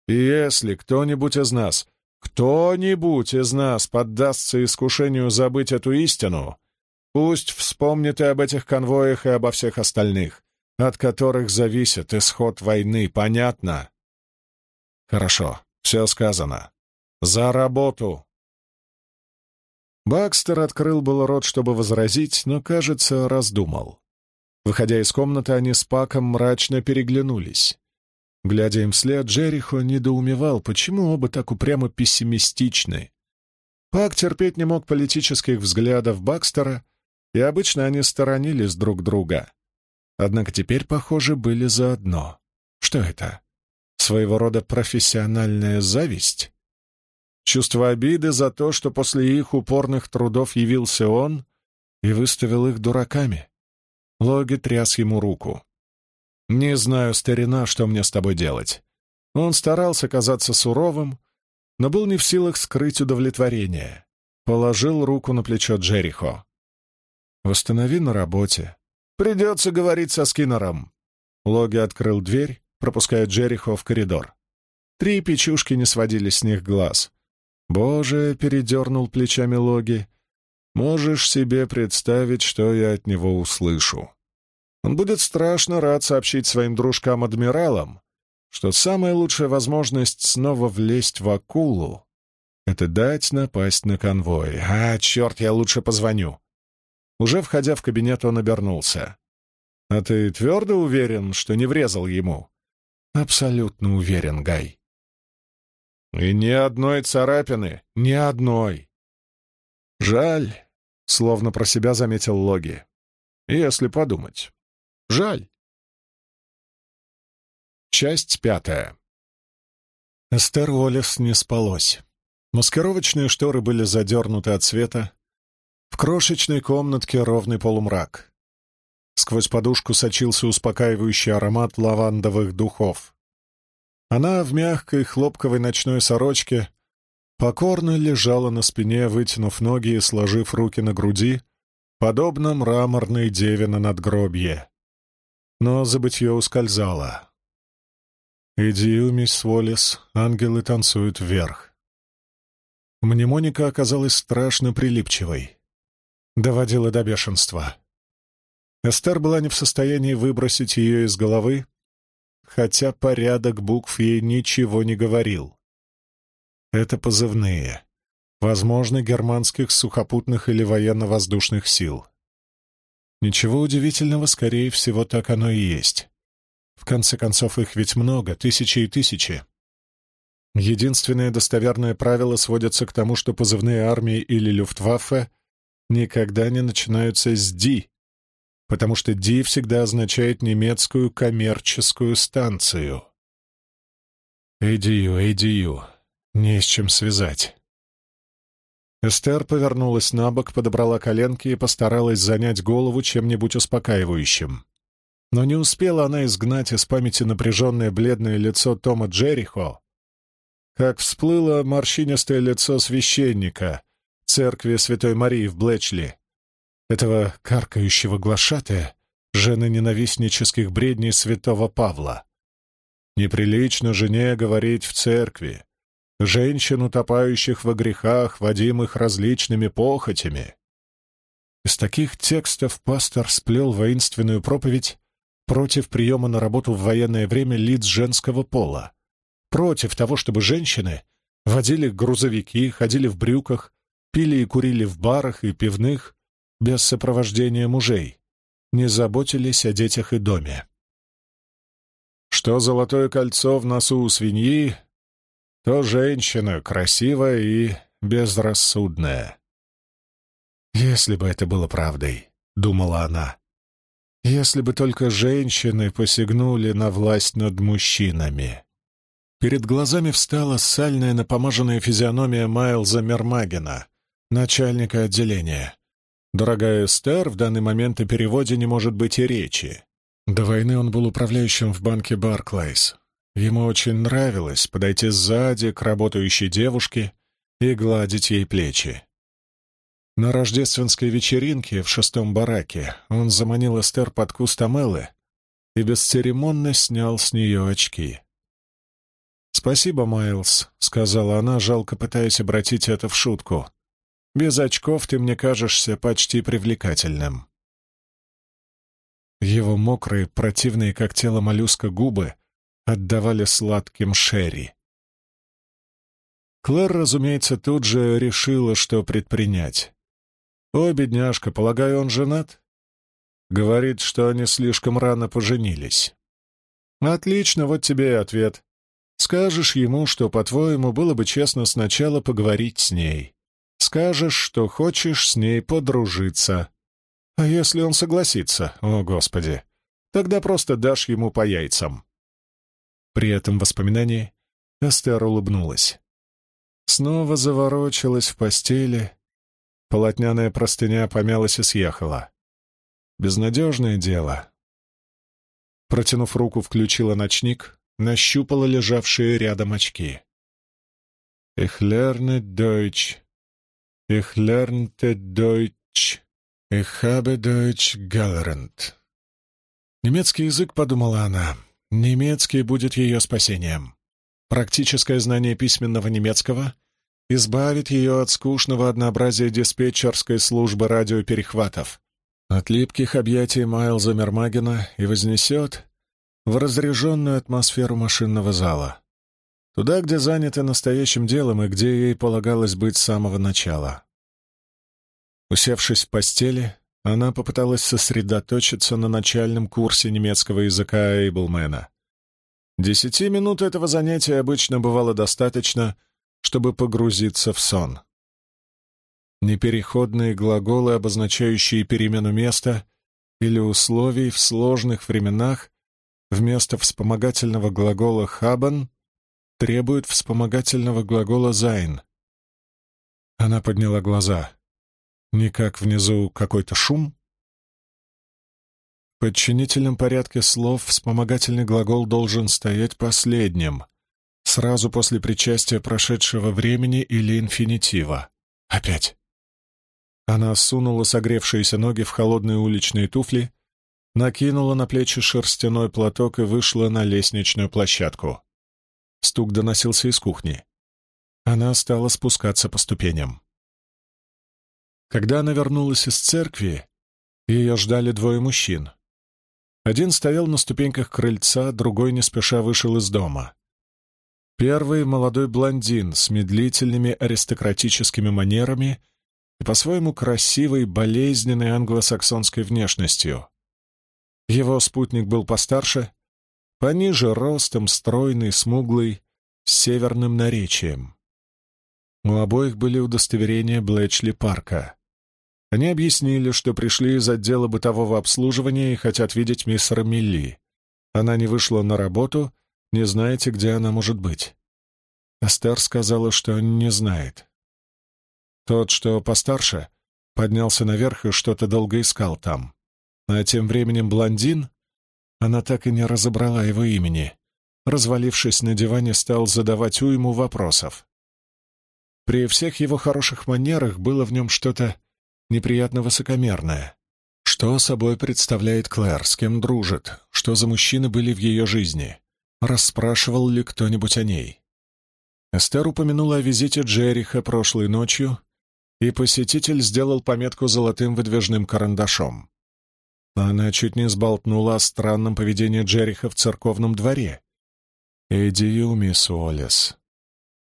И если кто-нибудь из нас, кто-нибудь из нас поддастся искушению забыть эту истину, пусть вспомнит и об этих конвоях, и обо всех остальных, от которых зависит исход войны, понятно?» «Хорошо, все сказано. За работу!» Бакстер открыл был рот, чтобы возразить, но, кажется, раздумал. Выходя из комнаты, они с Паком мрачно переглянулись. Глядя им вслед, Джерихо недоумевал, почему оба так упрямо пессимистичны. Пак терпеть не мог политических взглядов Бакстера, и обычно они сторонились друг друга. Однако теперь, похоже, были заодно. Что это? Своего рода профессиональная зависть? Чувство обиды за то, что после их упорных трудов явился он и выставил их дураками. Логи тряс ему руку. «Не знаю, старина, что мне с тобой делать». Он старался казаться суровым, но был не в силах скрыть удовлетворение. Положил руку на плечо Джерихо. «Восстанови на работе. Придется говорить со Скиннером». Логи открыл дверь, пропуская Джерихо в коридор. Три печушки не сводили с них глаз. «Боже!» — передернул плечами Логи. Можешь себе представить, что я от него услышу. Он будет страшно рад сообщить своим дружкам-адмиралам, что самая лучшая возможность снова влезть в акулу — это дать напасть на конвой. А, черт, я лучше позвоню. Уже входя в кабинет, он обернулся. «А ты твердо уверен, что не врезал ему?» «Абсолютно уверен, Гай». «И ни одной царапины, ни одной. «Жаль», — словно про себя заметил Логи. «Если подумать. Жаль». Часть пятая. Эстер Уоллес не спалось. Маскировочные шторы были задернуты от света. В крошечной комнатке ровный полумрак. Сквозь подушку сочился успокаивающий аромат лавандовых духов. Она в мягкой хлопковой ночной сорочке покорно лежала на спине, вытянув ноги и сложив руки на груди, подобно мраморной деве на надгробье. Но забытье ускользало. «Иди, мисс Уоллес, ангелы танцуют вверх». Мнемоника оказалась страшно прилипчивой. Доводила до бешенства. Эстер была не в состоянии выбросить ее из головы, хотя порядок букв ей ничего не говорил. Это позывные. Возможно, германских сухопутных или военно-воздушных сил. Ничего удивительного, скорее всего, так оно и есть. В конце концов, их ведь много, тысячи и тысячи. Единственное достоверное правило сводится к тому, что позывные армии или люфтваффе никогда не начинаются с «Ди», потому что «Ди» всегда означает немецкую коммерческую станцию. «ADU, ADU», не с чем связать. Эстер повернулась на бок, подобрала коленки и постаралась занять голову чем-нибудь успокаивающим. Но не успела она изгнать из памяти напряженное бледное лицо Тома Джерихо, как всплыло морщинистое лицо священника церкви Святой Марии в Блэчли, этого каркающего глашатая, жены ненавистнических бредней святого Павла. Неприлично жене говорить в церкви, женщин, утопающих во грехах, водимых различными похотями. Из таких текстов пастор сплел воинственную проповедь против приема на работу в военное время лиц женского пола, против того, чтобы женщины водили грузовики, ходили в брюках, пили и курили в барах и пивных без сопровождения мужей, не заботились о детях и доме. Что золотое кольцо в носу у свиньи, то женщина красивая и безрассудная. «Если бы это было правдой», — думала она, — «если бы только женщины посягнули на власть над мужчинами». Перед глазами встала сальная напомаженная физиономия Майлза Мермагена, начальника отделения. Дорогая Эстер, в данный момент о переводе не может быть и речи. До войны он был управляющим в банке Барклайс. Ему очень нравилось подойти сзади к работающей девушке и гладить ей плечи. На рождественской вечеринке в шестом бараке он заманил Эстер под куст Амелы и бесцеремонно снял с нее очки. «Спасибо, Майлз», — сказала она, жалко пытаясь обратить это в шутку. «Без очков ты мне кажешься почти привлекательным». Его мокрые, противные, как тело моллюска, губы отдавали сладким шерри. Клэр, разумеется, тут же решила, что предпринять. «О, бедняжка, полагаю, он женат?» Говорит, что они слишком рано поженились. «Отлично, вот тебе и ответ. Скажешь ему, что, по-твоему, было бы честно сначала поговорить с ней. Скажешь, что хочешь с ней подружиться. А если он согласится, о, Господи, тогда просто дашь ему по яйцам. При этом воспоминании Эстер улыбнулась. Снова заворочилась в постели. Полотняная простыня помялась и съехала. Безнадежное дело. Протянув руку, включила ночник, нащупала лежавшие рядом очки. «Ich lerne Deutsch. Ich lernte Deutsch. Ich habe Deutsch gelernt». Немецкий язык, подумала она, — Немецкий будет ее спасением. Практическое знание письменного немецкого избавит ее от скучного однообразия диспетчерской службы радиоперехватов, от липких объятий Майлза Мермагена и вознесет в разряженную атмосферу машинного зала. Туда, где заняты настоящим делом и где ей полагалось быть с самого начала. Усевшись в постели, она попыталась сосредоточиться на начальном курсе немецкого языка Эйблмена. Десяти минут этого занятия обычно бывало достаточно, чтобы погрузиться в сон. Непереходные глаголы, обозначающие перемену места или условий в сложных временах, вместо вспомогательного глагола «haben» требуют вспомогательного глагола «sein». Она подняла глаза. Никак внизу какой-то шум? В подчинительном порядке слов вспомогательный глагол должен стоять последним, сразу после причастия прошедшего времени или инфинитива. Опять. Она сунула согревшиеся ноги в холодные уличные туфли, накинула на плечи шерстяной платок и вышла на лестничную площадку. Стук доносился из кухни. Она стала спускаться по ступеням. Когда она вернулась из церкви, ее ждали двое мужчин. Один стоял на ступеньках крыльца, другой не спеша вышел из дома. Первый — молодой блондин с медлительными аристократическими манерами и по-своему красивой, болезненной англосаксонской внешностью. Его спутник был постарше, пониже ростом, стройный, смуглый, с северным наречием. У обоих были удостоверения Блэчли Парка. Они объяснили, что пришли из отдела бытового обслуживания и хотят видеть мистера Милли. Она не вышла на работу, не знаете, где она может быть. Эстер сказала, что не знает. Тот, что постарше, поднялся наверх и что-то долго искал там. А тем временем блондин, она так и не разобрала его имени, развалившись на диване, стал задавать уйму вопросов. При всех его хороших манерах было в нем что-то неприятно высокомерное. Что собой представляет Клэр, с кем дружит, что за мужчины были в ее жизни, расспрашивал ли кто-нибудь о ней. Эстер упомянула о визите Джериха прошлой ночью, и посетитель сделал пометку золотым выдвижным карандашом. Она чуть не сболтнула о странном поведении Джериха в церковном дворе. Эдди мисс Уоллес.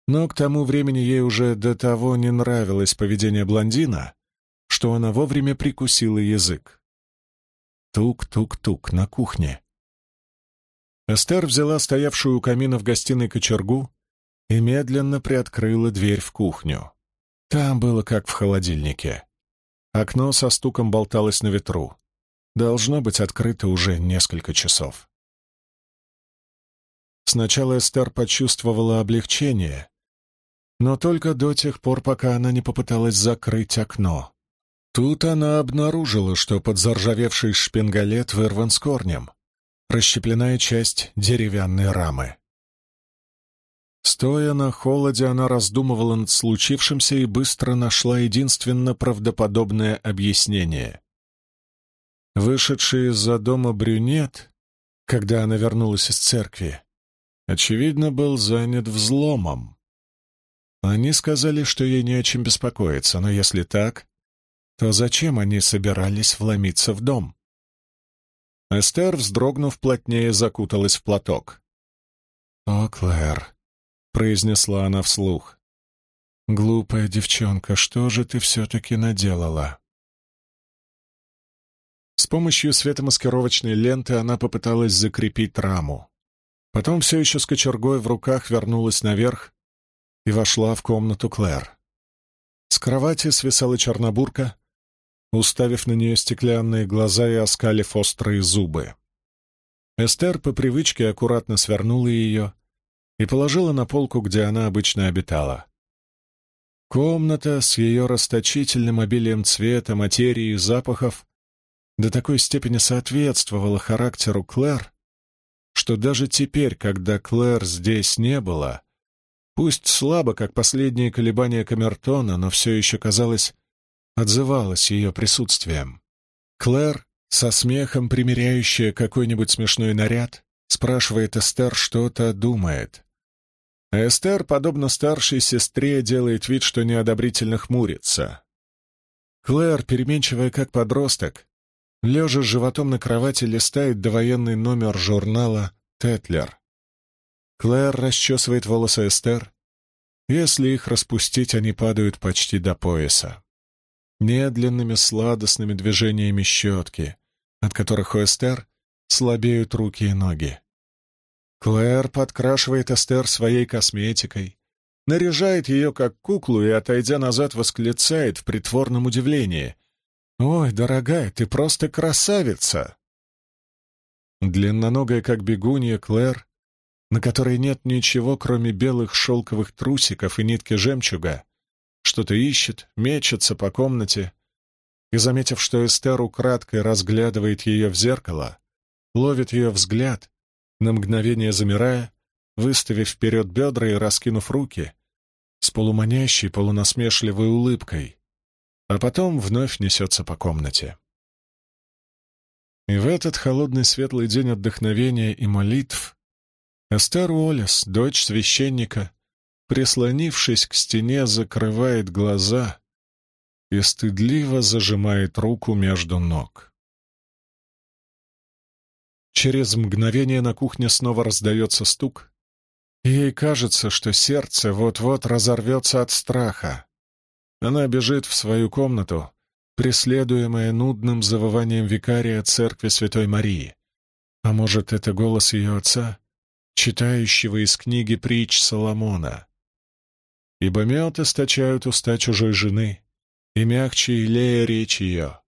Но к тому времени ей уже до того не нравилось поведение блондина, что она вовремя прикусила язык. Тук-тук-тук на кухне. Эстер взяла стоявшую у камина в гостиной кочергу и медленно приоткрыла дверь в кухню. Там было как в холодильнике. Окно со стуком болталось на ветру. Должно быть открыто уже несколько часов. Сначала Эстер почувствовала облегчение, но только до тех пор, пока она не попыталась закрыть окно. Тут она обнаружила, что под заржавевший шпингалет вырван с корнем, расщепленная часть деревянной рамы. Стоя на холоде, она раздумывала над случившимся и быстро нашла единственно правдоподобное объяснение. Вышедший из-за дома брюнет, когда она вернулась из церкви, очевидно, был занят взломом. Они сказали, что ей не о чем беспокоиться, но если так, то зачем они собирались вломиться в дом? Эстер, вздрогнув, плотнее закуталась в платок. «О, Клэр», — произнесла она вслух, — «глупая девчонка, что же ты все-таки наделала?» С помощью светомаскировочной ленты она попыталась закрепить раму. Потом все еще с кочергой в руках вернулась наверх и вошла в комнату Клэр. С кровати свисала чернобурка, уставив на нее стеклянные глаза и оскалив острые зубы. Эстер по привычке аккуратно свернула ее и положила на полку, где она обычно обитала. Комната с ее расточительным обилием цвета, материи и запахов до такой степени соответствовала характеру Клэр, что даже теперь, когда Клэр здесь не было, пусть слабо, как последние колебания камертона, но все еще казалось, отзывалась ее присутствием. Клэр, со смехом примеряющая какой-нибудь смешной наряд, спрашивает Эстер, что-то думает. Эстер, подобно старшей сестре, делает вид, что неодобрительно хмурится. Клэр, переменчивая как подросток, лежа животом на кровати, листает довоенный номер журнала «Тетлер». Клэр расчесывает волосы Эстер. Если их распустить, они падают почти до пояса медленными сладостными движениями щетки, от которых у Эстер слабеют руки и ноги. Клэр подкрашивает Эстер своей косметикой, наряжает ее как куклу и, отойдя назад, восклицает в притворном удивлении. «Ой, дорогая, ты просто красавица!» Длинноногая, как бегунья, Клэр, на которой нет ничего, кроме белых шелковых трусиков и нитки жемчуга, что-то ищет, мечется по комнате, и, заметив, что Эстер украдкой разглядывает ее в зеркало, ловит ее взгляд, на мгновение замирая, выставив вперед бедра и раскинув руки, с полуманящей, полунасмешливой улыбкой, а потом вновь несется по комнате. И в этот холодный светлый день отдохновения и молитв Эстер Уоллес, дочь священника, прислонившись к стене, закрывает глаза и стыдливо зажимает руку между ног. Через мгновение на кухне снова раздается стук, и ей кажется, что сердце вот-вот разорвется от страха. Она бежит в свою комнату, преследуемая нудным завыванием викария церкви Святой Марии. А может, это голос ее отца? читающего из книги притч Соломона. Ибо мед источают уста чужой жены, и мягче и лея речь ее.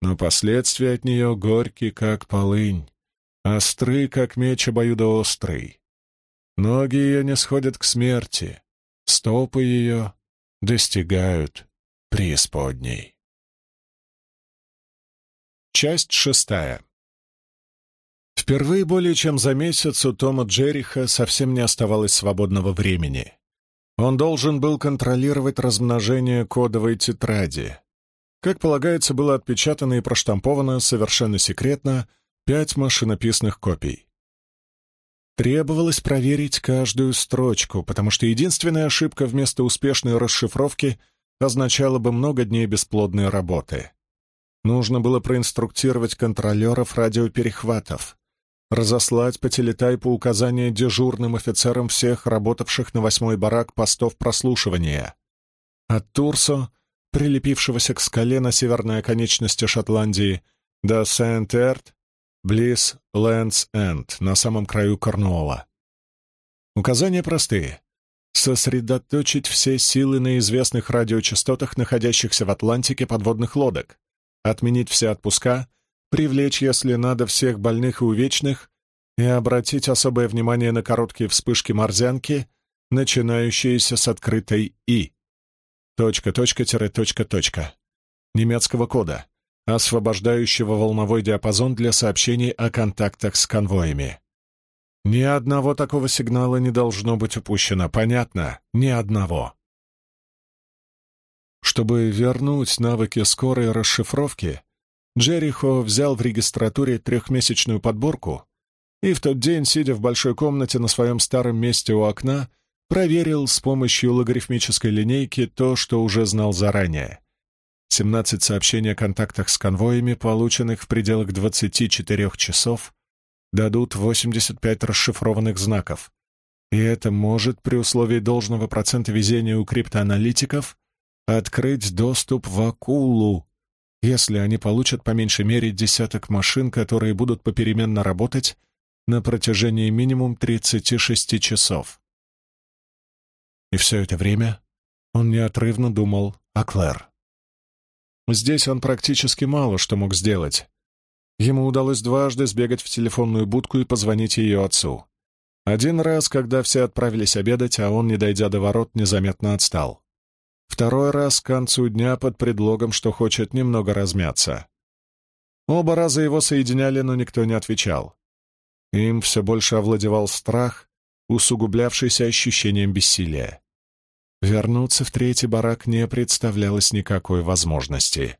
Но последствия от нее горькие, как полынь, остры, как меч обоюдоострый. Ноги ее не сходят к смерти, стопы ее достигают преисподней. Часть шестая. Впервые более чем за месяц у Тома Джериха совсем не оставалось свободного времени. Он должен был контролировать размножение кодовой тетради. Как полагается, было отпечатано и проштамповано совершенно секретно пять машинописных копий. Требовалось проверить каждую строчку, потому что единственная ошибка вместо успешной расшифровки означала бы много дней бесплодной работы. Нужно было проинструктировать контролеров радиоперехватов, разослать по телетайпу указания дежурным офицерам всех работавших на восьмой барак постов прослушивания. От Турсо, прилепившегося к скале на северной оконечности Шотландии, до Сент-Эрт, близ Лэндс-Энд, на самом краю Корнуолла. Указания простые. Сосредоточить все силы на известных радиочастотах, находящихся в Атлантике подводных лодок, отменить все отпуска, привлечь, если надо, всех больных и увечных и обратить особое внимание на короткие вспышки морзянки, начинающиеся с открытой «и». Точка, точка, тире, точка, точка. Немецкого кода, освобождающего волновой диапазон для сообщений о контактах с конвоями. Ни одного такого сигнала не должно быть упущено, понятно? Ни одного. Чтобы вернуть навыки скорой расшифровки, Джерихо взял в регистратуре трехмесячную подборку и в тот день, сидя в большой комнате на своем старом месте у окна, проверил с помощью логарифмической линейки то, что уже знал заранее. 17 сообщений о контактах с конвоями, полученных в пределах 24 часов, дадут 85 расшифрованных знаков. И это может, при условии должного процента везения у криптоаналитиков, открыть доступ в Акулу, если они получат по меньшей мере десяток машин, которые будут попеременно работать на протяжении минимум 36 часов. И все это время он неотрывно думал о Клэр. Здесь он практически мало что мог сделать. Ему удалось дважды сбегать в телефонную будку и позвонить ее отцу. Один раз, когда все отправились обедать, а он, не дойдя до ворот, незаметно отстал. Второй раз к концу дня под предлогом, что хочет немного размяться. Оба раза его соединяли, но никто не отвечал. Им все больше овладевал страх, усугублявшийся ощущением бессилия. Вернуться в третий барак не представлялось никакой возможности.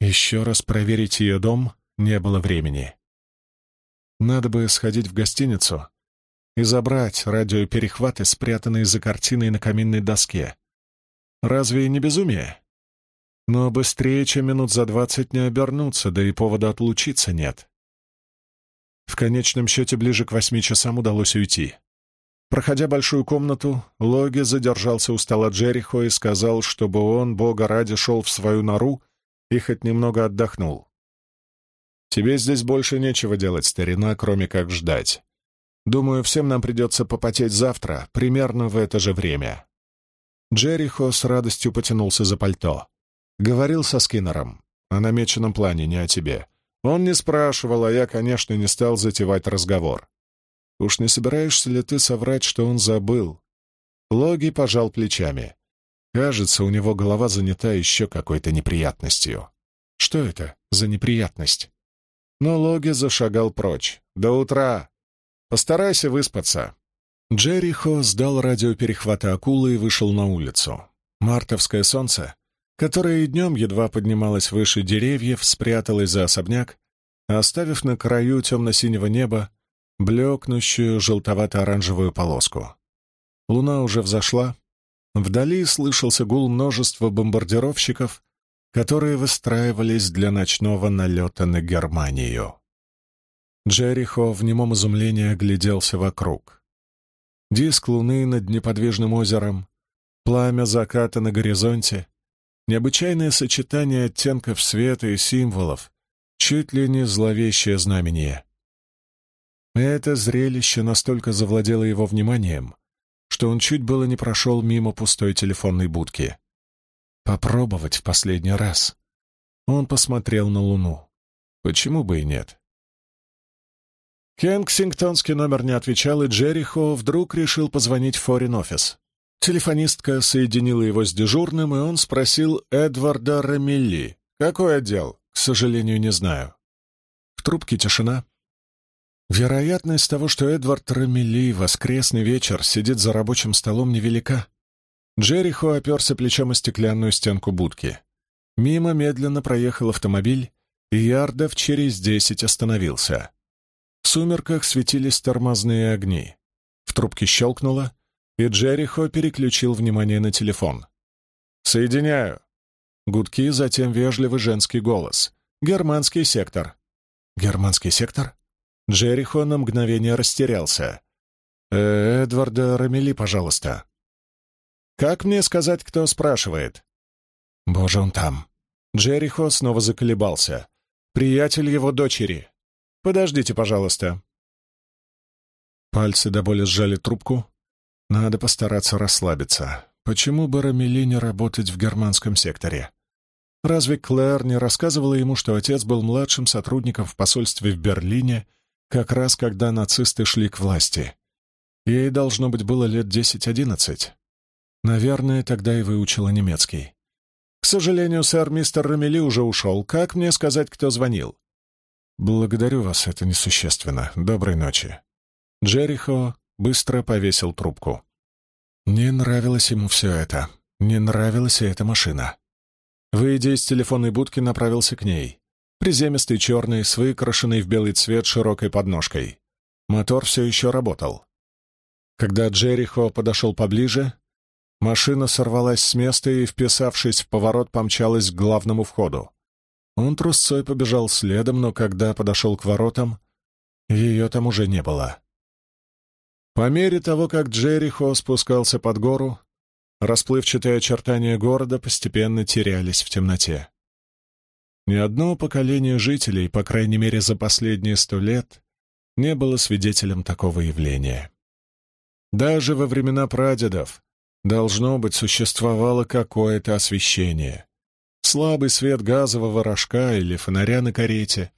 Еще раз проверить ее дом не было времени. Надо бы сходить в гостиницу и забрать радиоперехваты, спрятанные за картиной на каминной доске. Разве не безумие? Но быстрее, чем минут за двадцать, не обернуться, да и повода отлучиться нет. В конечном счете ближе к восьми часам удалось уйти. Проходя большую комнату, Логи задержался у стола Джерихо и сказал, чтобы он, бога ради, шел в свою нору и хоть немного отдохнул. «Тебе здесь больше нечего делать, старина, кроме как ждать. Думаю, всем нам придется попотеть завтра, примерно в это же время». Джерихо с радостью потянулся за пальто. Говорил со Скиннером. О намеченном плане, не о тебе. Он не спрашивал, а я, конечно, не стал затевать разговор. Уж не собираешься ли ты соврать, что он забыл? Логи пожал плечами. Кажется, у него голова занята еще какой-то неприятностью. Что это за неприятность? Но Логи зашагал прочь. «До утра! Постарайся выспаться!» Джерихо сдал радиоперехваты акулы и вышел на улицу. Мартовское солнце которая и днем едва поднималась выше деревьев, спряталась за особняк, оставив на краю темно-синего неба блекнущую желтовато-оранжевую полоску. Луна уже взошла. Вдали слышался гул множества бомбардировщиков, которые выстраивались для ночного налета на Германию. Джерихо в немом изумлении огляделся вокруг. Диск луны над неподвижным озером, пламя заката на горизонте, Необычайное сочетание оттенков света и символов, чуть ли не зловещее знамение. Это зрелище настолько завладело его вниманием, что он чуть было не прошел мимо пустой телефонной будки. Попробовать в последний раз. Он посмотрел на Луну. Почему бы и нет? Кенсингтонский номер не отвечал, и Джерихо вдруг решил позвонить в форин-офис. Телефонистка соединила его с дежурным, и он спросил Эдварда Рамилли. «Какой отдел?» «К сожалению, не знаю». В трубке тишина. Вероятность того, что Эдвард Рамилли воскресный вечер сидит за рабочим столом, невелика. Джерихо оперся плечом о стеклянную стенку будки. Мимо медленно проехал автомобиль, и ярдов через десять остановился. В сумерках светились тормозные огни. В трубке щелкнуло, и Джерихо переключил внимание на телефон. «Соединяю». Гудки, затем вежливый женский голос. «Германский сектор». «Германский сектор?» Джерихо на мгновение растерялся. «Э, «Эдварда Рамели, пожалуйста». «Как мне сказать, кто спрашивает?» «Боже, он там». Джерихо снова заколебался. «Приятель его дочери. Подождите, пожалуйста». Пальцы до боли сжали трубку. Надо постараться расслабиться. Почему бы Рамели не работать в германском секторе? Разве Клэр не рассказывала ему, что отец был младшим сотрудником в посольстве в Берлине, как раз когда нацисты шли к власти? Ей, должно быть, было лет десять-одиннадцать. Наверное, тогда и выучила немецкий. «К сожалению, сэр, мистер Рамели уже ушел. Как мне сказать, кто звонил?» «Благодарю вас, это несущественно. Доброй ночи». Джерихо быстро повесил трубку. Не нравилось ему все это. Не нравилась и эта машина. Выйдя из телефонной будки, направился к ней. Приземистый черный, с выкрашенной в белый цвет широкой подножкой. Мотор все еще работал. Когда Джерихо подошел поближе, машина сорвалась с места и, вписавшись в поворот, помчалась к главному входу. Он трусцой побежал следом, но когда подошел к воротам, ее там уже не было. По мере того, как Джерихо спускался под гору, расплывчатые очертания города постепенно терялись в темноте. Ни одно поколение жителей, по крайней мере за последние сто лет, не было свидетелем такого явления. Даже во времена прадедов, должно быть, существовало какое-то освещение слабый свет газового рожка или фонаря на карете,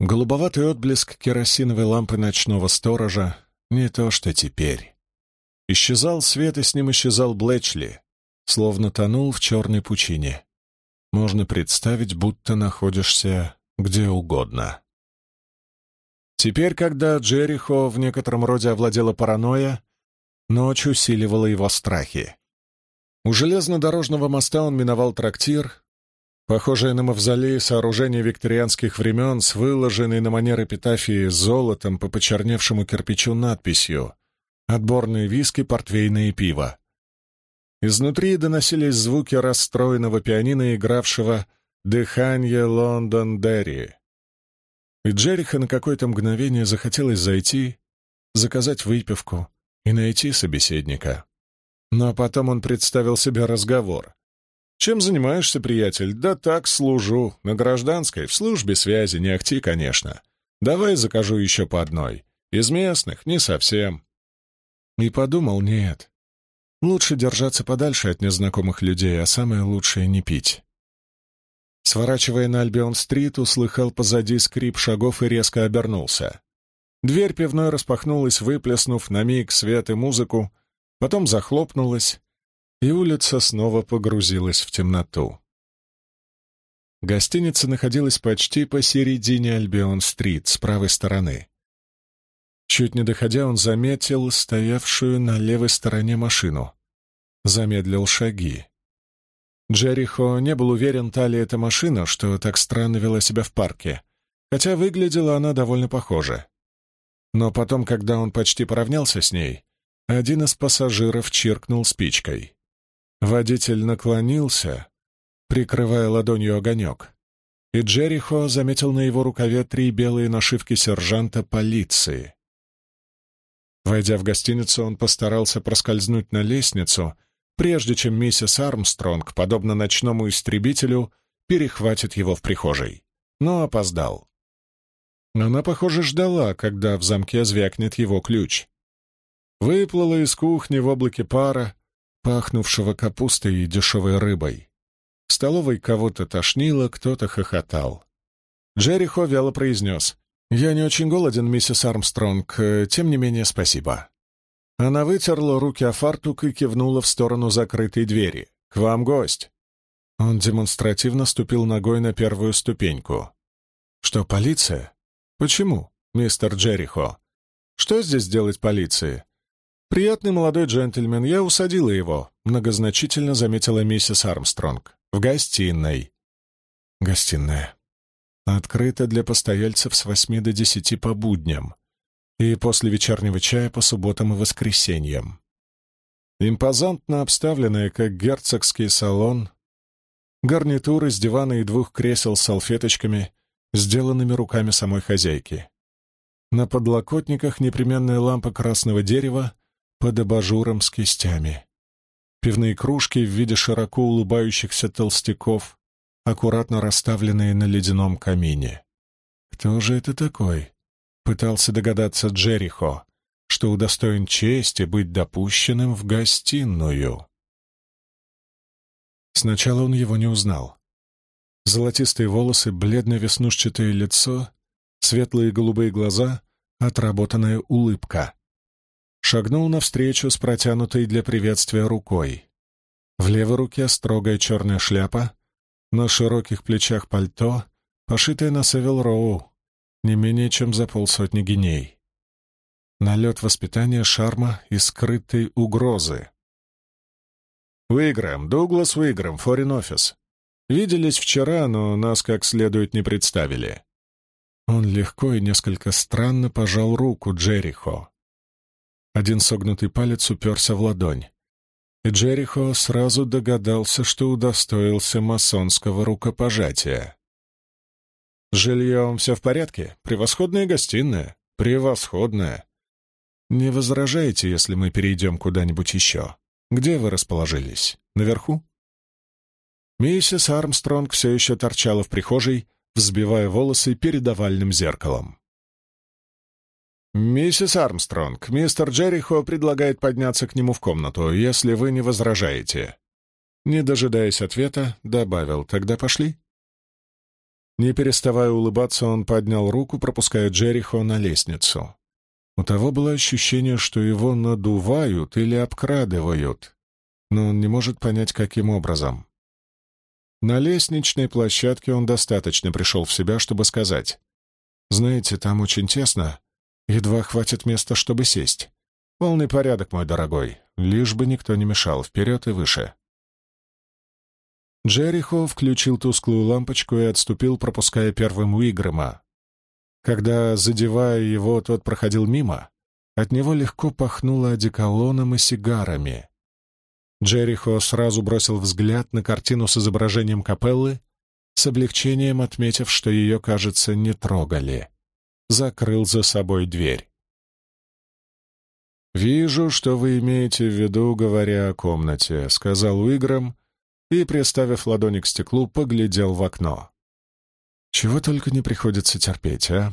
голубоватый отблеск керосиновой лампы ночного сторожа — не то что теперь. Исчезал свет, и с ним исчезал Блэчли, словно тонул в черной пучине. Можно представить, будто находишься где угодно. Теперь, когда Джерихо в некотором роде овладела паранойя, ночь усиливала его страхи. У железнодорожного моста он миновал трактир, Похожее на мавзолей сооружение викторианских времен с выложенной на манер эпитафии золотом по почерневшему кирпичу надписью «Отборные виски, портвейное пиво». Изнутри доносились звуки расстроенного пианино, игравшего «Дыхание Лондон Дерри». И Джериха на какое-то мгновение захотелось зайти, заказать выпивку и найти собеседника. Но потом он представил себе разговор — «Чем занимаешься, приятель?» «Да так, служу. На гражданской, в службе связи, не ахти, конечно. Давай закажу еще по одной. Из местных не совсем». И подумал, нет. Лучше держаться подальше от незнакомых людей, а самое лучшее — не пить. Сворачивая на Альбион-стрит, услыхал позади скрип шагов и резко обернулся. Дверь пивной распахнулась, выплеснув на миг свет и музыку, потом захлопнулась, и улица снова погрузилась в темноту. Гостиница находилась почти посередине Альбион-стрит, с правой стороны. Чуть не доходя, он заметил стоявшую на левой стороне машину. Замедлил шаги. Джерихо не был уверен, та ли это машина, что так странно вела себя в парке, хотя выглядела она довольно похоже. Но потом, когда он почти поравнялся с ней, один из пассажиров чиркнул спичкой. Водитель наклонился, прикрывая ладонью огонек, и Джерихо заметил на его рукаве три белые нашивки сержанта полиции. Войдя в гостиницу, он постарался проскользнуть на лестницу, прежде чем миссис Армстронг, подобно ночному истребителю, перехватит его в прихожей, но опоздал. Она, похоже, ждала, когда в замке звякнет его ключ. Выплыла из кухни в облаке пара, пахнувшего капустой и дешевой рыбой. В столовой кого-то тошнило, кто-то хохотал. Джерихо вяло произнес. «Я не очень голоден, миссис Армстронг, э, тем не менее спасибо». Она вытерла руки о фартук и кивнула в сторону закрытой двери. «К вам гость!» Он демонстративно ступил ногой на первую ступеньку. «Что, полиция? Почему, мистер Джерихо? Что здесь делать полиции?» «Приятный молодой джентльмен, я усадила его», — многозначительно заметила миссис Армстронг. «В гостиной». «Гостиная. Открыта для постояльцев с восьми до десяти по будням и после вечернего чая по субботам и воскресеньям. Импозантно обставленная, как герцогский салон, гарнитур из дивана и двух кресел с салфеточками, сделанными руками самой хозяйки. На подлокотниках непременная лампа красного дерева под абажуром с кистями. Пивные кружки в виде широко улыбающихся толстяков, аккуратно расставленные на ледяном камине. Кто же это такой? Пытался догадаться Джерихо, что удостоен чести быть допущенным в гостиную. Сначала он его не узнал. Золотистые волосы, бледно-веснушчатое лицо, светлые голубые глаза, отработанная улыбка. Шагнул навстречу с протянутой для приветствия рукой. В левой руке строгая черная шляпа, на широких плечах пальто, пошитое на Севил Роу, не менее чем за полсотни геней. Налет воспитания, шарма и скрытой угрозы. «Выиграем, Дуглас выиграем, форин офис. Виделись вчера, но нас как следует не представили». Он легко и несколько странно пожал руку Джерихо. Один согнутый палец уперся в ладонь. Джерихо сразу догадался, что удостоился масонского рукопожатия. С жильем все в порядке? Превосходная гостиная. Превосходная. Не возражаете, если мы перейдем куда-нибудь еще? Где вы расположились? Наверху? Миссис Армстронг все еще торчала в прихожей, взбивая волосы перед овальным зеркалом. «Миссис Армстронг, мистер Джерихо предлагает подняться к нему в комнату, если вы не возражаете». Не дожидаясь ответа, добавил «Тогда пошли». Не переставая улыбаться, он поднял руку, пропуская Джерихо на лестницу. У того было ощущение, что его надувают или обкрадывают, но он не может понять, каким образом. На лестничной площадке он достаточно пришел в себя, чтобы сказать. «Знаете, там очень тесно. Едва хватит места, чтобы сесть. Полный порядок, мой дорогой. Лишь бы никто не мешал. Вперед и выше». Джерихо включил тусклую лампочку и отступил, пропуская первым Уигрэма. Когда, задевая его, тот проходил мимо, от него легко пахнуло одеколоном и сигарами. Джерихо сразу бросил взгляд на картину с изображением капеллы, с облегчением отметив, что ее, кажется, не трогали. Закрыл за собой дверь. «Вижу, что вы имеете в виду, говоря о комнате», — сказал Уиграм, и, приставив ладони к стеклу, поглядел в окно. Чего только не приходится терпеть, а?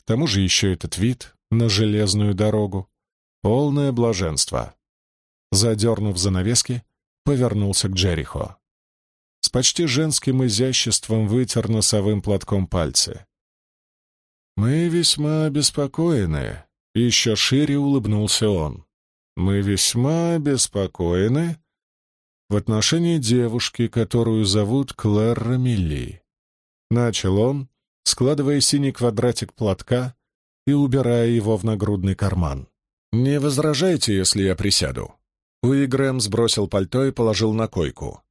К тому же еще этот вид на железную дорогу. Полное блаженство. Задернув занавески, повернулся к Джерихо. С почти женским изяществом вытер носовым платком пальцы. «Мы весьма обеспокоены», — еще шире улыбнулся он. «Мы весьма обеспокоены в отношении девушки, которую зовут Клэр Милли. Начал он, складывая синий квадратик платка и убирая его в нагрудный карман. «Не возражайте, если я присяду?» Уи Грэм сбросил пальто и положил на койку.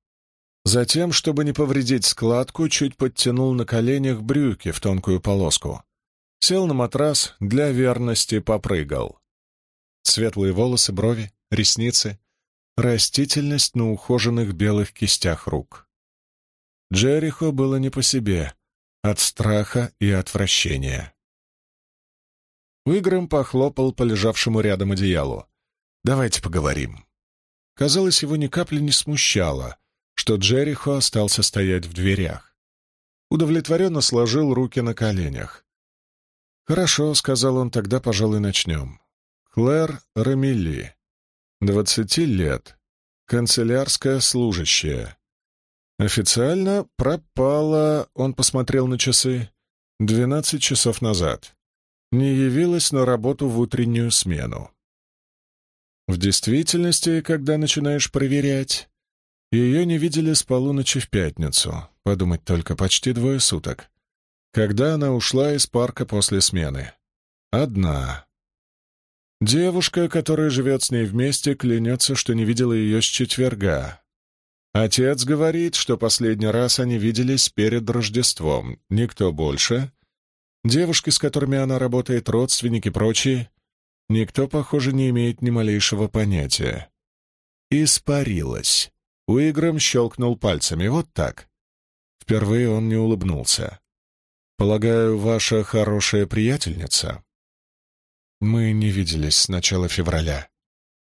Затем, чтобы не повредить складку, чуть подтянул на коленях брюки в тонкую полоску. Сел на матрас, для верности попрыгал. Светлые волосы, брови, ресницы, растительность на ухоженных белых кистях рук. Джерихо было не по себе, от страха и отвращения. Уиграм похлопал по лежавшему рядом одеялу. «Давайте поговорим». Казалось, его ни капли не смущало, что Джерихо остался стоять в дверях. Удовлетворенно сложил руки на коленях. «Хорошо», — сказал он, — «тогда, пожалуй, начнем. Клэр Рамилли, двадцати лет, канцелярская служащая. Официально пропала, он посмотрел на часы, двенадцать часов назад. Не явилась на работу в утреннюю смену. В действительности, когда начинаешь проверять, ее не видели с полуночи в пятницу, подумать только, почти двое суток, когда она ушла из парка после смены. Одна. Девушка, которая живет с ней вместе, клянется, что не видела ее с четверга. Отец говорит, что последний раз они виделись перед Рождеством. Никто больше. Девушки, с которыми она работает, родственники, прочие. Никто, похоже, не имеет ни малейшего понятия. Испарилась. Уиграм щелкнул пальцами. Вот так. Впервые он не улыбнулся. «Полагаю, ваша хорошая приятельница?» Мы не виделись с начала февраля.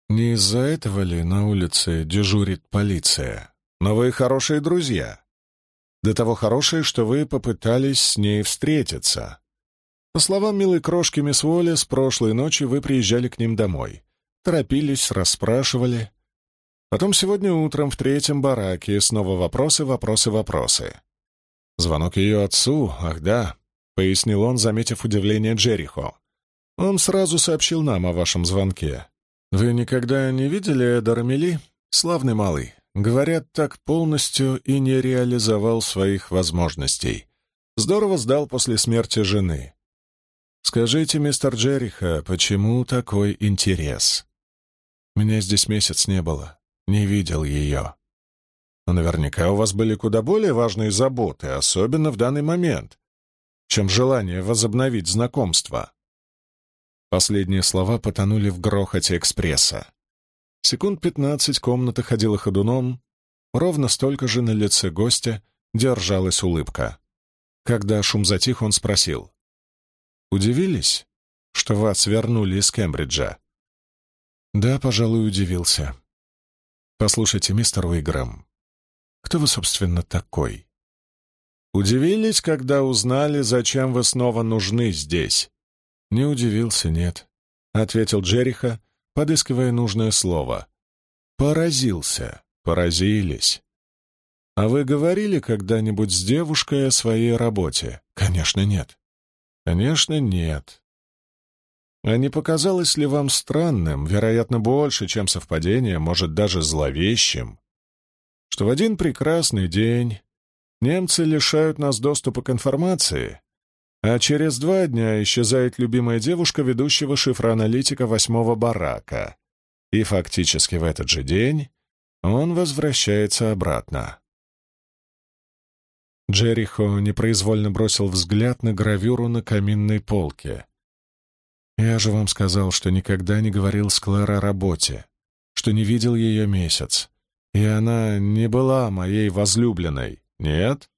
Не из-за этого ли на улице дежурит полиция? Но вы хорошие друзья. До того хорошие, что вы попытались с ней встретиться. По словам милой крошки мисс с прошлой ночи вы приезжали к ним домой. Торопились, расспрашивали. Потом сегодня утром в третьем бараке снова вопросы, вопросы, вопросы. Звонок ее отцу, ах да, — пояснил он, заметив удивление Джерихо. Он сразу сообщил нам о вашем звонке. Вы никогда не видели Эда Рамели? Славный малый. Говорят, так полностью и не реализовал своих возможностей. Здорово сдал после смерти жены. Скажите, мистер Джериха, почему такой интерес? Меня здесь месяц не было. Не видел ее. Но наверняка у вас были куда более важные заботы, особенно в данный момент, чем желание возобновить знакомство. Последние слова потонули в грохоте экспресса. Секунд пятнадцать комната ходила ходуном, ровно столько же на лице гостя держалась улыбка. Когда шум затих, он спросил. «Удивились, что вас вернули из Кембриджа?» «Да, пожалуй, удивился. Послушайте, мистер Уиграм, кто вы, собственно, такой?» «Удивились, когда узнали, зачем вы снова нужны здесь?» «Не удивился, нет», — ответил Джериха, подыскивая нужное слово. «Поразился, поразились». «А вы говорили когда-нибудь с девушкой о своей работе?» «Конечно, нет». «Конечно, нет». «А не показалось ли вам странным, вероятно, больше, чем совпадение, может, даже зловещим, что в один прекрасный день немцы лишают нас доступа к информации, а через два дня исчезает любимая девушка ведущего шифроаналитика восьмого барака. И фактически в этот же день он возвращается обратно. Джерихо непроизвольно бросил взгляд на гравюру на каминной полке. «Я же вам сказал, что никогда не говорил с Клэр о работе, что не видел ее месяц, и она не была моей возлюбленной, нет?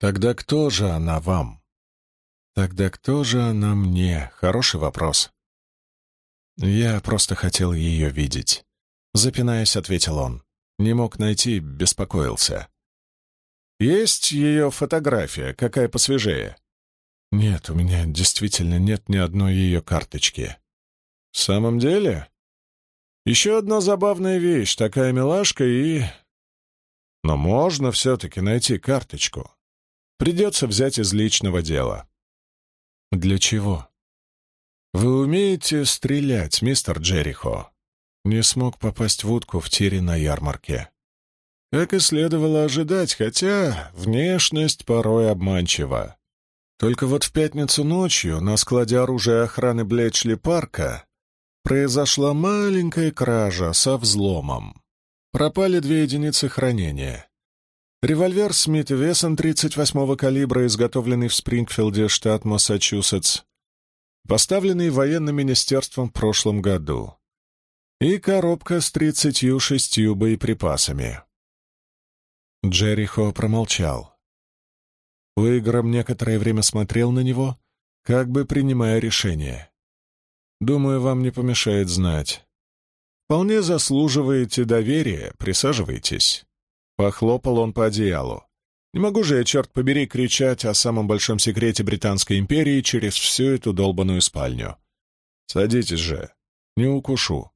Тогда кто же она вам?» Тогда кто же она мне? Хороший вопрос. Я просто хотел ее видеть. Запинаясь, ответил он. Не мог найти, беспокоился. Есть ее фотография, какая посвежее? Нет, у меня действительно нет ни одной ее карточки. В самом деле? Еще одна забавная вещь, такая милашка и... Но можно все-таки найти карточку. Придется взять из личного дела. «Для чего?» «Вы умеете стрелять, мистер Джерихо?» Не смог попасть в утку в тире на ярмарке. Как и следовало ожидать, хотя внешность порой обманчива. Только вот в пятницу ночью на складе оружия охраны Блечли парка произошла маленькая кража со взломом. Пропали две единицы хранения. Револьвер Смит Вессон 38-го калибра, изготовленный в Спрингфилде, штат Массачусетс, поставленный военным министерством в прошлом году, и коробка с 36 боеприпасами. Джерихо промолчал. Уиграм некоторое время смотрел на него, как бы принимая решение. «Думаю, вам не помешает знать. Вполне заслуживаете доверия, присаживайтесь». Похлопал он по одеялу. Не могу же я, черт побери, кричать о самом большом секрете Британской империи через всю эту долбаную спальню. Садитесь же, не укушу.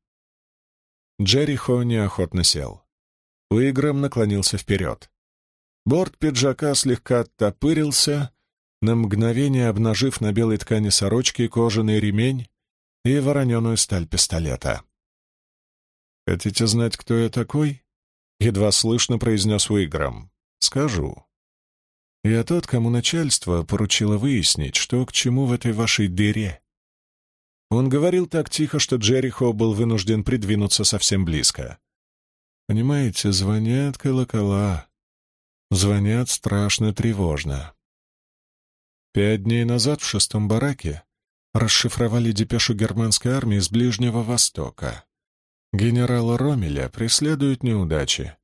Джерихо неохотно сел. Уиграм наклонился вперед. Борт пиджака слегка оттопырился, на мгновение обнажив на белой ткани сорочки кожаный ремень и вороненую сталь пистолета. «Хотите знать, кто я такой?» — едва слышно произнес Уиграм. «Скажу. Я тот, кому начальство поручило выяснить, что к чему в этой вашей дыре». Он говорил так тихо, что Джерихо был вынужден придвинуться совсем близко. «Понимаете, звонят колокола. Звонят страшно тревожно. Пять дней назад в шестом бараке расшифровали депешу германской армии с Ближнего Востока. Генерала Ромеля преследуют неудачи.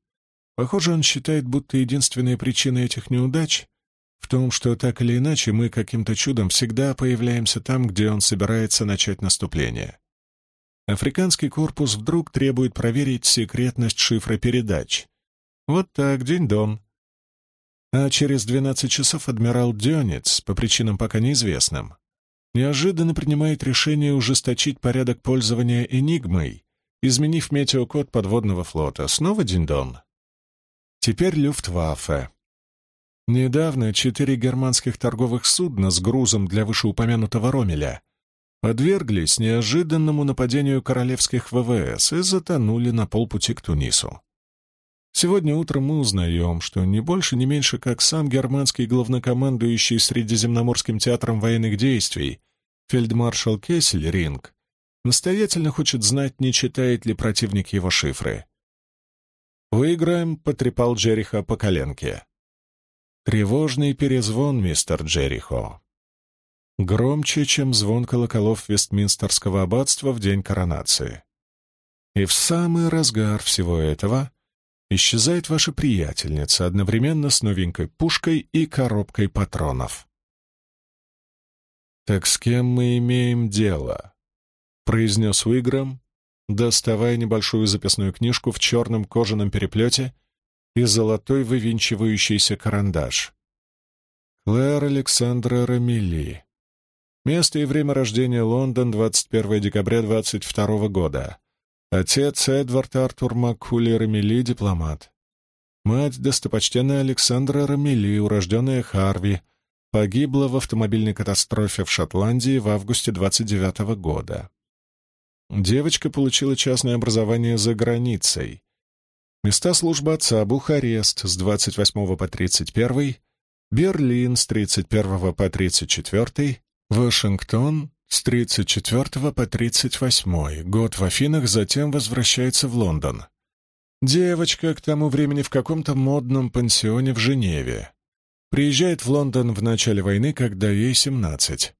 Похоже, он считает, будто единственная причина этих неудач в том, что так или иначе мы каким-то чудом всегда появляемся там, где он собирается начать наступление. Африканский корпус вдруг требует проверить секретность шифра передач. Вот так, день-дон. А через 12 часов адмирал Дёнец, по причинам пока неизвестным, неожиданно принимает решение ужесточить порядок пользования «Энигмой», изменив метеокод подводного флота. Снова Диндон. Теперь Люфтваффе. Недавно четыре германских торговых судна с грузом для вышеупомянутого Ромеля подверглись неожиданному нападению королевских ВВС и затонули на полпути к Тунису. Сегодня утром мы узнаем, что не больше, не меньше, как сам германский главнокомандующий Средиземноморским театром военных действий фельдмаршал Кессель Ринг Настоятельно хочет знать, не читает ли противник его шифры. «Выиграем», — потрепал Джериха по коленке. «Тревожный перезвон, мистер Джерихо. Громче, чем звон колоколов Вестминстерского аббатства в день коронации. И в самый разгар всего этого исчезает ваша приятельница одновременно с новенькой пушкой и коробкой патронов. Так с кем мы имеем дело?» произнес Уиграм, доставая небольшую записную книжку в черном кожаном переплете и золотой вывинчивающийся карандаш. Клэр Александра Рамили. Место и время рождения Лондон, 21 декабря 22 года. Отец Эдвард Артур Маккули Рамили, дипломат. Мать достопочтенная Александра Рамили, урожденная Харви, погибла в автомобильной катастрофе в Шотландии в августе 29 года. Девочка получила частное образование за границей. Места службы отца — Бухарест с 28 по 31, Берлин с 31 по 34, Вашингтон с 34 по 38, год в Афинах, затем возвращается в Лондон. Девочка к тому времени в каком-то модном пансионе в Женеве. Приезжает в Лондон в начале войны, когда ей 17.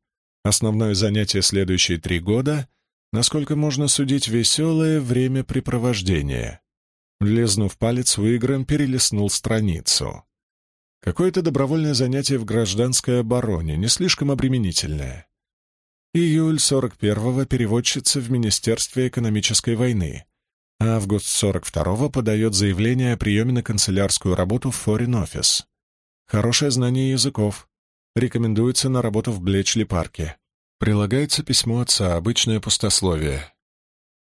Основное занятие следующие три года — насколько можно судить, веселое времяпрепровождение. Лезнув палец, Уиграм перелистнул страницу. Какое-то добровольное занятие в гражданской обороне, не слишком обременительное. Июль 41-го переводчица в Министерстве экономической войны. Август 42-го подает заявление о приеме на канцелярскую работу в Foreign Office. Хорошее знание языков. Рекомендуется на работу в Блечли-парке. Прилагается письмо отца, обычное пустословие.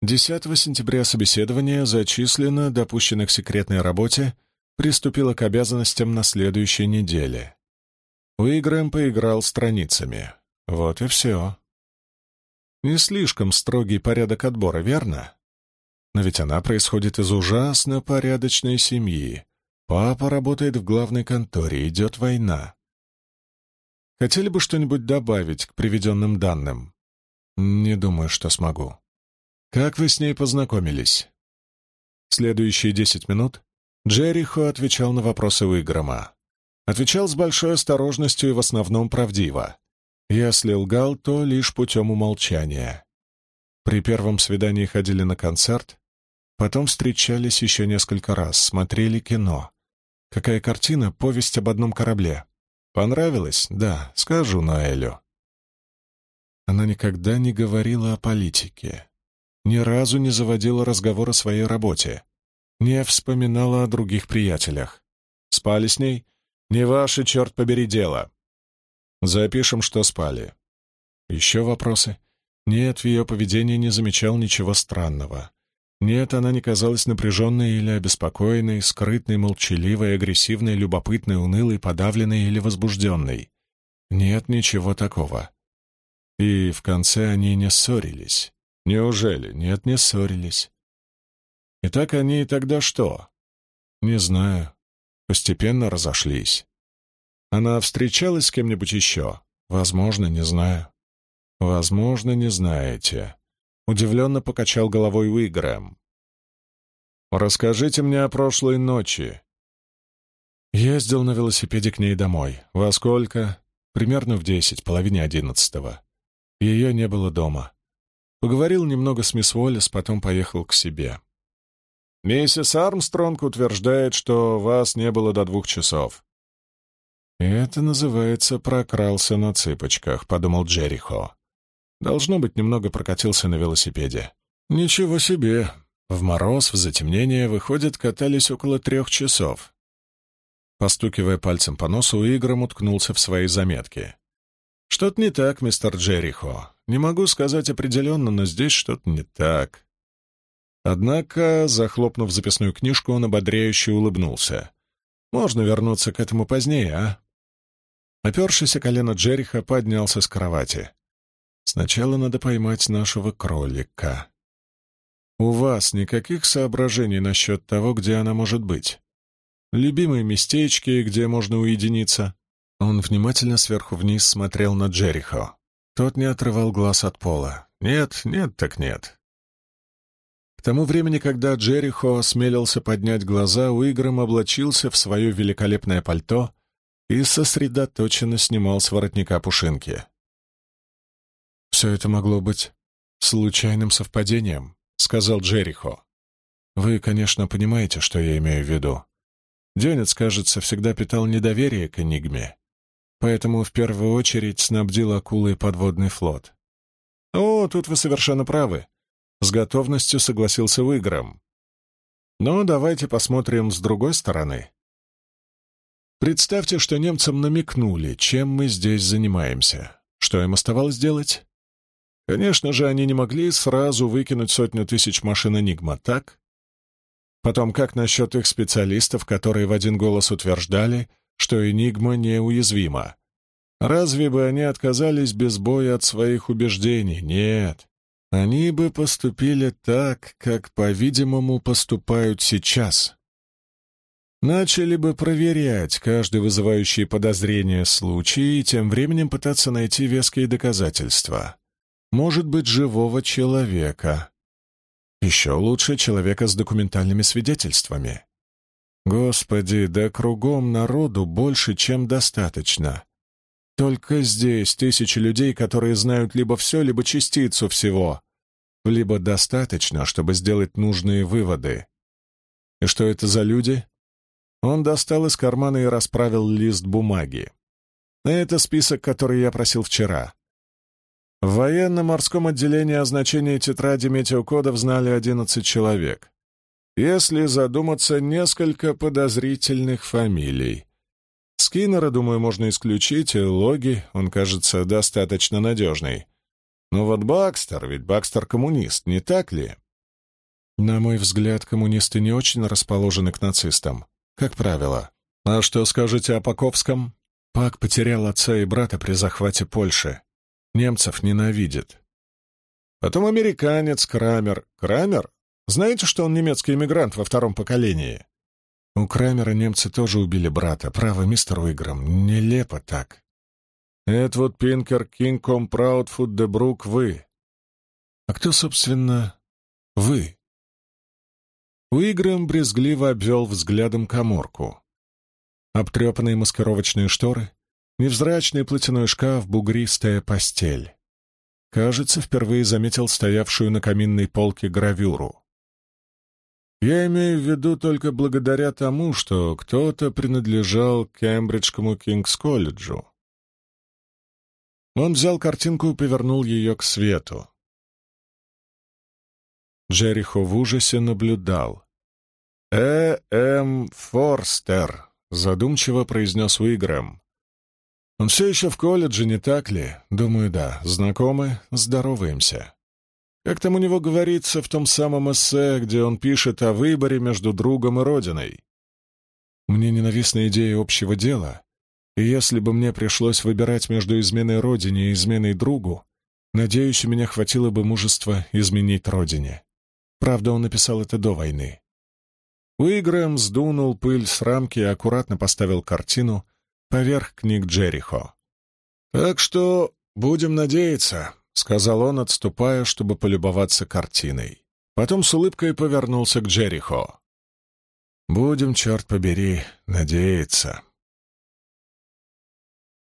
10 сентября собеседование зачислено, допущено к секретной работе, приступило к обязанностям на следующей неделе. Уигрэм поиграл страницами. Вот и все. Не слишком строгий порядок отбора, верно? Но ведь она происходит из ужасно порядочной семьи. Папа работает в главной конторе, идет война. Хотели бы что-нибудь добавить к приведенным данным? Не думаю, что смогу. Как вы с ней познакомились? Следующие десять минут Джерихо отвечал на вопросы Уиграма. Отвечал с большой осторожностью и в основном правдиво. Если лгал, то лишь путем умолчания. При первом свидании ходили на концерт, потом встречались еще несколько раз, смотрели кино. Какая картина? Повесть об одном корабле. Понравилось? Да, скажу Ноэлю. Она никогда не говорила о политике, ни разу не заводила разговор о своей работе, не вспоминала о других приятелях. Спали с ней? Не ваше, черт побери, дело. Запишем, что спали. Еще вопросы? Нет, в ее поведении не замечал ничего странного. Нет, она не казалась напряженной или обеспокоенной, скрытной, молчаливой, агрессивной, любопытной, унылой, подавленной или возбужденной. Нет ничего такого. И в конце они не ссорились. Неужели? Нет, не ссорились. Итак, они тогда что? Не знаю. Постепенно разошлись. Она встречалась с кем-нибудь еще? Возможно, не знаю. Возможно, не знаете. Удивленно покачал головой Уигрэм. «Расскажите мне о прошлой ночи». Ездил на велосипеде к ней домой. Во сколько? Примерно в десять, половине одиннадцатого. Ее не было дома. Поговорил немного с мисс Уоллес, потом поехал к себе. «Миссис Армстронг утверждает, что вас не было до двух часов». «Это называется «прокрался на цыпочках», — подумал Джерихо. Должно быть, немного прокатился на велосипеде. «Ничего себе! В мороз, в затемнение, выходит, катались около трех часов». Постукивая пальцем по носу, Игром уткнулся в свои заметки. «Что-то не так, мистер Джерихо. Не могу сказать определенно, но здесь что-то не так». Однако, захлопнув записную книжку, он ободряюще улыбнулся. «Можно вернуться к этому позднее, а?» Опершийся колено Джериха поднялся с кровати. «Сначала надо поймать нашего кролика. У вас никаких соображений насчет того, где она может быть? Любимые местечки, где можно уединиться?» Он внимательно сверху вниз смотрел на Джерихо. Тот не отрывал глаз от пола. «Нет, нет, так нет». К тому времени, когда Джерихо осмелился поднять глаза, Уиграм облачился в свое великолепное пальто и сосредоточенно снимал с воротника пушинки. «Все это могло быть случайным совпадением», — сказал Джерихо. «Вы, конечно, понимаете, что я имею в виду. Дёнец, кажется, всегда питал недоверие к Энигме поэтому в первую очередь снабдил акулой подводный флот. «О, тут вы совершенно правы», — с готовностью согласился Выгром. «Но давайте посмотрим с другой стороны. Представьте, что немцам намекнули, чем мы здесь занимаемся. Что им оставалось делать? Конечно же, они не могли сразу выкинуть сотню тысяч машин «Энигма», так? Потом, как насчет их специалистов, которые в один голос утверждали, что «Энигма» неуязвима. Разве бы они отказались без боя от своих убеждений? Нет. Они бы поступили так, как, по-видимому, поступают сейчас. Начали бы проверять каждый вызывающий подозрения случай и тем временем пытаться найти веские доказательства. Может быть, живого человека. Еще лучше человека с документальными свидетельствами. Господи, да кругом народу больше, чем достаточно. Только здесь тысячи людей, которые знают либо все, либо частицу всего, либо достаточно, чтобы сделать нужные выводы. И что это за люди? Он достал из кармана и расправил лист бумаги. Это список, который я просил вчера. В военно-морском отделении о значении тетради метеокодов знали 11 человек. Если задуматься, несколько подозрительных фамилий. Скиннера, думаю, можно исключить, и Логи, он кажется достаточно надежный. Но вот Бакстер, ведь Бакстер коммунист, не так ли? На мой взгляд, коммунисты не очень расположены к нацистам, как правило. А что скажете о Паковском? Пак потерял отца и брата при захвате Польши. Немцев ненавидит. Потом американец Крамер. Крамер? Знаете, что он немецкий иммигрант во втором поколении? У Крамера немцы тоже убили брата. Право, мистер Уиграм, нелепо так. Эдвуд Пинкер, Кинком, Праудфуд, Дебрук, вы. А кто, собственно, вы? Уиграм брезгливо обвел взглядом коморку. Обтрепанные маскировочные шторы, невзрачный платяной шкаф, бугристая постель. Кажется, впервые заметил стоявшую на каминной полке гравюру. Я имею в виду только благодаря тому, что кто-то принадлежал Кембриджскому Кингс-колледжу. Он взял картинку и повернул ее к свету. Джерихо в ужасе наблюдал. «Э. М. Форстер, — задумчиво произнес Уигрэм. «Он все еще в колледже, не так ли? Думаю, да. Знакомы, здороваемся. Как там у него говорится в том самом эссе, где он пишет о выборе между другом и родиной? Мне ненавистна идея общего дела, и если бы мне пришлось выбирать между изменой родине и изменой другу, надеюсь, у меня хватило бы мужества изменить родине. Правда, он написал это до войны. Уигрэм сдунул пыль с рамки и аккуратно поставил картину поверх книг Джерихо. «Так что будем надеяться», — сказал он, отступая, чтобы полюбоваться картиной. Потом с улыбкой повернулся к Джерихо. «Будем, черт побери, надеяться».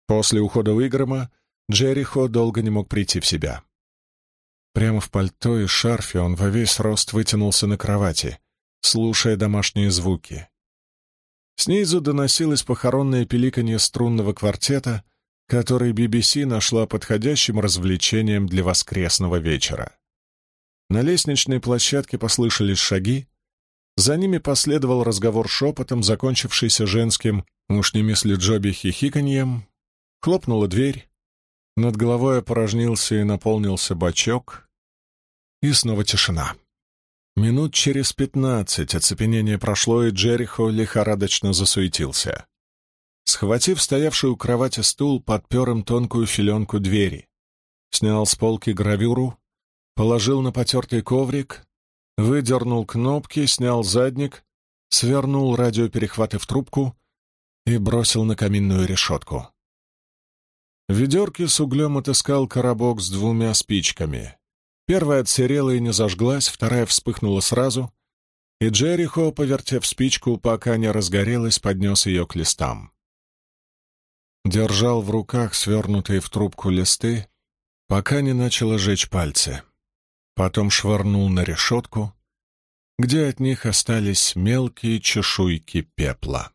После ухода Уигрэма Джерихо долго не мог прийти в себя. Прямо в пальто и шарфе он во весь рост вытянулся на кровати, слушая домашние звуки. Снизу доносилось похоронное пиликанье струнного квартета, который BBC нашла подходящим развлечением для воскресного вечера. На лестничной площадке послышались шаги, за ними последовал разговор шепотом, закончившийся женским «Уж не мисли Джоби хихиканьем», хлопнула дверь, над головой опорожнился и наполнился бачок, и снова тишина. Минут через пятнадцать оцепенение прошло, и Джерихо лихорадочно засуетился. Схватив стоявший у кровати стул, подпер им тонкую филенку двери. Снял с полки гравюру, положил на потертый коврик, выдернул кнопки, снял задник, свернул радиоперехваты в трубку и бросил на каминную решетку. В ведерке с углем отыскал коробок с двумя спичками. Первая отсерела и не зажглась, вторая вспыхнула сразу, и Джерихо, повертев спичку, пока не разгорелась, поднес ее к листам. Держал в руках свернутые в трубку листы, пока не начало жечь пальцы. Потом швырнул на решетку, где от них остались мелкие чешуйки пепла.